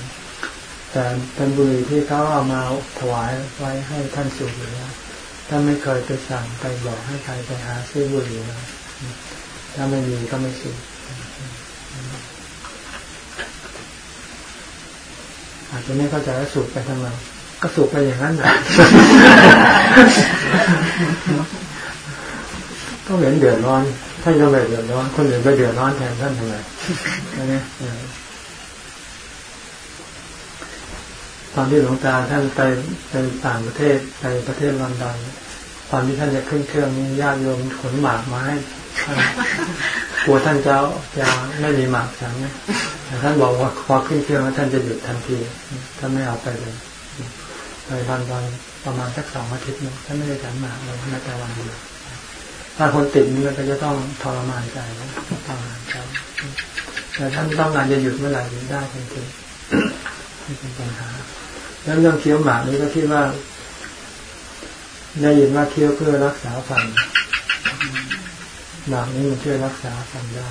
แต่เป็นบุหรี่ที่เขาเอามาถวายไว้ให้ท่านสูบอยู่แล้วท่านไม่เคยไปสั่งไปบอกให้ใครไปหาซื้อบุหรี่นะถ้าไม่มีก็ไม่สูบ อาจจะไม่เข้าใจว่าสูบไปทำไมก็สูบไปอย่างนั้นแหละก็เหมือนเดือดร้อนท่านก็ไม่เดือดร้อน คนอื่นไปเดือดร้อนแทนท่านทำไมใช่ไหมตอนที่หลวงตาท่านไปไปต่างประเทศไปประเทศลอนดอนตอนที่ท่านจะขึ้นเครื่องนี้ญาติโยมขนหมากมาให้ กลัวท่านเจ้าจะไม่มีหมากฉันแต่ท่านบอกว่าพอขึ้นเครื่องแล้วท่านจะหยุดทันทีท่านไม่เอาไปเลยไปวันวันประมาณสักสองอาทิตย์นึงท่านไม่ได้ฉันหมากเลยแม้แต่วันเดียวถ้าคนติดนี่มันก็จะต้องทรมานใจทรมานใจแต่ท่านต้องการจะหยุดเมื่อไหร่ได้ทันทีไม่เป็นปัญหาแล้วเรื่องเคี้ยวหมากนี้ก็คิดว่า ได้ยินว่าเคี้ยวเพื่อรักษาฟัน หมากนี้มันช่วยรักษาฟันได้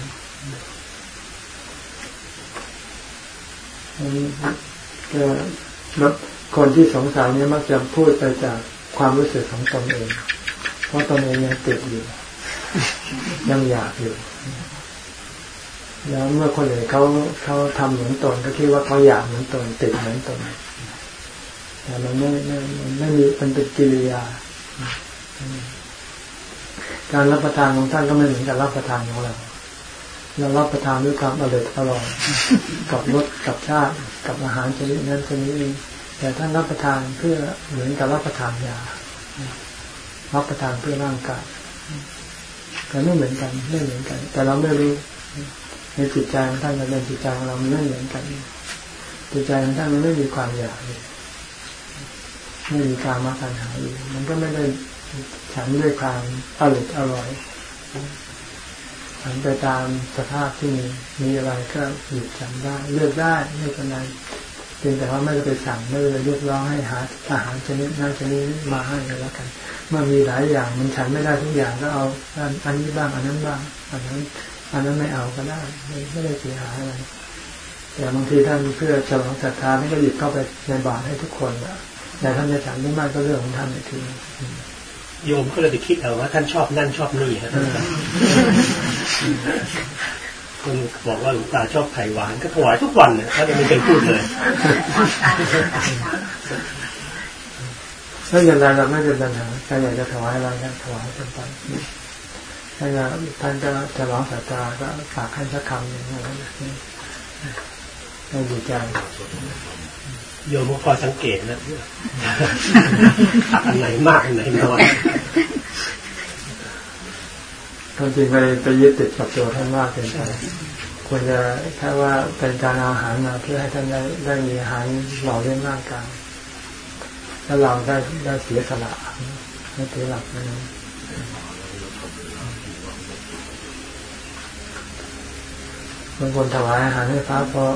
ก็ล้วคนที่สงสัยนี้มักจะพูดไปจากความรู้สึกของตนเอง เพราะตนเองยังติดอยู่ ยังอยากอยู่ แล้วเมื่อคนอื่นเขาเขาทำเหมือนตนก็คิดว่าเขาอยากเหมือนตนติดเหมือนตนแต่มันไม่ไม่ไม่มีมันเป็นกิริยา การรับประทานของท่านก็ไม่เหมือนกับรับประทานของเราเรารับประทานด้วยความอร่อยอร่อยกับรสกับชาติกับอาหารชนิดนั้นชนิดนี้แต่ท่านรับประทานเพื่อเหมือนกับรับประทานยารับประทานเพื่อร่างกายก็ไม่เหมือนกันไม่เหมือนกัน แต่เราไม่รู้ในจิตใจของท่านกับในจิตใจของเราไม่เหมือนกันจิตใจของท่านมันไม่มีความอยากไม่มีการมาปัญหาอยู่มันก็ไม่ได้ ฉันด้วยความอร่อยอร่อยฉันไปตามสภาพที่มีมีอะไรก็หยุดฉันได้ เลือกได้ไม่เป็นไรเพียงแต่ว่าไม่ได้ไปสั่งไม่ได้เรียกร้องให้หาอาหารชนิดนั้นชนิดมาให้ก็แล้วกันเมื่อมีหลายอย่างมันฉันไม่ได้ทุกอย่างก็เอาอันนี้บ้างอันนั้นบ้างอันนั้นอันนั้นไม่เอาก็ได้ไม่ได้เสียหายอะไรแต่บางทีท่านเพื่อฉลองศรัทธาท่านก็หยิบเข้าไปในบาตรให้ทุกคนแต่ท่านจะฉันไม่มากก็เรื่องของท่านอีกที โยมก็เลยไปคิดเอาว่า ท่านชอบนั่นชอบนี่ครับคนบอกว่าหลวงตาชอบไข่หวานก็ถวายทุกวันเนี่ยท่านไม่เคยพูดเลยไม่เป็นไรเราไม่เป็นปัญหาใครอยากจะถวายอะไรก็ถวายกันไปถ้าท่านก็จะร้องสาตาก็ฝากให้สักคำหนึ่งอะไรนี้ให้ดีใจ โยมก็คอยสังเกตนะอันไหนมากอันไหนน้อยความจริงไปไปยึดติดกับตัวท่านมากเกินไปควรจะแค่ว่าเป็นการเอาอาหารมาเพื่อให้ท่านได้ได้มีอาหารหล่อเลี้ยงร่างกายแล้วเราได้ได้เสียสละไม่ถือหลักนะบางคนถวายอาหารให้พระเพราะ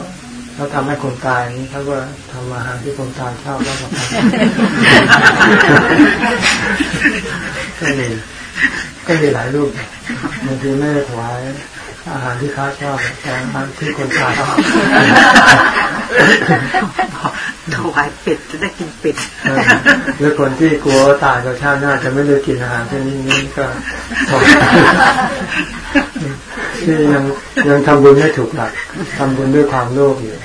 เขาทำให้คนตายนี้เขาก็ทำอาหารที่คนตายชอบแล้วก็ก็มีก็มีหลายรูปบางทีไม่ได้ถวาย อาหารที่ค้าชอบแต่อาหารที่คนตายชอบถวายเป็ดจะได้กินเป็ดหรือคนที่กลัวตายกับชาติหน้าจะไม่ได้กินอาหารที่นี้นี่ก็ที่ยังยังทำบุญไม่ถูกหลักทำบุญด้วยความโลภอยู่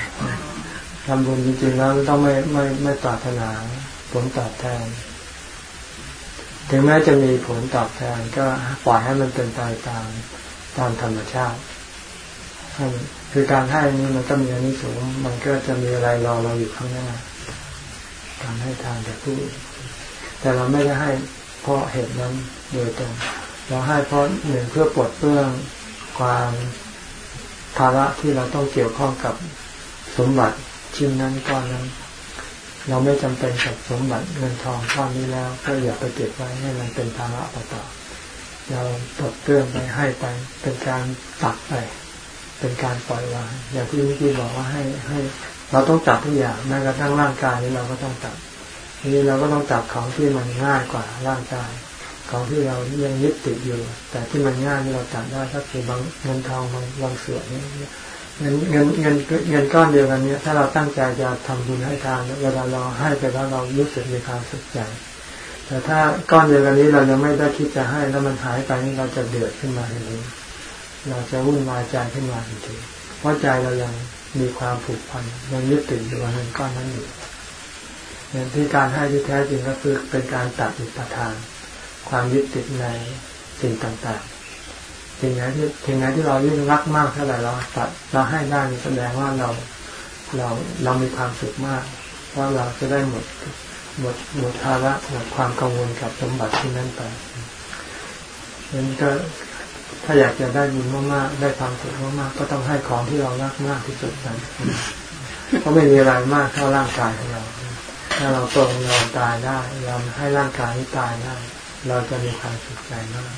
ทำบุญจริงๆแล้วต้องไม่ไม่ไม่ปรารถนาผลตอบแทน ถึงแม้จะมีผลตอบแทนก็ปล่อยให้มันเป็นไปตาม ตามธรรมชาติคือการให้นี้มันก็มีอันนี้สูงมันก็จะมีอะไรรอเราอยู่ข้างหน้า การให้ทานแต่ผู้แต่เราไม่ได้ให้เพราะเหตุนั้นโดยตรงเราให้เพราะหนึ่งเพื่อปลดเปลื้องความภาระที่เราต้องเกี่ยวข้องกับสมบัติชิ้นนั้นก้อนนั้น เราไม่จำเป็นกับสมบัติเงินทองก้อนนี้แล้ว ก็อย่าไปเก็บไว้ให้มันเป็นภาระต่อ เราปลดเปลื้องไปให้ไป เป็นการตัดไป เป็นการปล่อยวางอย่างที่วิธีบอกว่าให้ให้ เราต้องจับทุกอย่างแม้กระทั่งร่างกายนี้เราก็ต้องจับทีนี้เราก็ต้องจับของที่มันง่ายกว่าร่างกาย ของที่เรายังยึดติดอยู่ แต่ที่มันง่ายที่เราจับได้ก็คือบางเงินทองบางบางส่วนนี้เงินเงินเงินเงินก้อนเดียวกันเนี้ยถ้าเราตั้งใจจะทำบุญให้ทานเวลาเราให้ไปแล้วเรารู้สึกมีความสุขใจ แต่ถ้าก้อนเดียวกันนี้เรายังไม่ได้คิดจะให้แล้วมันหายไปนี่เราจะเดือดขึ้นมาทันทีเราจะวุ่นวายใจขึ้นมาทันทีเพราะใจเรายังมีความผูกพันยังยึดติดอยู่กับเงินก้อนนั้นอยู่อย่างที่การให้ที่แท้จริงก็คือเป็นการตัดอุปทาน ความยึดติดในสิ่งต่างๆสิ่งไหนที่สิ่งไหนที่เรายิ่งรักมากเท่าไหร่เราตัดเราให้ได้แสดงว่าเราเราเรามีความสุขมากเพราะเราจะได้หมด หมดหมดภาระหมดความกังวลกับสมบัติที่นั่นไปนั้นก็ถ้าอยากจะได้บุญมากๆได้ความสุขมากๆก็ต้องให้ของที่เรารักมากที่สุดนั้นเพราะไม่มีอะไรมากเท่าร่างกายของเรา ถ้าเราตรงเราตายได้เราให้ร่างกายนี้ตายได้เราจะมีความสุขใจมาก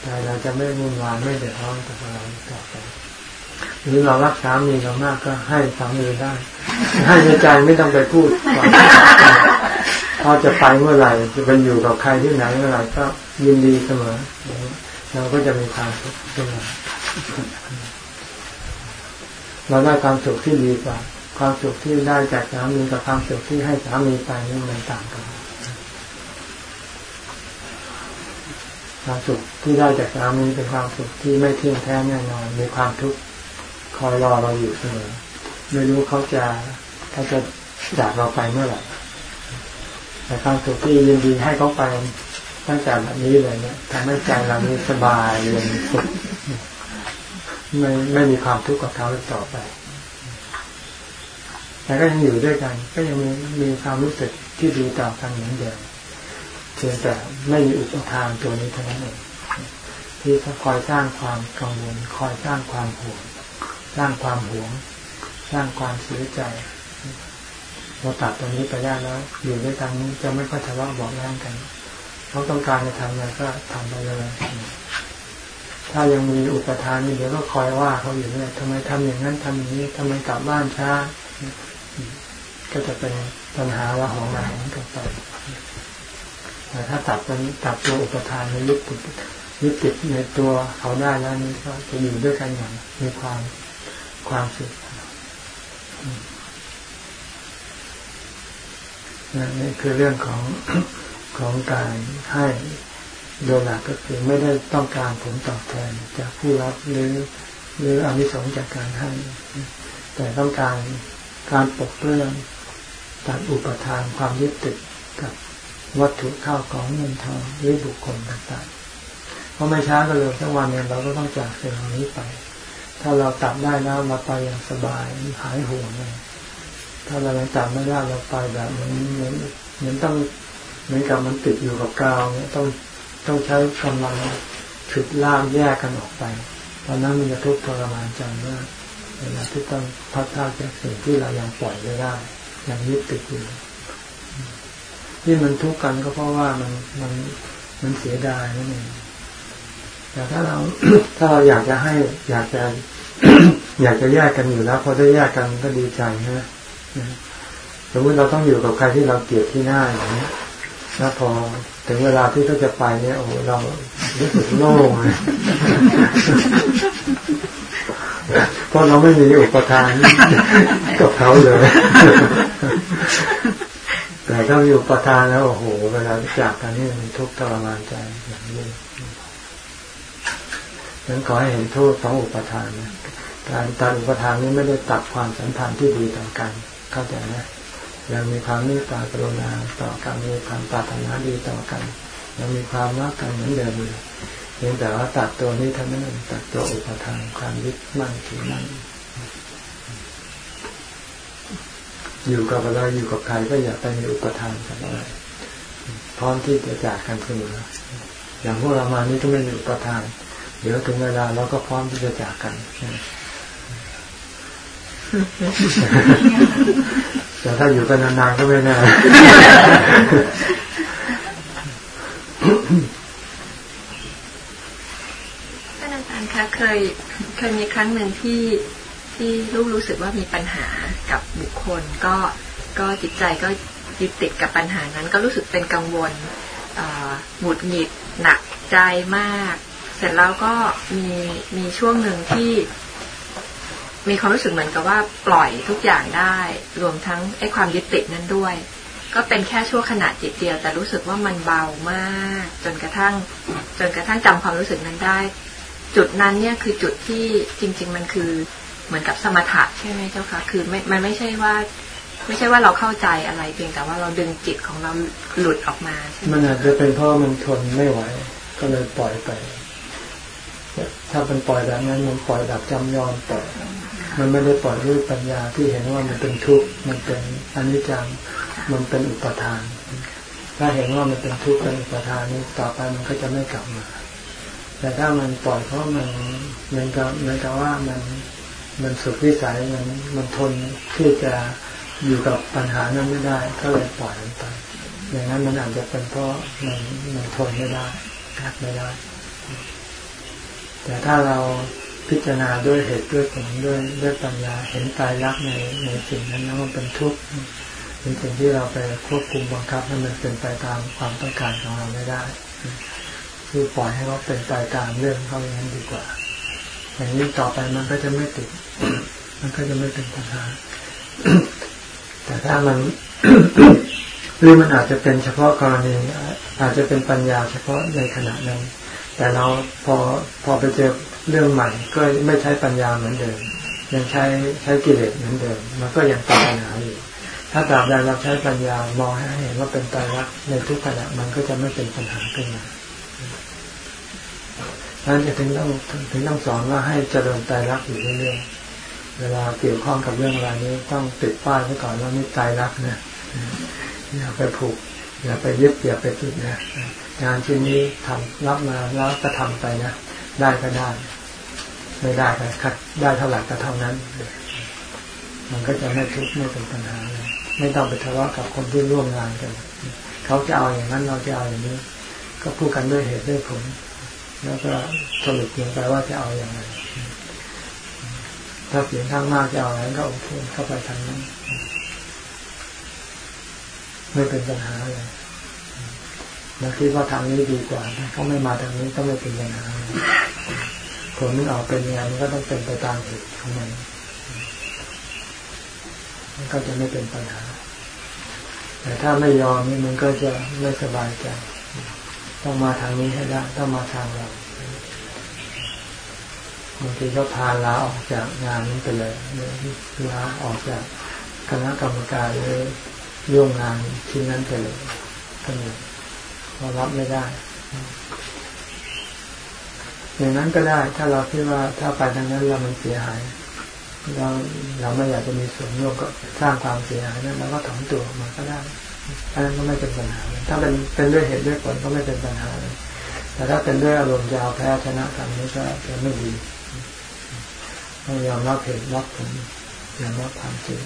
แต่เราจะไม่วุ่นวายไม่เดือดร้อนกับเราต่อไปหรือเรารักสามีเรามากก็ให้สามีได้ ให้ในใจไม่ต้องไปพูดเขาจะไปเมื่อไหร่จะไปอยู่กับใครที่ไหนเมื่อไหร่ก็ยินดีเสมอเราก็จะมีความสุขขึ้นมาเราได้ความสุขที่ดีกว่า ความสุขที่ได้จากสามีกับความสุขที่ให้สามีไปนี่มันต่างกันความสุขที่ได้จากสามีเป็นความสุขที่ไม่เที่ยงแท้แน่นอนมีความทุกข์คอยรอเราอยู่เสมอ ไม่รู้เขาจะเขาจะจากเราไปเมื่อไหร่แต่ความสุขที่ยินดีให้เขาไปตั้งแต่แบบนี้เลยเนี่ยทำให้ใจเรานี้สบายเย็นสุขไม่ไม่มีความทุกข์กับเขาต่อไป แต่ก็ยังอยู่ด้วยกัน ก็ยังมีมีความรู้สึกที่ดีต่อกันเหมือนเดิมเพียงแต่ไม่มีอุปทานตัวนี้เท่านั้นเองที่คอยสร้างความกังวลคอยสร้างความห่วงสร้างความหวง สร้างความเสียใจเราตัดตรงนี้ไปได้แล้ว อยู่ด้วยกันนี้จะไม่ค่อยทะเลาะบอกแย่งกันเขาต้องการจะทำอะไรก็ทำไปเลยถ้ายังมีอุปทานนี่เดี๋ยวก็คอยว่าเขาอยู่เนี่ยทำไมทำอย่างนั้นทำอย่างนี้ทำไมกลับบ้านช้า ก็จะเป็นปัญหาว่าของหายกันไปแต่ถ้าตัดตรงตัดตัวอุปทานในยึดติดยึดติดในตัวเขาได้แล้วนี่ก็จะอยู่ด้วยกันอย่างมีความความสุข นี่คือเรื่องของของการให้โดยหลักก็คือไม่ได้ต้องการผลตอบแทนจากผู้รับหรือ หรืออนิสงส์จากการให้ แต่ต้องการการปกเรื่องตัดอุปทานความยึดติดกับวัตถุข้าวของเงินทองหรือบุคคลต่างๆ เพราะไม่ช้าก็เร็วสักวันเนี่ยเราก็ต้องจากสิ่งเหล่านี้ไป ถ้าเราตัดได้แล้วเราไปอย่างสบายหายห่วงเลย ถ้าเรายังตัดไม่ได้เราไปแบบเหมือนเหมือนเหมือนต้องเหมือนกับมันติดอยู่กับกาวเนี่ยต้องต้องใช้กำลังฉุดล่ามแยกกันออกไปตอนนั้นมันจะทุกข์ทรมานใจมากเวลาที่ต้องพัดพาจากสิ่งที่เรายังปล่อยไม่ได้ยังยึดติดอยู่ที่มันทุกข์กันก็เพราะว่ามันมันมันเสียดายนั่นเองแต่ถ้าเราถ้าเราอยากจะให้ อยากจะ อยากจะแยกกันอยู่แล้วพอได้แยกกันก็ดีใจนะ สมมติเราต้องอยู่กับใครที่เราเกลียดที่หน้าอย่างนี้แล้วพอถึงเวลาที่เขาจะไปเนี่ยโอ้เรารู้สึกโล่งเลยเพราะเราไม่มีอุปทานกับเขาเลย แต่ถ้ามีอุปทานแล้วโอ้โหเวลาจากกันนี่มันทุกข์ทรมานใจอย่างนี้ฉะนั้นขอให้เห็นโทษของอุปทานนะการตัดอุปทานนี้ไม่ได้ตัดความสัมพันธ์ที่ดีต่อกัน เข้าใจนะยังมีความเมตตากรุณาต่อกันมีความปรารถนาดีต่อกันยังมีความรักกันเหมือนเดิมเลยเพียงแต่ว่าตัดตัวนี้เท่านั้นตัดตัวอุปทานความยึดมั่นถือมั่นอยู่กับอะไรอยู่กับใครก็อย่าไปมีอุปทานกับอะไรพร้อมที่จะจากกันเสมออย่างพวกเรามานี่ก็ไม่มีอุปทานเดี๋ยวถึงเวลาเราก็พร้อมที่จะจากกัน แต่ถ้าอยู่กันนานๆก็ไม่แน่ท่านอาจารย์คะเคยเคยมีครั้งหนึ่งที่ที่ลูกรู้สึกว่ามีปัญหากับบุคคล ก็ก็จิตใจก็ยึดติดกับปัญหานั้น ก็รู้สึกเป็นกังวลหงุดหงิดหนักใจมาก เสร็จแล้วก็มีมีช่วงหนึ่งที่ มีความรู้สึกเหมือนกับว่าปล่อยทุกอย่างได้ รวมทั้งไอ้ความยึดติดนั้นด้วย ก็เป็นแค่ชั่วขณะจิตเดียว แต่รู้สึกว่ามันเบามาก จนกระทั่ง จนกระทั่งจำความรู้สึกนั้นได้ จุดนั้นเนี่ยคือจุดที่จริง ๆ มันคือเหมือนกับสมถะใช่ไหมเจ้าคะคือไม่มันไม่ใช่ว่า ไม่ใช่ว่าเราเข้าใจอะไรเพียงแต่ว่าเราดึงจิตของเราหลุดออกมามันอาจจะเป็นเพราะมันทนไม่ไหวก็เลยปล่อยไปถ้าเป็นปล่อยแบบนั้นมันปล่อยแบบจำยอมปล่อย มันไม่ได้ปล่อยด้วยปัญญาที่เห็นว่ามันเป็นทุกข์มันเป็นอนิจจังมันเป็นอุปทาน ถ้าเห็นว่ามันเป็นทุกข์เป็นอุปทานนี้ต่อไปมันก็จะไม่กลับมา แต่ถ้ามันปล่อยเพราะมันมันก็มันก็ว่ามันมันสุดวิสัยมันมันทนที่จะอยู่กับปัญหานั้นไม่ได้ ก็เลยปล่อยมันไปอย่างนั้นมันอาจจะเป็นเพราะมันมันทนไม่ได้กัดไม่ได้ แต่ถ้าเรา พิจารณาด้วยเหตุด้วยผลด้วยด้วยปัญญาเห็นตายรักในในสิ่งนั้นแล้วมันเป็นทุกข์เป็นสิ่งที่เราไปควบคุมบังคับให้มันเป็นไปตามความต้องการของเราไม่ได้คือปล่อยให้เขาเป็นไปตามเรื่องเขาอย่างนั้นดีกว่า อย่างนี้ต่อไปมันก็จะไม่ติด มันก็จะไม่เป็นปัญหา แต่ถ้ามันหรือมันอาจจะเป็นเฉพาะกรณี อาจจะเป็นปัญญาเฉพาะในขณะนั้น แต่เราพอพอไปเจอเรื่องใหม่ ก็ไม่ใช้ปัญญาเหมือนเดิม ยังใช้ใช้กิเลสเหมือนเดิม มันก็ยังเป็นปัญหาอยู่ถ้าตราบใดเราใช้ปัญญามองให้เห็นว่าเป็นตายรักในทุกขณะมันก็จะไม่เป็นปัญหาขึ้นมาดังนั้นจะถึงต้องถึงต้องสอนว่าให้เจริญตายรักอยู่เรื่อยๆ เวลาเกี่ยวข้องกับเรื่องอะไรนี้ต้องติดป้ายไว้ก่อนว่านี่ตายรักนะอย่าไปผูกอย่าไปยึดอย่าไปติดนะ งานชิ้นนี้ทำรับมาแล้วก็ทำไปนะได้ก็ได้ ไม่ได้ก็คัดได้เท่าไหร่ก็เท่านั้น มันก็จะไม่ทุกข์ไม่เป็นปัญหาเลยไม่ต้องไปทะเลาะกับคนที่ร่วมงานกัน เขาจะเอาอย่างนั้นเราจะเอาอย่างนี้ ก็พูดกันด้วยเหตุด้วยผล แล้วก็สรุปลงไปว่าจะเอาอย่างไรถ้าเสียงข้างมากจะเอาอะไรก็โอเคเข้าไปทางนั้น ไม่เป็นปัญหาเลย เราคิดว่าทางนี้ดีกว่าเขาไม่มาทางนี้ก็ไม่เป็นปัญหาผลมันออกเป็นยังไงมันก็ต้องเป็นไปตามเหตุของมันมันก็จะไม่เป็นปัญหา แต่ถ้าไม่ยอมนี่มันก็จะไม่สบายใจ ต้องมาทางนี้ให้ได้ต้องมาทางเราบางทีก็พาลาออกจากงานนี้ไปเลยลาออกจากคณะกรรมการเลยร่วมงานชิ้นนั้นไปเลยก็เลย เรารับไม่ได้ อย่างนั้นก็ได้ ถ้าเราคิดว่าถ้าไปทางนั้นเรามันเสียหาย เราเราไม่อยากจะมีส่วนร่วมก็สร้างความเสียหายนั้นเราก็ถอนตัวมาก็ได้อันนั้นก็ไม่เป็นปัญหา ถ้าเป็นเป็นด้วยเหตุด้วยผลก็ไม่เป็นปัญหาเลยแต่ถ้าเป็นด้วยอารมณ์จะเอาแพ้ชนะกันนี้ก็จะไม่ดีต้องยอมรับเหตุรับผลยอมรับความจริง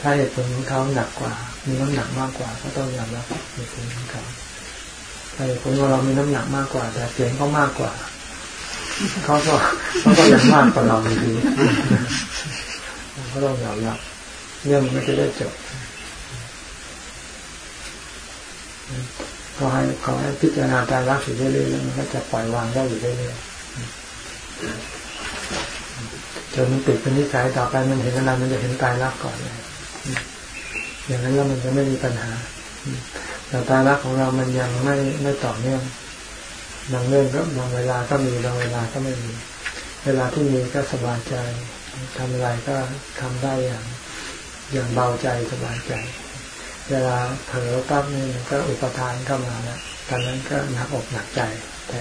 ถ้าเหตุผลของเขาหนักกว่า มีน้ำหนักมากกว่า ก็ต้องยอมรับเหตุผลของเขา ถ้าเหตุผลของเรามีน้ำหนักมากกว่า แต่เสียงเขามากกว่าเขาก็เขาก็ยังมากกว่าเราดีก็ต้องยอมรับเรื่องมันจะได้จบขอให้ขอให้พิจารณาตายรักอยู่เรื่อยๆแล้วมันก็จะปล่อยวางได้อยู่เรื่อยๆจนมันติดเป็นนิสัยต่อไปมันเห็นอะไรมันจะเห็นตายรักก่อนเลยอย่างนั้นแล้วมันจะไม่มีปัญหา แต่ตายรักของเรามันยังไม่ไม่ต่อเนื่องบางเรื่องก็บางเวลาก็มีบางเวลาก็ไม่มี เวลาที่มีก็สบายใจทำอะไรก็ทำได้อย่างอย่างเบาใจสบายใจ เวลาเผลอปั๊บนี่ก็อุปทานเข้ามาแล้วตอนนั้นก็หนักอกหนักใจแต่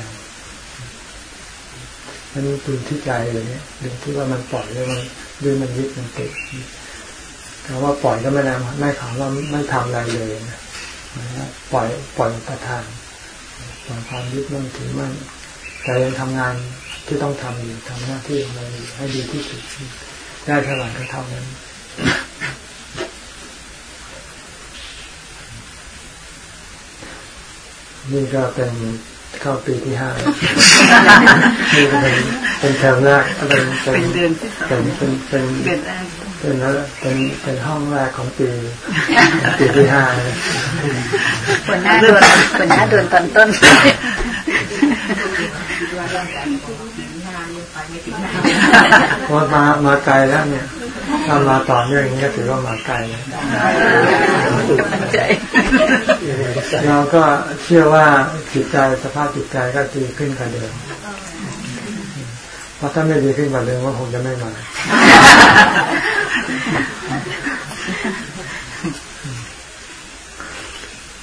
อันดูที่ใจเลยเนี่ยดูที่ว่ามันปล่อยหรือมันดื้อมันยึดมันติดคำว่าปล่อยก็ไม่ได้ไม่ถามว่าไม่ทำอะไรเลยนะ ปล่อยปล่อยประทานปล่อยความยึดมั่นถือมั่นแต่ยังทำงานที่ต้องทำอยู่ทำหน้าที่ของเราอยู่ให้ดีที่สุดได้เท่าไหร่ก็เท่านั้นนี่ก็เป็นเข้าปีที่ห้านี่ก็เป็นเป็นเทอมแรกเป็นเป็นเดือนเป็นเป็นเป็นเดือนแรก เป็นแล้วเป็นเป็นห้องแรกของปีปีที่ห้าหัวหน้าโดนหัวหน้าโดนตอนต้นว่ามามาไกลแล้วเนี่ยถ้ามาต่อเนื่องนี้ก็ถือว่ามาไกลเราก็เชื่อว่าจิตใจสภาพจิตใจก็ดีขึ้นกว่าเดิมเพราะถ้าไม่ดีขึ้นกว่าเดิมว่าคงจะไม่มา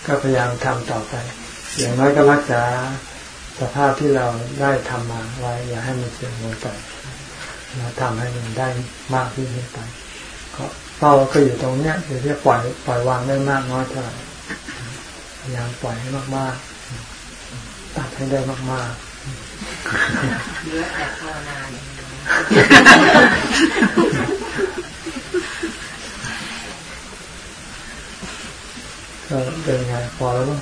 ก็พยายามทำต่อไป อย่างน้อยก็รักษาสภาพที่เราได้ทำมาไว้ อย่าให้มันเสื่อมลงไปเราทำให้มันได้มากขึ้นไปขเป้าก็อยู่ตรงเนี้ยคือที่ปล่อยปล่อยวางได้มากน้อยเท่าไหร่พยายามปล่อยให้มากๆตัดให้ได้มากๆเยอะแต่ภาวนา เป็นไงพอแล้วมั้ง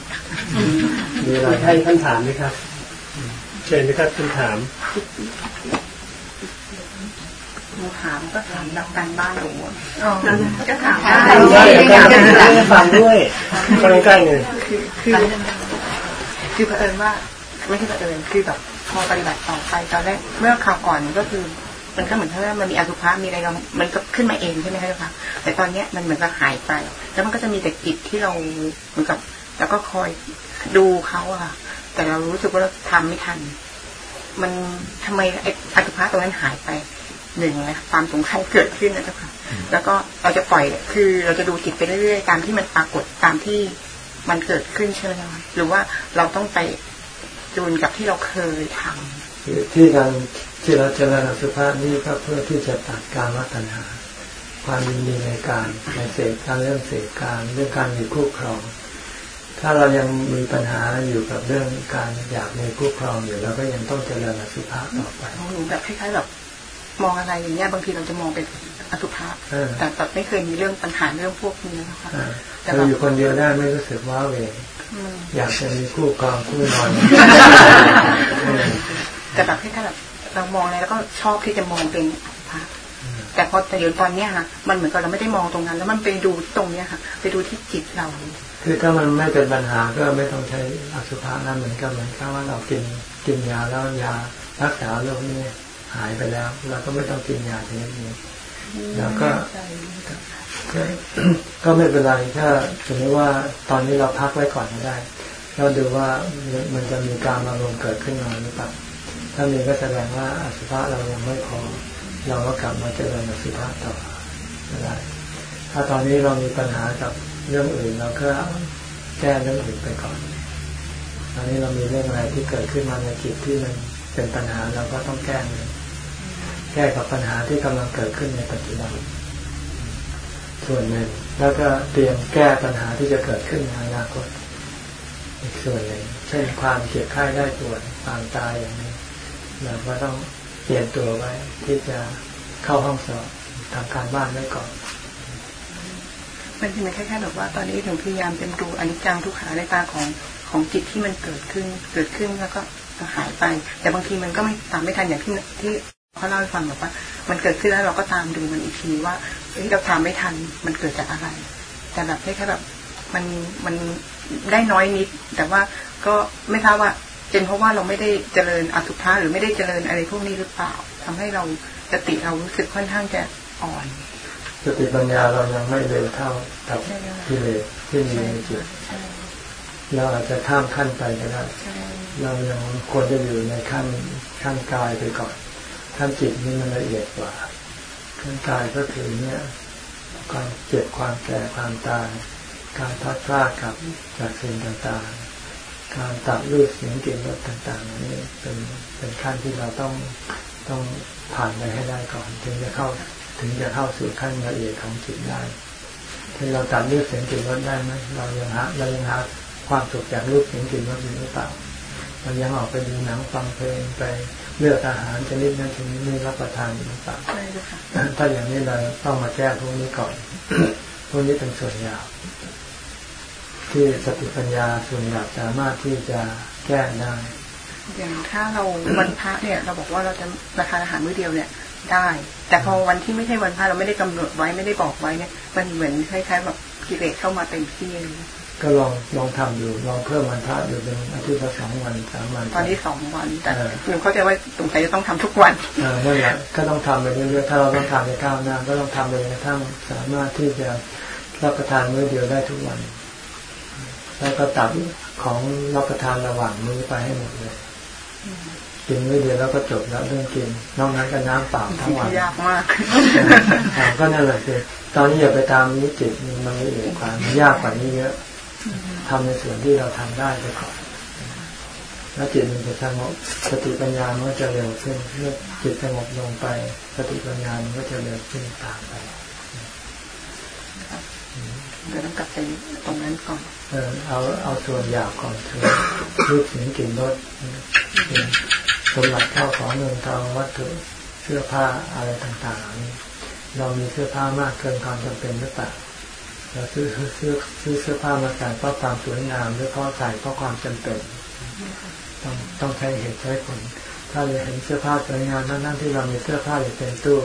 มีอะไรให้ท่านถามไหมครับเชิญนะครับท่านถามถามก็ถามนักการบ้านหนูก็ถามได้ก็ฟังด้วยฟังใกล้เลยคือคือคือเผอิญว่าไม่ใช่เผอิญคือแบบพอปฏิบัติต่อไปตอนแรกเมื่อคราวก่อนก็คือ มันก็เหมือนถ้ามันมีอสุภะมีอะไรเรามันก็ขึ้นมาเองใช่ไหมคะเจ้าค่ะแต่ตอนเนี้ยมันเหมือนกับหายไป แล้วมันก็จะมีแต่จิตที่เราเหมือนกับ แล้วก็คอยดูเขาอะค่ะ แต่เรารู้สึกว่าเราทำไม่ทัน มันทำไมไอ้อสุภะตรงนั้นหายไปหนึ่งนะความสงสัยเกิดขึ้นนะเจ้าค่ะ แล้วก็เราจะปล่อยคือเราจะดูจิตไปเรื่อยๆตามที่มันปรากฏตามที่มันเกิดขึ้นใช่ไหมคะหรือว่าเราต้องไปจูนกับที่เราเคยทำที่การ ที่เราเจริญสุภาพนี่ก็เพื่อที่จะตัดการวัฒนาความยินดีในการในเสกการเรื่องเสกการเรื่องการมีคู่ครอง ถ้าเรายังมีปัญหาอยู่กับเรื่องการอยากมีคู่ครองอยู่เราก็ยังต้องเจริญสุภาพต่อไปหนูแบบคล้ายๆแบบมองอะไรอย่างเงี้ยบางทีเราจะมองเป็นอสุภะแต่แบบไม่เคยมีเรื่องปัญหาเรื่องพวกนี้นะคะแต่เราอยู่คนเดียวได้ไม่รู้สึกว่าเวอยากจะมีคู่กองคู่นอนแต่แบบที่ถ้าแบบ เรามองอะไรแล้วก็ชอบที่จะมองเป็นพระแต่พอแต่เดี๋ยวตอนเนี้ยค่ะมันเหมือนกับเราไม่ได้มองตรงนั้น แล้วมันไปดูตรงเนี้ยค่ะ ไปดูที่จิตเรา คือถ้ามันไม่เป็นปัญหาก็ไม่ต้องใช้อสุภะนั่นเหมือนกันเหมือนกับว่าเรากินกินยาแล้วยารักษาโรคนี้หายไปแล้วเราก็ไม่ต้องกินยาชนิดนี้แล้วก็ก็ไม่เป็นไรถ้าสมมติว่าตอนนี้เราพักไว้ก่อนก็ได้เราดูว่ามันจะมีการอารมณ์เกิดขึ้นมาหรือเปล่า ถ้ามีก็แสดงว่าอสุภะเรายังไม่พอเราก็กลับมาเจริญอสุภะต่อได้ถ้าตอนนี้เรามีปัญหากับเรื่องอื่นเราก็แก้เรื่องอื่นไปก่อน ตอนนี้เรามีเรื่องอะไรที่เกิดขึ้นมาในจิตที่มันเป็นปัญหาเราก็ต้องแก้เลยแก้กับปัญหาที่กำลังเกิดขึ้นในปัจจุบันส่วนหนึ่งแล้วก็เตรียมแก้ปัญหาที่จะเกิดขึ้นในอนาคตอีกส่วนหนึ่งเช่นความเจ็บไข้ได้ป่วยความตายอย่างนี้ เราก็ต้องเตรียมตัวไว้ ที่จะเข้าห้องสอบทำการบ้านไว้ก่อนมันเป็นแค่ๆแบบว่าตอนนี้ถึงพยายามเป็นดูอนิจจังทุกขาในตาของของจิตที่มันเกิดขึ้นเกิดขึ้นแล้วก็หายไป แต่บางทีมันก็ไม่ตามไม่ทันอย่างที่ที่เขาเล่าให้ฟังแบบว่า มันเกิดขึ้นแล้วเราก็ตามดูมันอีกทีว่าเฮ้ยเราทำไม่ทันมันเกิดจากอะไร แต่แบบแค่แบบมันมันได้น้อยนิด แต่ว่าก็ไม่ทราบว่า เป็นเพราะว่าเราไม่ได้เจริญอสุภะหรือไม่ได้เจริญอะไรพวกนี้หรือเปล่าทำให้เราสติเรารู้สึกค่อนข้างจะอ่อนสติปัญญาเรายังไม่เร็วเท่ากับที่เลที่มีในจิตเราอาจจะข้ามขั้นไปก็ได้เรายังควรจะอยู่ในขั้นขั้นกายไปก่อนขั้นจิตนี่มันละเอียดกว่าขั้นกายก็คือเนี่ยความเจ็บความแก่ความตายการพัดพลาดกับจากสิ่งต่างๆ การตัดรูปเสียงกลิ่นรสต่างๆนี่เป็นเป็นขั้นที่เราต้องต้องผ่านไปให้ได้ก่อน ถึงจะเข้าถึงจะเข้าสู่ขั้นละเอียดของจิตได้ที่เราตัดรูปเสียงกลิ่นรสได้ไหมเรายังหาเรายังหาความสุขจากรูปเสียงกลิ่นรสอยู่หรือเปล่าเรายังออกไปดูหนังฟังเพลงไปเลือกอาหารชนิดนั้นชนิดนี้รับประทานหรือเปล่าถ้าอย่างนี้เราต้องมาแก้พวกนี้ก่อนพวกนี้เป็นส่วนยาว ที่สติปัญญาส่วนหยาบสามารถที่จะแก้ได้ อย่างถ้าเราวันพระเนี่ย เราบอกว่าเราจะราคาอาหารมื้อเดียวเนี่ยได้ แต่พอวันที่ไม่ใช่วันพระเราไม่ได้กำหนดไว้ไม่ได้บอกไว้เนี่ย มันเหมือนคล้ายๆแบบกิเลสเข้ามาเต็มที่เลยก็ลองลองทำดูลองเพิ่มวันพระอยู่เป็นอาทิตย์ละสองวันสามวันตอนนี้สองวันแต่หนูเข้าใจว่าสงสัยจะต้องทำทุกวันอ่านั่นแหละก็ต้องทำไปเรื่อยๆถ้าเราต้องทำในก้าวหน้าก็ต้องทำไปกระทั่งสามารถที่จะรับประทานมื้อเดียวได้ทุกวัน แล้วก็ตัดของรับประทานระหว่างมื้อไปให้หมดเลยกินมื้อเดียวแล้วก็จบแล้วเรื่องกินนอกนั้นก็น้ำเปล่าทั้งวันยากมากก็นั่นแหละคือตอนนี้อย่าไปตามนี้จิตมันละเอียดกว่ามันยากกว่านี้เยอะทำในส่วนที่เราทำได้ไปก่อนแล้วจิตมันจะสงบสติปัญญามันก็จะเร็วขึ้นเมื่อจิตสงบลงไป สติปัญญามันก็จะเร็วขึ้นตามไป เดี๋ยวต้องกลับไปตรงนั้นก่อน เออเอาเอาส่วนอยากก่อนคือรูปเสียงกลิ่นรสสมบัติเข้าของเงินทองวัตถุเสื้อผ้าอะไรต่างๆนี้เรามีเสื้อผ้ามากเกินความจำเป็นหรือเปล่าเราซื้อซื้อซื้อซื้อเสื้อผ้ามาใส่เพราะความสวยงามหรือเพราะใส่เพราะความจำเป็นต้องต้องใช้เหตุใช้ผล ถ้าเราเห็นเสื้อผ้าสวยงามนั่นๆที่เรามีเสื้อผ้าอยู่เต็มตู้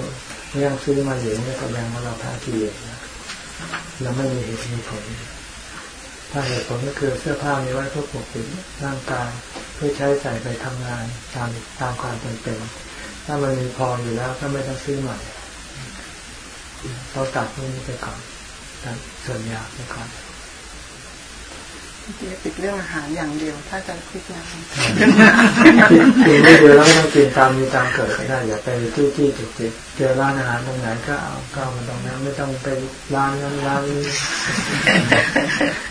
ยังซื้อมาอยู่นี่แสดงว่าเราพลาดกิเลสนะ เราไม่มีเหตุมีผล ถ้าเหตุผลก็คือเสื้อผ้ามีไว้เพื่อปกปิดร่างกายเพื่อใช้ใส่ไปทำงานตามตามความจำเป็น ถ้ามันมีพออยู่แล้วก็ไม่ต้องซื้อใหม่เราตัดพวกนี้ไปก่อนตัดส่วนยาไปก่อน ติดเรื่องอาหารอย่างเดียว ถ้าจะพิจารณากินไม่เยอะแล้วต้องกินตามมีตามเกิดก็ได้อย่าไปที่ที่จุดจิตเจอร้านอาหารตรงไหนก็เอาก็เอามาตรงนั้นไม่ต้องไปร้านนั้นร้านนี้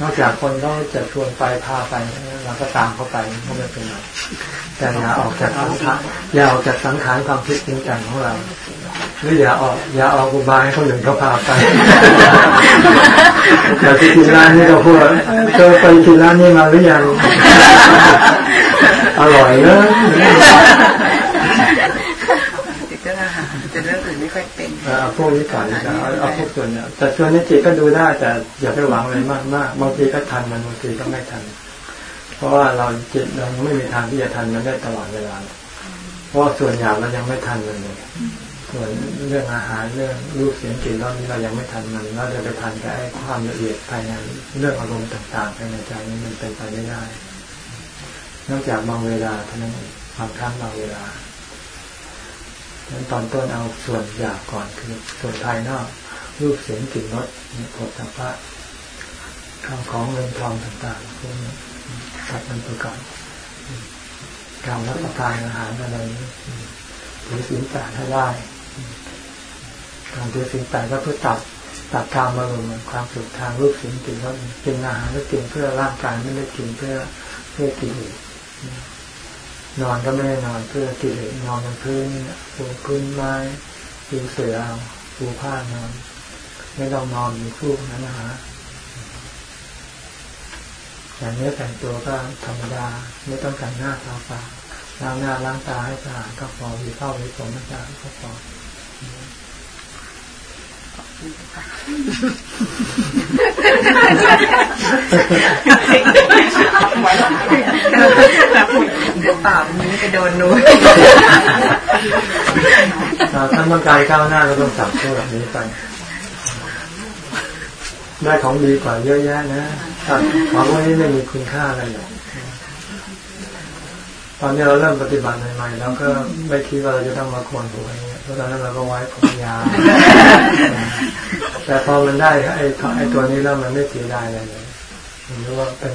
นอกจากคนเขาจะชวนไปพาไปเราก็ตามเขาไปก็ไม่เป็นไรแต่อย่าออกจากสังขารอย่าออกจากสังขารความคิดจริงจังของเรา หรืออย่าออกอย่าออกอุบายให้คนอื่นเขาพาไปอย่าไปกินร้านนี้ก็พูดเธอไปกินร้านนี้มาหรือยังอร่อยเนอะติดเรื่องอาหารแต่เรื่องอื่นไม่ค่อยเป็นเอาพวกนี้ก่อนนะเอาเอาพวกส่วนเนี่ยแต่ส่วนนี้จิตก็ดูได้แต่อย่าไปหวังอะไรมากมากบางทีก็ทันมันบางทีก็ไม่ทัน เพราะว่าเราจิตเราไม่มีทางที่จะทันมันได้ตลอดเวลาเพราะว่าส่วนใหญ่เรายังไม่ทันมันเลย ส่วนเรื่องอาหารเรื่องรูปเสียงกลิ่นรสนี้เรายังไม่ทันมันเราจะไปทันกับไอ้ความละเอียดภายในเรื่องอารมณ์ต่างๆภายในใจนี้มันเป็นไปไม่ได้ นอกจากบางเวลาเท่านั้นเองบางครั้งบางเวลาดังนั้นตอนต้นเอาส่วนอยากก่อนคือส่วนภายนอก รูปเสียงกลิ่นรสผลสัมผัสข้าวของเงินทองต่างๆพวกนี้ตัดมันไปก่อนการรับประทานอาหารอะไรนี้ถือศีลแปดให้ได้ การถือศีลแปดก็เพื่อตัดตัดการมารมณ์ความสุขทางรูปสียงกลิ่นรสกินอาหารก็กินเพื่อร่างกายไม่ได้กินเพื่อเพื่อกิเลสนอนก็ไม่ได้นอนเพื่อกิเลสนอนบนพื้นปูพื้นไม้ปูเสื่อเอาปูผ้านอนไม่ต้องนอนมีคู่นั้นนะฮะอย่างนี้อแต่งตัวก็ธรรมดาไม่ต้องแต่งหน้าทาปากล้างหน้าล้างตาให้สะอาดก็พอมีเข้ามีผมให้สะอาดก็พอ ป่านี้ไปโดนนู้นถ้าท่านต้องการก้าวหน้าก็ต้องสับตัวแบบนี้ไปได้ของดีกว่าเยอะแยะนะของพวกนี้ไม่มีคุณค่าอะไรหรอกตอนนี้เราเริ่มปฏิบัติใหม่ๆแล้วก็ไม่คิดว่าเราจะต้องมาโคนหัวอย่างนี้ ยเพราะตอนนั้นเราก็ไว้ผมยาวแต่พอมันได้ไอ้ไอ้ตัวนี้แล้วมันไม่เสียดายอะไรเลยมันรู้ว่าเป็น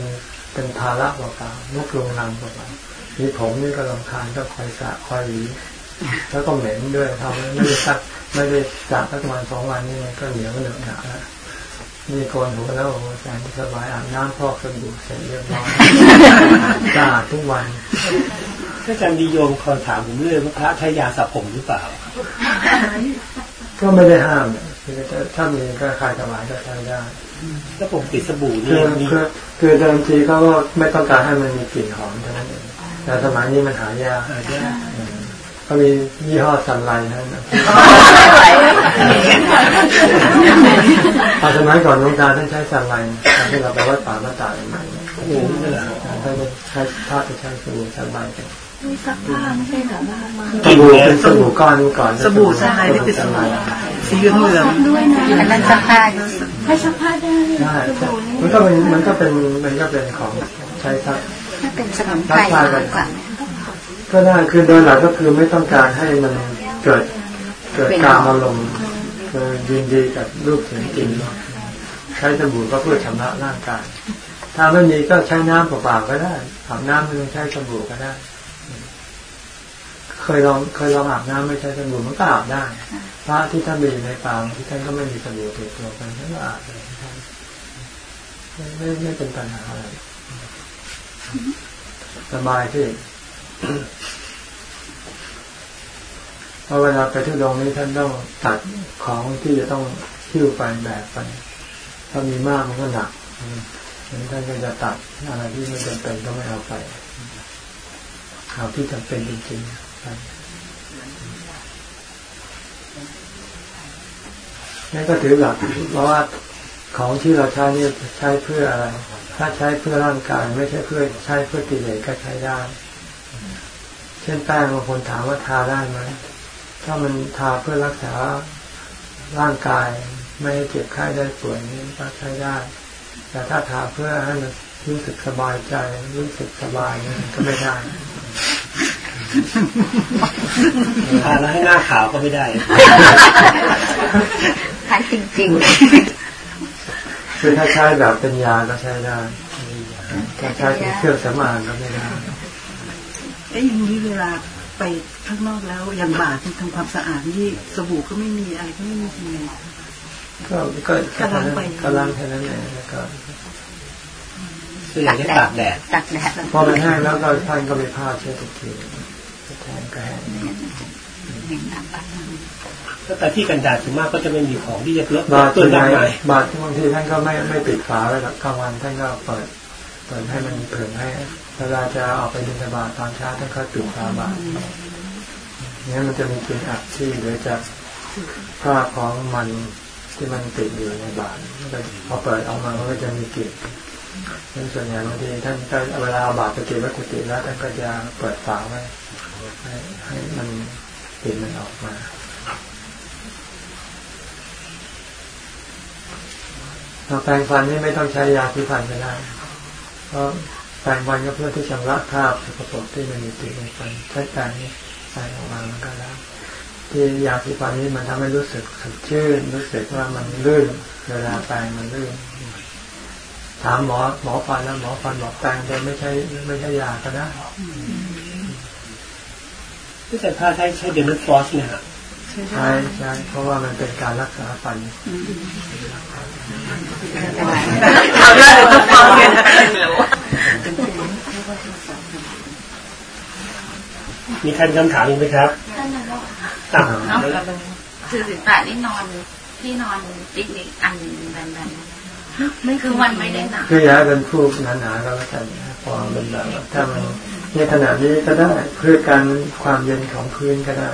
เป็นภาระเปล่าๆนุกลงนังเปล่าๆมีผมนี่ก็ลำคาญก็คอยสระคอยหวีแล้วก็เหม็นด้วยทำไม่ได้ซักไม่ได้สระสักวันสองวันนี่มันก็เหนียวเหนอะหนะแล้วนี่โกนหัวแล้วโอ้โหแสนสบายอาบน้ำพอกสบู่เสร็จเรียบร้อยสะอาดทุกวัน ถ้าอาจารย์ดีโยมคอยถามผมเรื่อยว่าพระใช้ยาสระผมหรือเปล่า ก็ไม่ได้ห้ามเนี่ยคือถ้ามีก็คลายสบายก็ใช้ได้ถ้าผมติดสบู่คืนี่อมีคือคือเดิมทีเขาก็ไม่ต้องการให้มันมีกลิ่นหอมเท่านั้นเองแต่สมัยนี้มันหายากหายากก็มียี่ห้อสันไลน์นะตอนสมัยก่อนหลวงตาท่านใช้สันไลน์ตอนที่เราไปวัดป่ามาตาใหม่ๆโอ้โหนี่แหละท่านใช้ท่าจะใช้สบู่สันไลน์กัน มีซักผ้าไม่ใช่เหรอมาสบู่เป็นสบู่ก้อนก่อนสบู่สไลน์นี่เป็นสบู่สีเหลืองเหลืองด้วยนะอันนั้นซักผ้าจริงให้ซักผ้าได้ใช่มันก็เป็นมันก็เป็นมันก็เป็นของใช้ซักถ้าเป็นสมุนไพรมากกว่าก็ได้คือโดยหลักก็คือไม่ต้องการให้มันเกิดเกิดการอารมณ์คือยินดีกับรูปเสียงกลิ่นรสใช้สบู่ก็เพื่อชำระร่างกายถ้าไม่มีก็ใช้น้ำเปล่าๆก็ได้อาบน้ำไม่ต้องใช้สบู่ก็ได้ เคยลองเคยลองอาบน้ำไม่ใช้สบู่มันก็อาบได้ พระที่ท่านไปอยู่ในป่าที่ท่านก็ไม่มีสบู่ติดตัวกันท่านก็อาบเลยไม่ไม่ไม่เป็นปัญหาอะไรสบายที่เพราะเวลาไปทุดงนี้ท่านต้องตัดของที่จะต้องคิ้วไปแบกไป ถ้ามีมากมันก็หนักฉะนั้นท่านก็จะตัดอะไรที่ไม่จำเป็นก็ไม่เอาไปเอาที่จำเป็นจริงๆไป นั่นก็ถือหลักเพราะว่าของที่เราใช้นี่ใช้เพื่ออะไร ถ้าใช้เพื่อร่างกายไม่ใช่เพื่อใช้เพื่อกิเลสก็ใช้ได้ เช่นแป้งบางคนถามว่าทาได้ไหมถ้ามันทาเพื่อรักษาร่างกาย ไม่ให้เจ็บไข้ได้ป่วยนี่ก็ใช้ได้ แต่ถ้าทาเพื่อให้มัน รู้สึกสบายใจ รู้สึกสบายนี่ก็ไม่ได้ทานแล้วให้หน้าขาวก็ไม่ได้ใช้จริงคือถ้าใช้แบบเป็นยาก็ใช้ได้ ถ้าใช้เป็นเครื่องสำอางก็ไม่ได้เอ้ยอย่างนี้เวลาไปข้างนอกแล้วอย่างบาทที่ทำความสะอาดนี่สบู่ก็ไม่มีอะไรก็ไม่มีทำไงก็ก็แค่ก็ล้างนั้นไปก็ล้างแค่นั้นเองแล้วก็ คืออย่างนี้ตากแดดๆตักแดดพอมันแห้งแล้วก็ท่านก็ไปผ้าเช็ดทุกทีแทนก็แห้งแต่ที่กันแดดส่วนมากก็จะไม่มีของที่จะลดบาทต้ส่วนนใหร่าญ่งกายบาทบางทีท่านก็ไม่ไม่ปิดฝาไว้หรอกกลางวันท่านก็เปิดเปิดให้มันเผยให้เวลาจะออกไปบิณฑบาตตอนเช้าท่านก็ปิดฝาบาทนี้มันจะมีกลิ่นอับที่เหลือจากผ้าของมันที่มันติดอยู่ในบาทพอเปิดออกมามันก็จะมีกลิ่น นั้นส่วนใหญ่บางทีท่านก็เวลาอาบาทไปเก็บไว้กุฏิแล้วท่านก็จะเปิดฝาไว้ให้มันกลิ่นมันออกมาเราแปรงฟันนี่ไม่ต้องใช้ยาที่ฟันก็ได้เพราะแปรงฟันก็เพื่อที่ชำระคราบสกปรกที่มันมีติดในฟันใช้แปรงนี้ใส่ออกมามันก็แล้วที่ยาสีฟันนี้มันทำให้รู้สึกสดชื่นรู้สึกว่ามันลื่นเวลาแปรงมันลื่น ถามหมอหมอฟันแล้วหมอฟันบอกแปรงแต่ไม่ใช่ไม่ใช่ยาก็ได้ที่แต่ถ้าใช้ใช้เดนฟอสเนี่ยฮะใช่ใช่เพราะว่ามันเป็นการรักษาฟันเอาได้ก็ฟังเลยนะมีใครมีคำถามอีกไหมครับอะคือสิตานี่นอนที่นอนปิกนิกอันแบนๆ ไม่คือมันไม่ได้หนักคืออยาเป็นผู้หนาๆก็แล้วกันพอเป็นแบบว่าถ้ามันในขนาดนี้ก็ได้เพื่อการความเย็นของพื้นก็ได้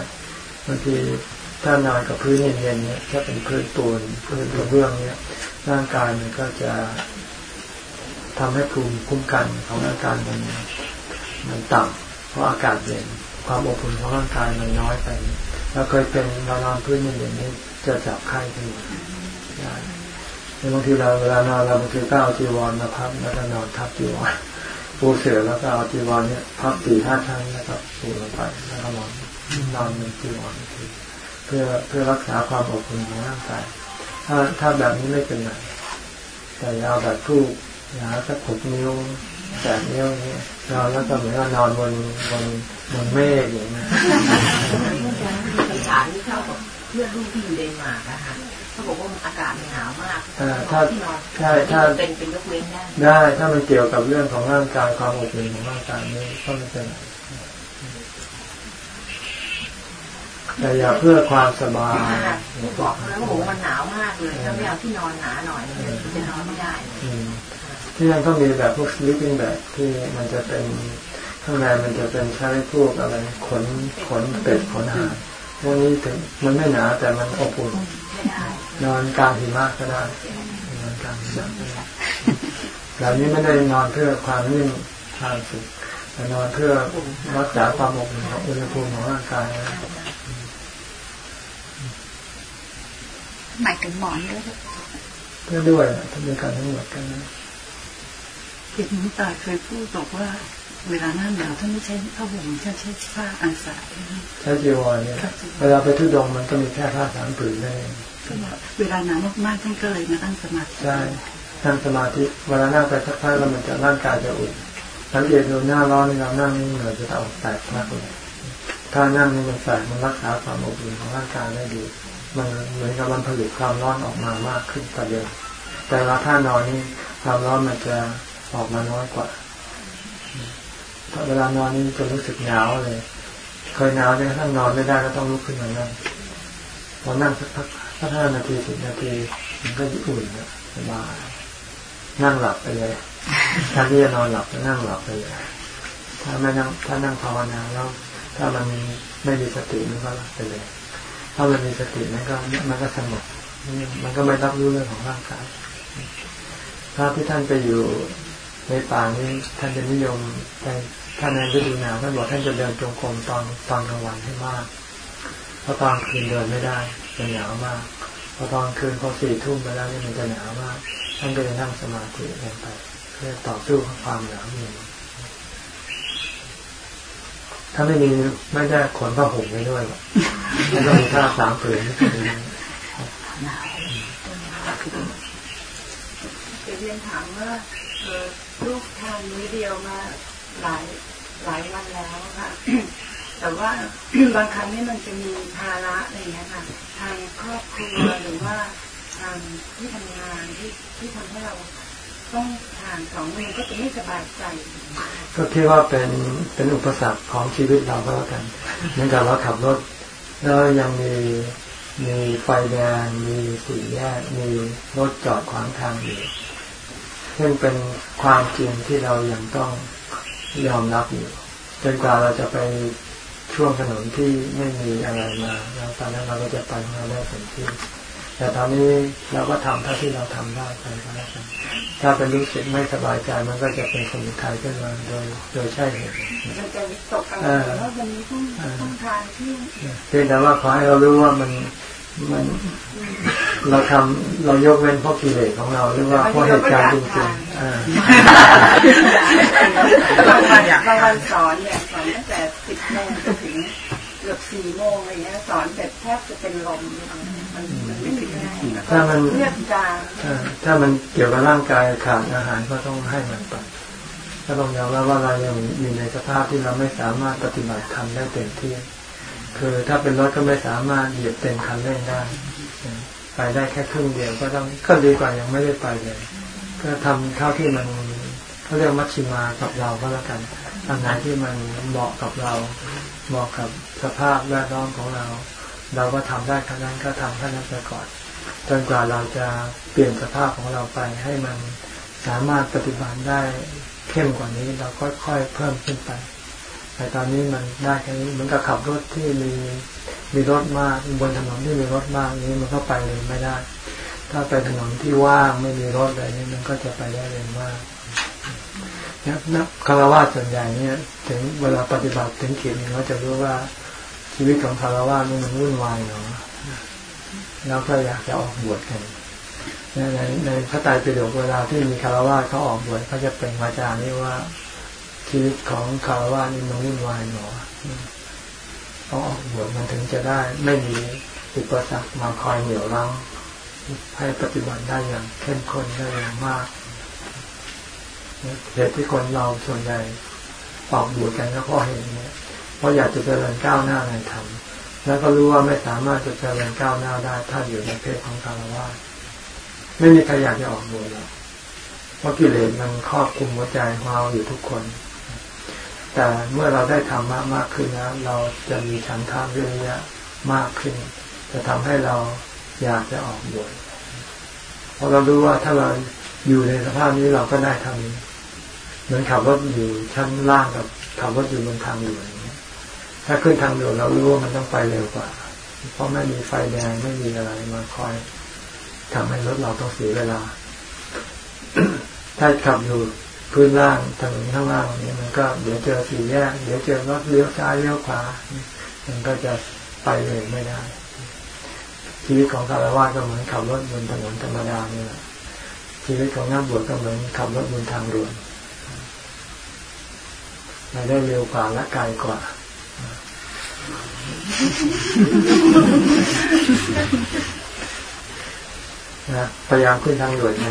บางทีถ้านอนกับพื้นเย็นๆเนี่ยถ้าเป็นพื้นปูนพื้นกระเบื้องเนี่ยร่างกายมันก็จะทำให้ภูมิคุ้มกันของร่างกายมันมันต่ำเพราะอากาศเย็นความอบอุ่นของร่างกายมันน้อยไปแล้วเคยเป็นเรานอนพื้นเย็นๆนี่จะจับไข้ขึ้นได้ บางทีเราเวลานอนเราบางทีก็เอาจีวรมาพับแล้วก็นอนทับจีวรปูเสือแล้วก็เอาจีวรเนี่ยพับสี่ห้าครั้งแล้วก็ปูลงไปแล้วก็นอนนอนในจีวรอีกทีเพื่อเพื่อรักษาความอบอุ่นของร่างกายถ้าถ้าแบบนี้ไม่เป็นไรแต่ยาเอาแบบทูกอย่าเอาสักหกนิ้วแปดนิ้วอย่างเงี้นอนแล้วก็เหมือนนอนบนบนบนเมฆอย่างเงี้ยสารที่เข้ากับเพื่อนรุ่นที่อยู่เดนมาร์กนะคะ เขาบอกว่าอากาศมันหนาวมากเอ่อถ้าที่นอนใช่ถ้าเป็นเป็นยกเว้นได้ได้ถ้ามันเกี่ยวกับเรื่องของร่างกายความอบอุ่นของร่างกายนี่ก็ไม่เป็นไรแต่อย่าเพื่อความสบายบอกแล้วโอ้โหมันหนาวมากเลยถ้าไม่เอาที่นอนหนาหน่อยเนี่ยจะนอนไม่ได้อืมที่นั่นก็มีแบบพวก sleeping bag ที่มันจะเป็นข้างในมันจะเป็นใช้พวกอะไรขนขนเป็ดขนห่าน พวกนี้ถึงมันไม่หนาแต่มันอบอุ่นไม่ได้นอนกลางหิมะก็ได้นอนกลางหิมะก็ได้แบบนี้ไม่ได้นอนเพื่อความนิ่งความสุขแต่นอนเพื่อรักษาความอบอุ่นของอุณหภูมิของร่างกายนะหมายถึงหมอนด้วยเพื่อด้วยนะทั้งด้วยกันทั้งหมดกันนะเด็กหลวงตาเคยพูดบอกว่า เวลาหน้าหนาวท่านไม่ใช้ผ้าห่มท่านใช้ผ้าอาสาใช้จีวรเนี่ยเวลาไปทุดงค์มันก็มีแค่ผ้าสามผืนได้ก็บอกเวลาหนาวมากๆท่านก็เลยมาตั้งสมาธิใช่นั่งสมาธิเวลานั่งไปสักพักแล้วมันจะร่างกายจะอุ่นสังเกตดูหน้าร้อนนี่เรานั่งนี่เหงื่อจะออกแตกมากเลยถ้านั่งนี่มันแสบมันรักษาความอบอุ่นของร่างกายได้ดี มันเหมือนกับมันผลิตความร้อนออกมามากขึ้นกว่าเดิมแต่เวลาถ้านอนนี่ความร้อนมันจะออกมาน้อยกว่าถ้า เวลานอนนี่จะรู้สึกหนาวเลย เคยหนาวจนกระทั่งนอนไม่ได้ก็ต้องลุกขึ้นมานั่งพอนั่งสักพักถ้าห้านาทีสิบนาทีมันก็อุ่นนะสบายนั่งหลับไปเลยถ้าที่จะนอนหลับก็นั่งหลับไปเลยถ้าไม่นั่งถ้านั่งภาวนาแล้ว ถ้ามันไม่มีสติมันก็หลับไปเลย ถ้ามันมีสติมันก็มันก็สงบมันก็ไม่รับรู้เรื่องของร่างกายพระที่ท่านไปอยู่ ในป่านี้ท่านจะนิยมในท่านในฤดูหนาวท่านบอกท่านจะเดินจงกรมตอนตอนกลางวันให้มากเพราะตอนคืนเดินไม่ได้จะหนาวมากพอตอนคืนพอสี่ทุ่มไปแล้วนี่มันจะหนาวมากท่านก็จะนั่งสมาธิลงไปเพื่อต่อสู้กับความหนาวเย็นถ้าไม่มีไม่ได้ขนผ้าห่มไปด้วยหรอกไม่ต้องมีผ้าสามผืนเรียนถามว่า ลูกทางนมื้เดียวมาหลายหลายวันแล้วค่ะ แต่ว่าบางครั้งนี่มันจะมีภาระอะไรอย่างเงี้ยค่ะ ทางครอบครัวหรือว่าทางที่ทำงานที่ที่ทำให้เราต้องทานสองมื้อก็จะไม่สบายใจ ก็คิดว่าเป็นเป็นอุปสรรคของชีวิตเราก็แล้วกันเหมือนกับเราขับรถแล้วยังมีมีไฟแดงมีสีแยกมีรถจอดขวางทางอยู่ ซึ่งเป็นความจริงที่เรายังต้องยอมรับอยู่จนกว่าเราจะไปช่วงถนนที่ไม่มีอะไรมาแล้วตอนนั้นเราก็จะไปของเราได้เต็มที่แต่ตอนนี้เราก็ทำเท่าที่เราทำได้ไปก็แล้วกันถ้าเป็นรู้สึกไม่สบายใจมันก็จะเป็นสมุทัยขึ้นมาโดยโดยใช่เหตุมันจะตกกันว่าวันนี้ต้องต้องทานที่เพียงแต่ว่าขอให้เรารู้ว่ามันมัน เราทำเรายกเว้นเพราะกิเลสของเราหรือว่าเพราะเหตุการณ์จริงๆบางวันบางวันสอนเนี่ยสอนตั้งแต่สิบโมงจนถึงเกือบสี่โมงอะไรเงี้ยสอนเสร็จแทบจะเป็นลมมันไม่มีถ้ามันเลือดจางถ้ามันเกี่ยวกับร่างกายขาดอาหารก็ต้องให้มันไปก็ต้องยอมรับว่าเรายังอยู่ในสภาพที่เราไม่สามารถปฏิบัติธรรมได้เต็มที่ คือถ้าเป็นรถก็ไม่สามารถเหยียบเต็มคันเร่งได้ ไปได้แค่ครึ่งเดียวก็ต้องก็ดีกว่ายังไม่ได้ไปเลย ก็ทำเท่าที่มันเขาเรียกมัชชิมากับเราก็แล้วกันทำงานที่มันเหมาะกับเรา เหมาะกับสภาพแวดล้อมของเรา เราก็ทำได้ขนาดนั้นก็ทำแค่นั้นไปก่อนจนกว่าเราจะเปลี่ยนสภาพของเราไปให้มันสามารถปฏิบัติได้เข้มกว่านี้เราก็ค่อยๆเพิ่มขึ้นไป แต่ตอนนี้มันได้แค่นี้เหมือนกับขับรถที่มีมีรถมากบนถนนที่มีรถมากนี้มันก็ไปเลยไม่ได้ ถ้าไปถนนที่ว่างไม่มีรถอะไรนี้มันก็จะไปได้เร็วมากนักคารวะส่วนใหญ่เนี่ย ถึงเวลาปฏิบัติถึงขีดนึงเราจะรู้ว่าชีวิตของคารวะนี่มันวุ่นวายเนาะแล้วก็อยากจะออกบวชกันในในพระไตรปิฎกเวลาที่มีคารวะเขาออกบวชเขาจะเป็นมาจานี่ว่า ชีวิตของคารวะนี่มันวุ่นวายหนอต้องออกบวชมันถึงจะได้ ไม่มีอุปสรรคมาคอยเหนี่ยวรั้งให้ปฏิบัติได้อย่างเข้มข้นได้อย่างมากเหตุที่คนเราส่วนใหญ่ออกบวชกันก็เพราะเห็นเนี่ยเพราะอยากจะเจริญก้าวหน้าในธรรมแล้วก็รู้ว่าไม่สามารถจะเจริญก้าวหน้าได้ ถ้าอยู่ในเพศของคารวะไม่มีใครอยากจะออกบวชหรอกเพราะกิเลสมันครอบคุมหัวใจของเราอยู่ทุกคน แต่เมื่อเราได้ธรรมะมากขึ้นแล้วเราจะมีฉันทามวิริยะมากขึ้น จะทำให้เราอยากจะออกบวชเพราะเรารู้ว่าถ้าเราอยู่ในสภาพนี้เราก็ได้ทำเหมือนขับรถอยู่ชั้นล่างกับขับรถอยู่บนทางด่วนถ้าขึ้นทางด่วนเรารู้ว่ามันต้องไปเร็วกว่า เพราะไม่มีไฟแดงไม่มีอะไรมาคอยทำให้รถเราต้องเสียเวลา ถ้าขับอยู่ พื้นล่างถนนข้างล่างนี้มันก็เดี๋ยวเจอสี่แยกเดี๋ยวเจอรถเลี้ยวซ้ายเลี้ยวขวา มันก็จะไปเลยไม่ได้ ชีวิตของคารวะก็เหมือนขับรถบนถนนธรรมดาเนี่ยชีวิตของนักบวชก็เหมือนขับรถบนทางด่วนไปได้เร็วกว่าและไกลกว่า นะพยายามขึ้นทางด่วนนะ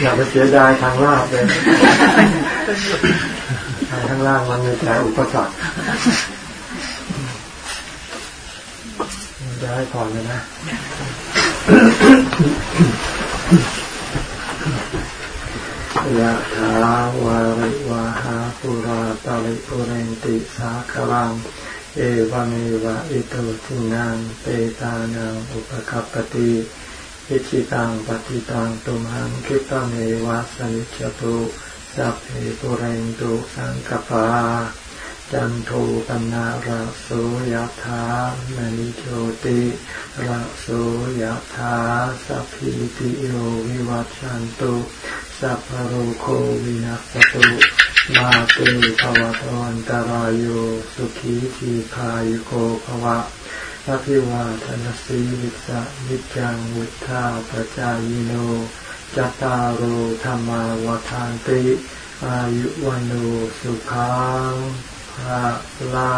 อย่าไปเสียดายทางลาบเลยทางข้างล่างมันมีแต่อุปสรรคจะให้พรเลยนะยะถาวาริวาหาปุราตาลิปุเรนติสาคลัง เอวเมวะอิโตทินังเปตานังอุปกัปปติอิชิตังปฏิตังตุมหังคิปะเมวะสมิจจตุสัพเพปุเรนตุสังกปา จันโทปนาระโสยธามณิโชติระโสยธาสัพพิติโยวิวัชชันตุสัพพโรโควินัสตุมาเตภวะตวันตารโยสุขีทีพายุโกภวะอภิวาทนสีวิสะนิจังวุธาปจายโนจตารโหธรรมาวทานติ อายุวันโนสุขัง ลาลา